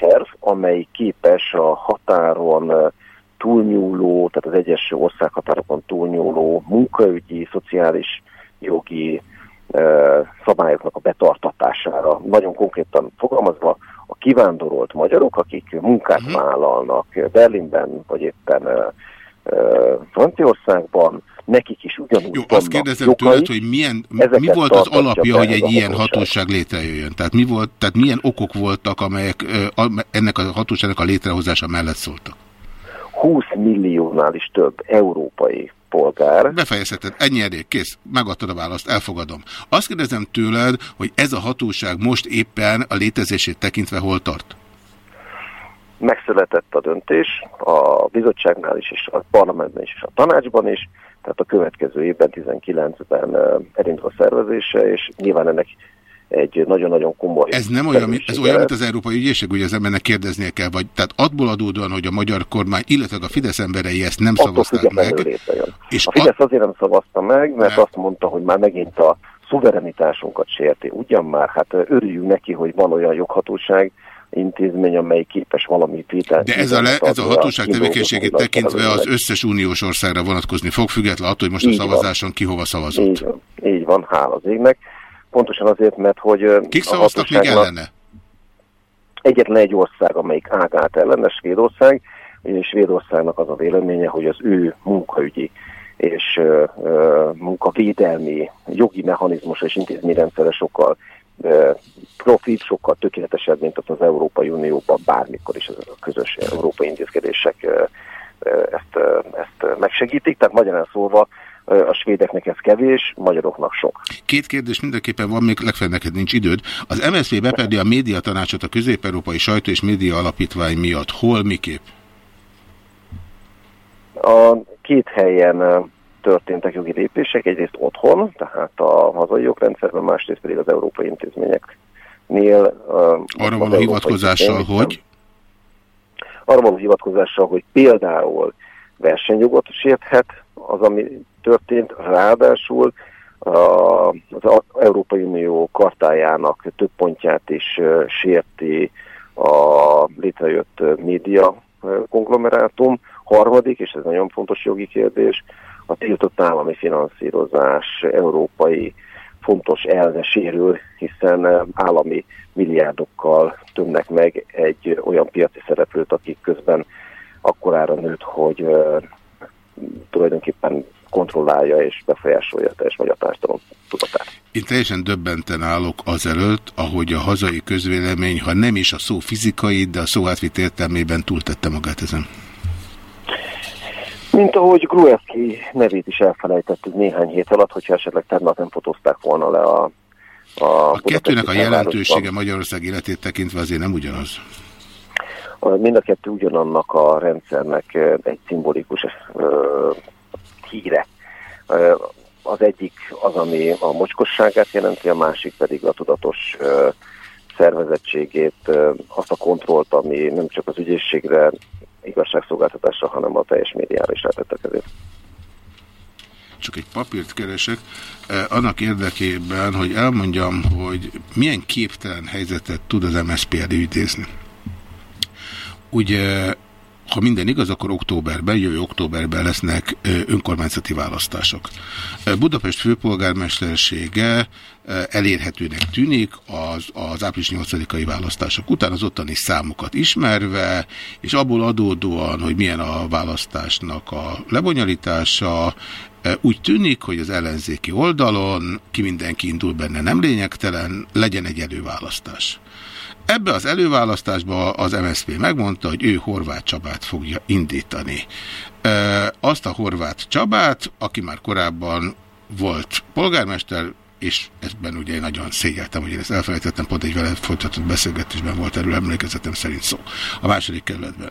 szerv, amely képes a határon túlnyúló, tehát az egyes országhatárokon túlnyúló munkaügyi, szociális, jogi szabályoknak a betartatására. Nagyon konkrétan fogalmazva, a kivándorolt magyarok, akik munkát vállalnak Berlinben, vagy éppen Franciaországban, nekik is ugyanúgy Jó, azt kérdezem jogaik. tőled, hogy milyen, mi volt az alapja, hogy egy ilyen hatóság. hatóság létrejöjjön? Tehát, mi volt, tehát milyen okok voltak, amelyek ennek a hatóságnak a létrehozása mellett szóltak? 20 milliónál is több európai polgár. Befejezheted, ennyi elég, kész, megadtad a választ, elfogadom. Azt kérdezem tőled, hogy ez a hatóság most éppen a létezését tekintve hol tart? Megszületett a döntés a bizottságnál is, és a parlamentben is, és a tanácsban is, tehát a következő évben, 19-ben ö, elindul a szervezése, és nyilván ennek egy nagyon-nagyon komoly... Ez nem olyan, mint- ez olyan, mint az Európai Ügyészség, ugye az embernek kérdeznie kell, vagy tehát abból adódóan, hogy a magyar kormány, illetve a Fidesz emberei ezt nem Attól szavazták meg, és a Fidesz azért nem szavazta meg, mert azt mondta, hogy már megint a szuverenitásunkat sérti. Ugyan már, hát örüljünk neki, hogy van olyan joghatóság, intézmény, amely képes valamit vételni. De ez a, le, ez a hatóság tevékenységét tekintve az összes uniós országra vonatkozni fog, független attól, hogy most a Így van. szavazáson ki hova szavazott. Így van, így van, hála az égnek. Pontosan azért, mert hogy Kik a szavaztak még ellene? Egyetlen egy ország, amelyik ágált ellene, Svédország, és Svédországnak az a véleménye, hogy az ő munkaügyi és ö, munkavédelmi jogi mechanizmus és intézményrendszere sokkal profit, sokkal tökéletesebb, mint az az Európai Unióban bármikor is ez a közös európai intézkedések ezt, ezt megsegítik. Tehát magyarán szólva a svédeknek ez kevés, magyaroknak sok. Két kérdés mindenképpen van, még legfeljebb neked nincs időd. Az MSZP beperli a média tanácsot a Közép-Európai Sajtó és Média Alapítvány miatt. Hol, miképp? A két helyen történtek jogi lépések, egyrészt otthon, tehát a hazai jogrendszerben, másrészt pedig az európai intézményeknél. Arra való hivatkozással, hogy? Arra való hivatkozással, hogy például versenyjogot sérthet az, ami történt, ráadásul az Európai Unió kartájának több pontját is sérti a létrejött média konglomerátum. Harmadik, és ez nagyon fontos jogi kérdés, a tiltott állami finanszírozás európai fontos elve sérül, hiszen ö, állami milliárdokkal tömnek meg egy olyan piaci szereplőt, akik közben akkorára nőtt, hogy ö, tulajdonképpen kontrollálja és befolyásolja a teljes magyar társadalom tudatát. Én teljesen döbbenten állok azelőtt, ahogy a hazai közvélemény, ha nem is a szó fizikai, de a szó átvitt értelmében túltette magát ezen. Mint ahogy Gruevski nevét is elfelejtettük néhány hét alatt, hogyha esetleg tegnap nem fotózták volna le a a, A kettőnek a jelentősége Magyarország életét tekintve azért nem ugyanaz. Mind a kettő ugyanannak a rendszernek egy szimbolikus ö, híre. Az egyik az, ami a mocskosságát jelenti, a másik pedig a tudatos ö, szervezettségét, ö, azt a kontrollt, ami nem csak az ügyészségre, igazságszolgáltatásra, hanem a teljes médiára is rátettek ezért. Csak egy papírt keresek, eh, annak érdekében, hogy elmondjam, hogy milyen képtelen helyzetet tud az MSZP előidézni. Ugye, ha minden igaz, akkor októberben, jövő októberben lesznek önkormányzati választások. Budapest főpolgármestersége elérhetőnek tűnik az, az április 8-ai választások után az ottani számokat ismerve, és abból adódóan, hogy milyen a választásnak a lebonyolítása, úgy tűnik, hogy az ellenzéki oldalon ki mindenki indul benne nem lényegtelen, legyen egy előválasztás. Ebbe az előválasztásba az MSZP megmondta, hogy ő Horváth Csabát fogja indítani. E, azt a Horváth Csabát, aki már korábban volt polgármester, és ebben ugye én nagyon szégyeltem, hogy én ezt elfelejtettem, pont egy vele folytatott beszélgetésben volt erről emlékezetem szerint szó. A második kerületben.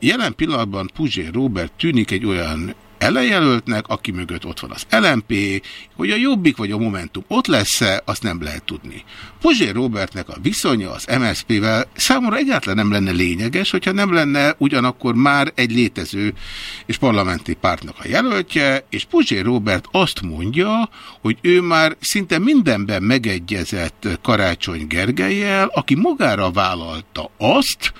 Jelen pillanatban Puzsé Robert tűnik egy olyan ellenjelöltnek, aki mögött ott van az LMP, hogy a Jobbik vagy a Momentum ott lesz-e, azt nem lehet tudni. Puzsé Robertnek a viszonya az MSZP-vel számomra egyáltalán nem lenne lényeges, hogyha nem lenne ugyanakkor már egy létező és parlamenti pártnak a jelöltje, és Puzsé Robert azt mondja, hogy ő már szinte mindenben megegyezett Karácsony Gergelyel, aki magára vállalta azt,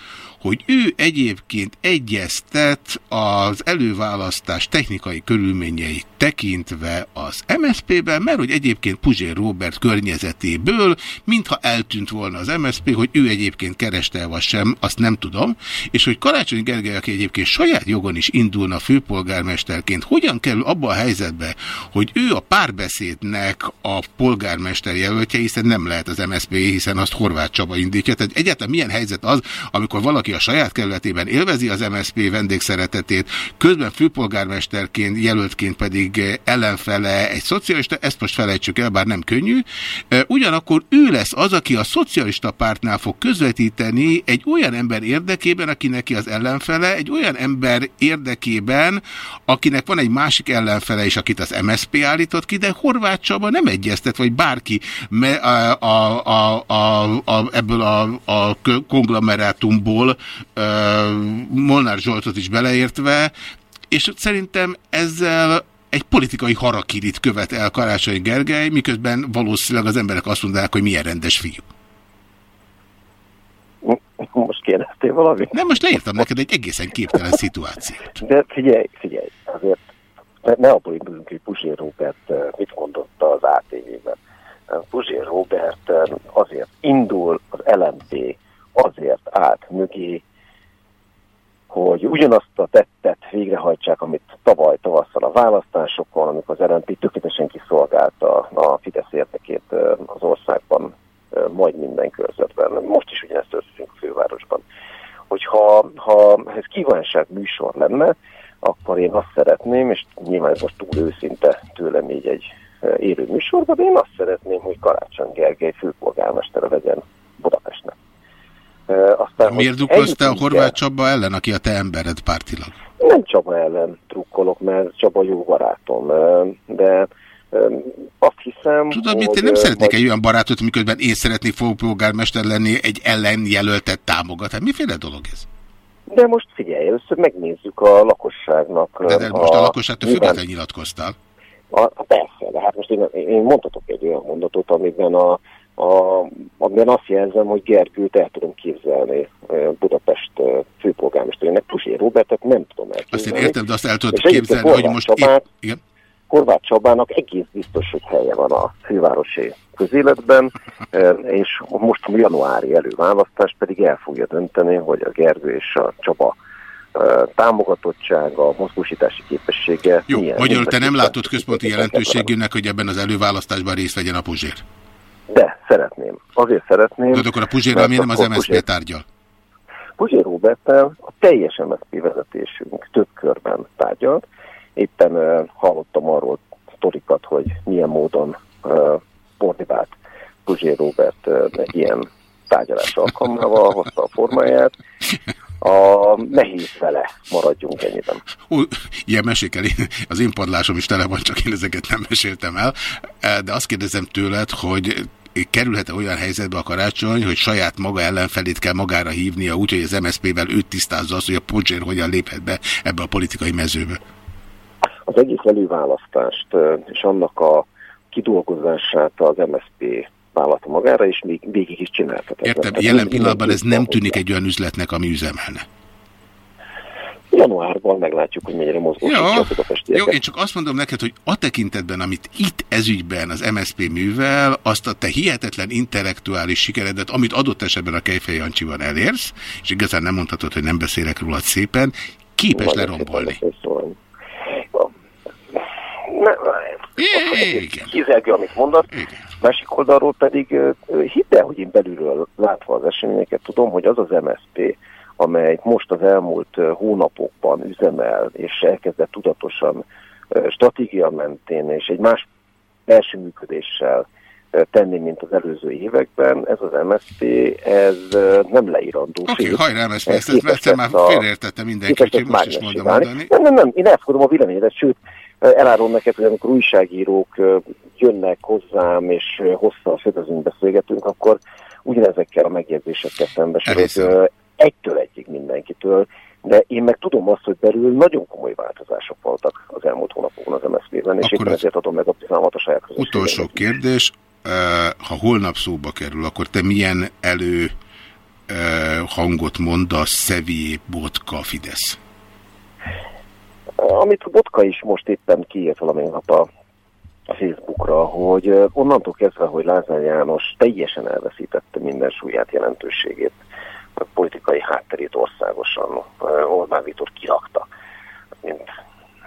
hogy ő egyébként egyeztet az előválasztás technikai körülményeit tekintve az MSZP-ben, mert hogy egyébként Puzsér Robert környezetéből, mintha eltűnt volna az MSZP, hogy ő egyébként kereste vagy sem, azt nem tudom, és hogy Karácsony Gergely, aki egyébként saját jogon is indulna főpolgármesterként, hogyan kerül abba a helyzetbe, hogy ő a párbeszédnek a polgármester jelöltje, hiszen nem lehet az MSZP, hiszen azt Horváth Csaba indítja. Tehát egyáltalán milyen helyzet az, amikor valaki a saját kerületében élvezi az MSZP vendégszeretetét, közben főpolgármesterként, jelöltként pedig ellenfele egy szocialista, ezt most felejtsük el, bár nem könnyű. Ugyanakkor ő lesz az, aki a szocialista pártnál fog közvetíteni egy olyan ember érdekében, aki neki az ellenfele, egy olyan ember érdekében, akinek van egy másik ellenfele is, akit az MSZP állított ki, de Horváth Csaba nem egyeztet, vagy bárki a, a, a, a, a, ebből a, a konglomerátumból Molnár Zsoltot is beleértve, és szerintem ezzel egy politikai harakirit követ el Karácsony Gergely, miközben valószínűleg az emberek azt mondják, hogy milyen rendes fiú. Most kérdeztél valamit? Nem, most leírtam neked egy egészen képtelen szituációt. De figyelj, figyelj, azért ne indulunk, hogy Puzsér Robert mit mondott az ATV-ben. Puzsér Robert azért indul az LMP azért állt mögé, hogy ugyanazt a tettet végrehajtsák, amit tavaly tavasszal a választásokon, amikor az RNP tökéletesen kiszolgálta a Fidesz érdekét az országban, majd minden körzetben. Most is ugyanezt történik a fővárosban. Hogyha ha ez kívánság műsor lenne, akkor én azt szeretném, és nyilván ez most túl őszinte tőlem így egy élő műsorban, de én azt szeretném, hogy Karácsony Gergely főpolgármestere legyen Budapestnek. Aztán, Miért dukkolsz a Horváth Csaba ellen, aki a te embered pártilag? Nem Csaba ellen trukkolok, mert Csaba jó barátom, de azt hiszem, Tudod mit, én nem szeretnék egy olyan barátot, miközben én szeretnék főpolgármester lenni, egy ellenjelöltet támogat. Hát miféle dolog ez? De most figyelj, először megnézzük a lakosságnak. De, de most a, a lakosságtól függetlenül nyilatkoztál. A, a, persze, de hát most én, én mondhatok egy olyan mondatot, amiben a a, amiben azt jelzem, hogy Gergőt el tudom képzelni Budapest főpolgármesterének, Pusé Robertet nem tudom elképzelni. Azt én értem, de azt el tudod képzelni, hogy most... Csabát, igen? Horváth Csabának egész biztos, hogy helye van a fővárosi közéletben, és most a januári előválasztás pedig el fogja dönteni, hogy a Gergő és a Csaba támogatottsága, mozgósítási képessége. Jó, magyarul te nem látod központi jelentőségűnek, hogy ebben az előválasztásban részt vegyen a Puzsér? De szeretném. Azért szeretném. De akkor a Puzsérral miért nem az MSZP Puzsér... tárgyal? Puzsér Roberttel a teljes MSZP vezetésünk több körben tárgyalt. Éppen uh, hallottam arról torikat, hogy milyen módon uh, pordivált Puzsér Robert uh, egy ilyen tárgyalás alkalmával hozta a formáját. A nehéz vele maradjunk ennyiben. Ó, ilyen mesékkel én, az én padlásom is tele van, csak én ezeket nem meséltem el. De azt kérdezem tőled, hogy kerülhet-e olyan helyzetbe a karácsony, hogy saját maga ellenfelét kell magára hívnia úgy, hogy az MSZP-vel őt tisztázza azt, hogy a Podzsér hogyan léphet be ebbe a politikai mezőbe? Az egész előválasztást és annak a kidolgozását az MSZP vállalta magára, és még végig is csinálta. Értem, jelen pillanatban ez nem tűnik egy olyan üzletnek, ami üzemelne. Januárban meglátjuk, hogy mennyire mozgósítja a Jó, én csak azt mondom neked, hogy a tekintetben, amit itt ezügyben az MSZP művel, azt a te hihetetlen intellektuális sikeredet, amit adott esetben a Kejfej Jancsiban elérsz, és igazán nem mondhatod, hogy nem beszélek róla szépen, képes Nagyon lerombolni. Kizelgő, amit mondasz. Másik oldalról pedig hidd el, hogy én belülről látva az eseményeket tudom, hogy az az MSZP, amely most az elmúlt hónapokban üzemel, és elkezdett tudatosan stratégia mentén, és egy más belső működéssel tenni, mint az előző években. Ez az MSZP, ez nem leírandó. Oké, sőt, hajrá, MSZP, ez ezt, ezt egyszer már félreértette mindenki, úgyhogy most is mondom mondani. Nem, nem, nem, én elfogadom a véleményedet, sőt, elárulom neked, hogy amikor újságírók jönnek hozzám, és ö, hosszal fedezünk, beszélgetünk, akkor ugyanezekkel a megjegyzésekkel szembesülök egytől egyig mindenkitől, de én meg tudom azt, hogy belül nagyon komoly változások voltak az elmúlt hónapokban az MSZP-ben, és éppen ezért adom meg a bizalmat a saját. Utolsó kérdés, ha holnap szóba kerül, akkor te milyen elő hangot mondasz Szevié, Botka, Fidesz? Amit a Botka is most éppen kiírt valamilyen nap a, a Facebookra, hogy onnantól kezdve, hogy Lázár János teljesen elveszítette minden súlyát, jelentőségét, a politikai hátterét országosan, Orbán Viktor kirakta, mint,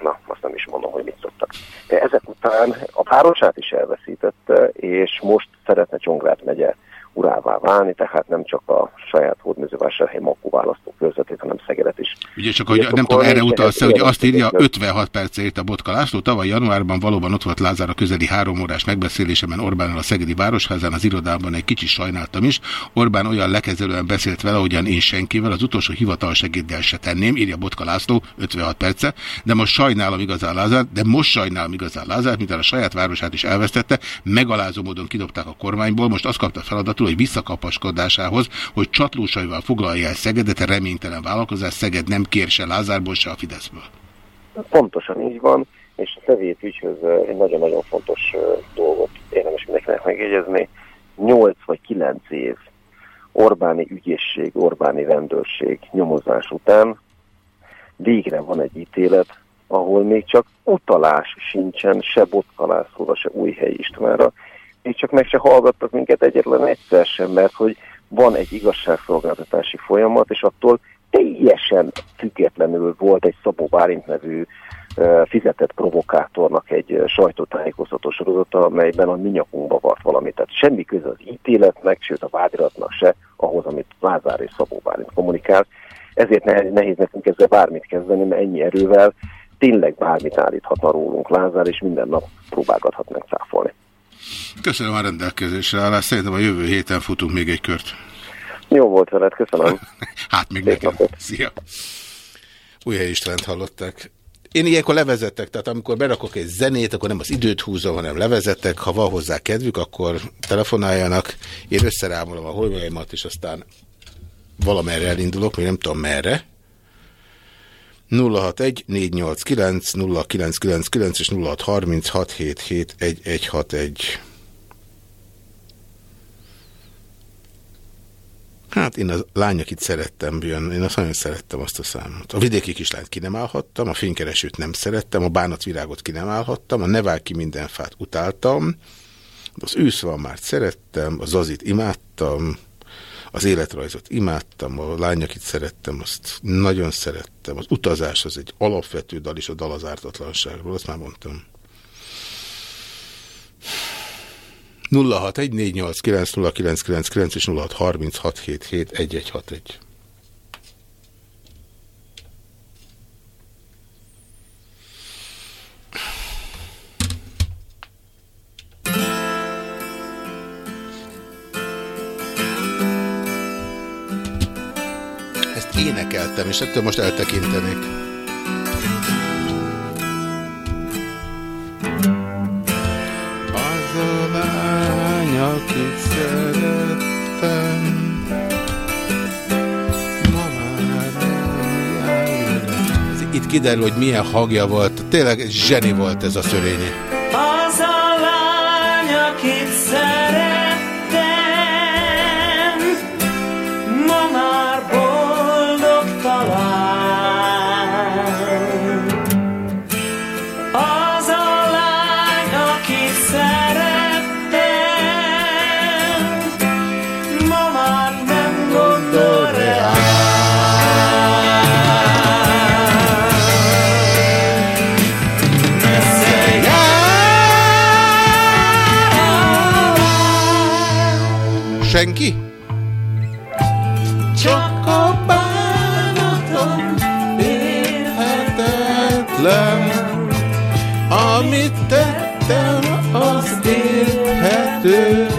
na, azt nem is mondom, hogy mit szoktak. De ezek után a városát is elveszítette, és most szeretne Csongrád megye urává válni, tehát nem csak a saját hódmezővásárhely Makó választókörzetét, hanem Szegedet is. Ugye csak, hogy nem tudom, erre utalsz hogy azt írja, ilyen 56 percre írt a Botka László, tavaly januárban valóban ott volt Lázár a közeli három órás megbeszélésemen Orbánnal a Szegedi Városházán, az irodában egy kicsit sajnáltam is. Orbán olyan lekezelően beszélt vele, ahogyan én senkivel, az utolsó hivatalsegéddel se tenném, írja Botka László 56 perce, de most sajnálom igazán Lázár, de most sajnálom igazán Lázár, mivel a saját városát is elvesztette, megalázó módon kidobták a kormányból, most azt kapta feladatul, hogy visszakapaskodásához, hogy csatlósaival foglalja el Szegedet, reménytelen vállalkozás, Szeged nem kér se Lázárból, se a Fideszből. Pontosan így van, és a szevét ügyhöz egy nagyon-nagyon fontos dolgot érdemes mindenkinek megjegyezni. 8 vagy 9 év Orbáni ügyészség, Orbáni rendőrség nyomozás után végre van egy ítélet, ahol még csak utalás sincsen se Botka Lászlóra, se Újhely Istvánra, még csak meg se hallgattak minket egyetlen egyszer sem, mert hogy van egy igazságszolgáltatási folyamat, és attól teljesen függetlenül volt egy Szabó Bálint nevű fizetett provokátornak egy sajtótájékoztató sorozata, amelyben a mi nyakunkba vart valamit. Tehát semmi köze az ítéletnek, sőt a vádiratnak se ahhoz, amit Lázár és Szabó Bálint kommunikál. Ezért nehéz, nehéz nekünk ezzel bármit kezdeni, mert ennyi erővel tényleg bármit állíthatna rólunk Lázár, és minden nap próbálgathat megcáfolni. Köszönöm a rendelkezésre állást, szerintem a jövő héten futunk még egy kört. Jó volt veled, köszönöm. Hát még nekem. Szia. Újhely Istvánt hallották. Én ilyenkor levezettek, tehát amikor berakok egy zenét, akkor nem az időt húzom, hanem levezettek. Ha van hozzá kedvük, akkor telefonáljanak. Én összerámolom a holmjaimat, és aztán valamerre elindulok, még nem tudom merre. 061 489 0999 és 0636 77 1161. Hát én a lány, akit szerettem, jön, én azt nagyon szerettem azt a számot. A vidéki kislányt ki nem állhattam, a fénykeresőt nem szerettem, a bánatvirágot ki nem állhattam, a nevál ki minden fát utáltam, az őszvalmárt szerettem, a zazit imádtam, az életrajzot imádtam, a lány, akit szerettem, azt nagyon szerettem. Az utazás az egy alapvető dal is a dal az ártatlanságról, azt már mondtam. 0614890999 és 0636771161. énekeltem, és ettől most eltekintenék. Az a lány, akit szerettem, Itt kiderül, hogy milyen hangja volt. Tényleg zseni volt ez a szörényi. Az a Yeah.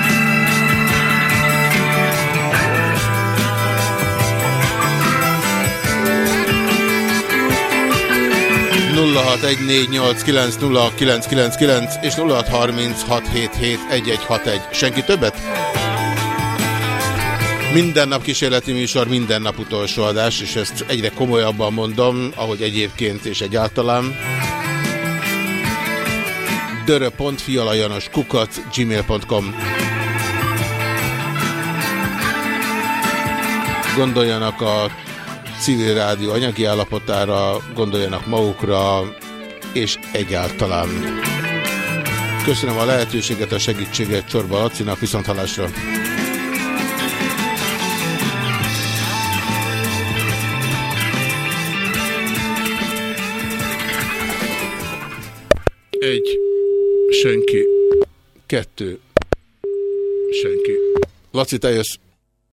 0614890999 és 0636771161. Senki többet? Minden nap kísérleti műsor, minden nap utolsó adás, és ezt egyre komolyabban mondom, ahogy egyébként és egyáltalán. dörö.fialajanos Gondoljanak a civil rádió anyagi állapotára, gondoljanak magukra, egyáltalán. Köszönöm a lehetőséget, a segítséget Csorba Lacinak, viszont halásra. Egy, senki, kettő, senki. Laci, te jössz.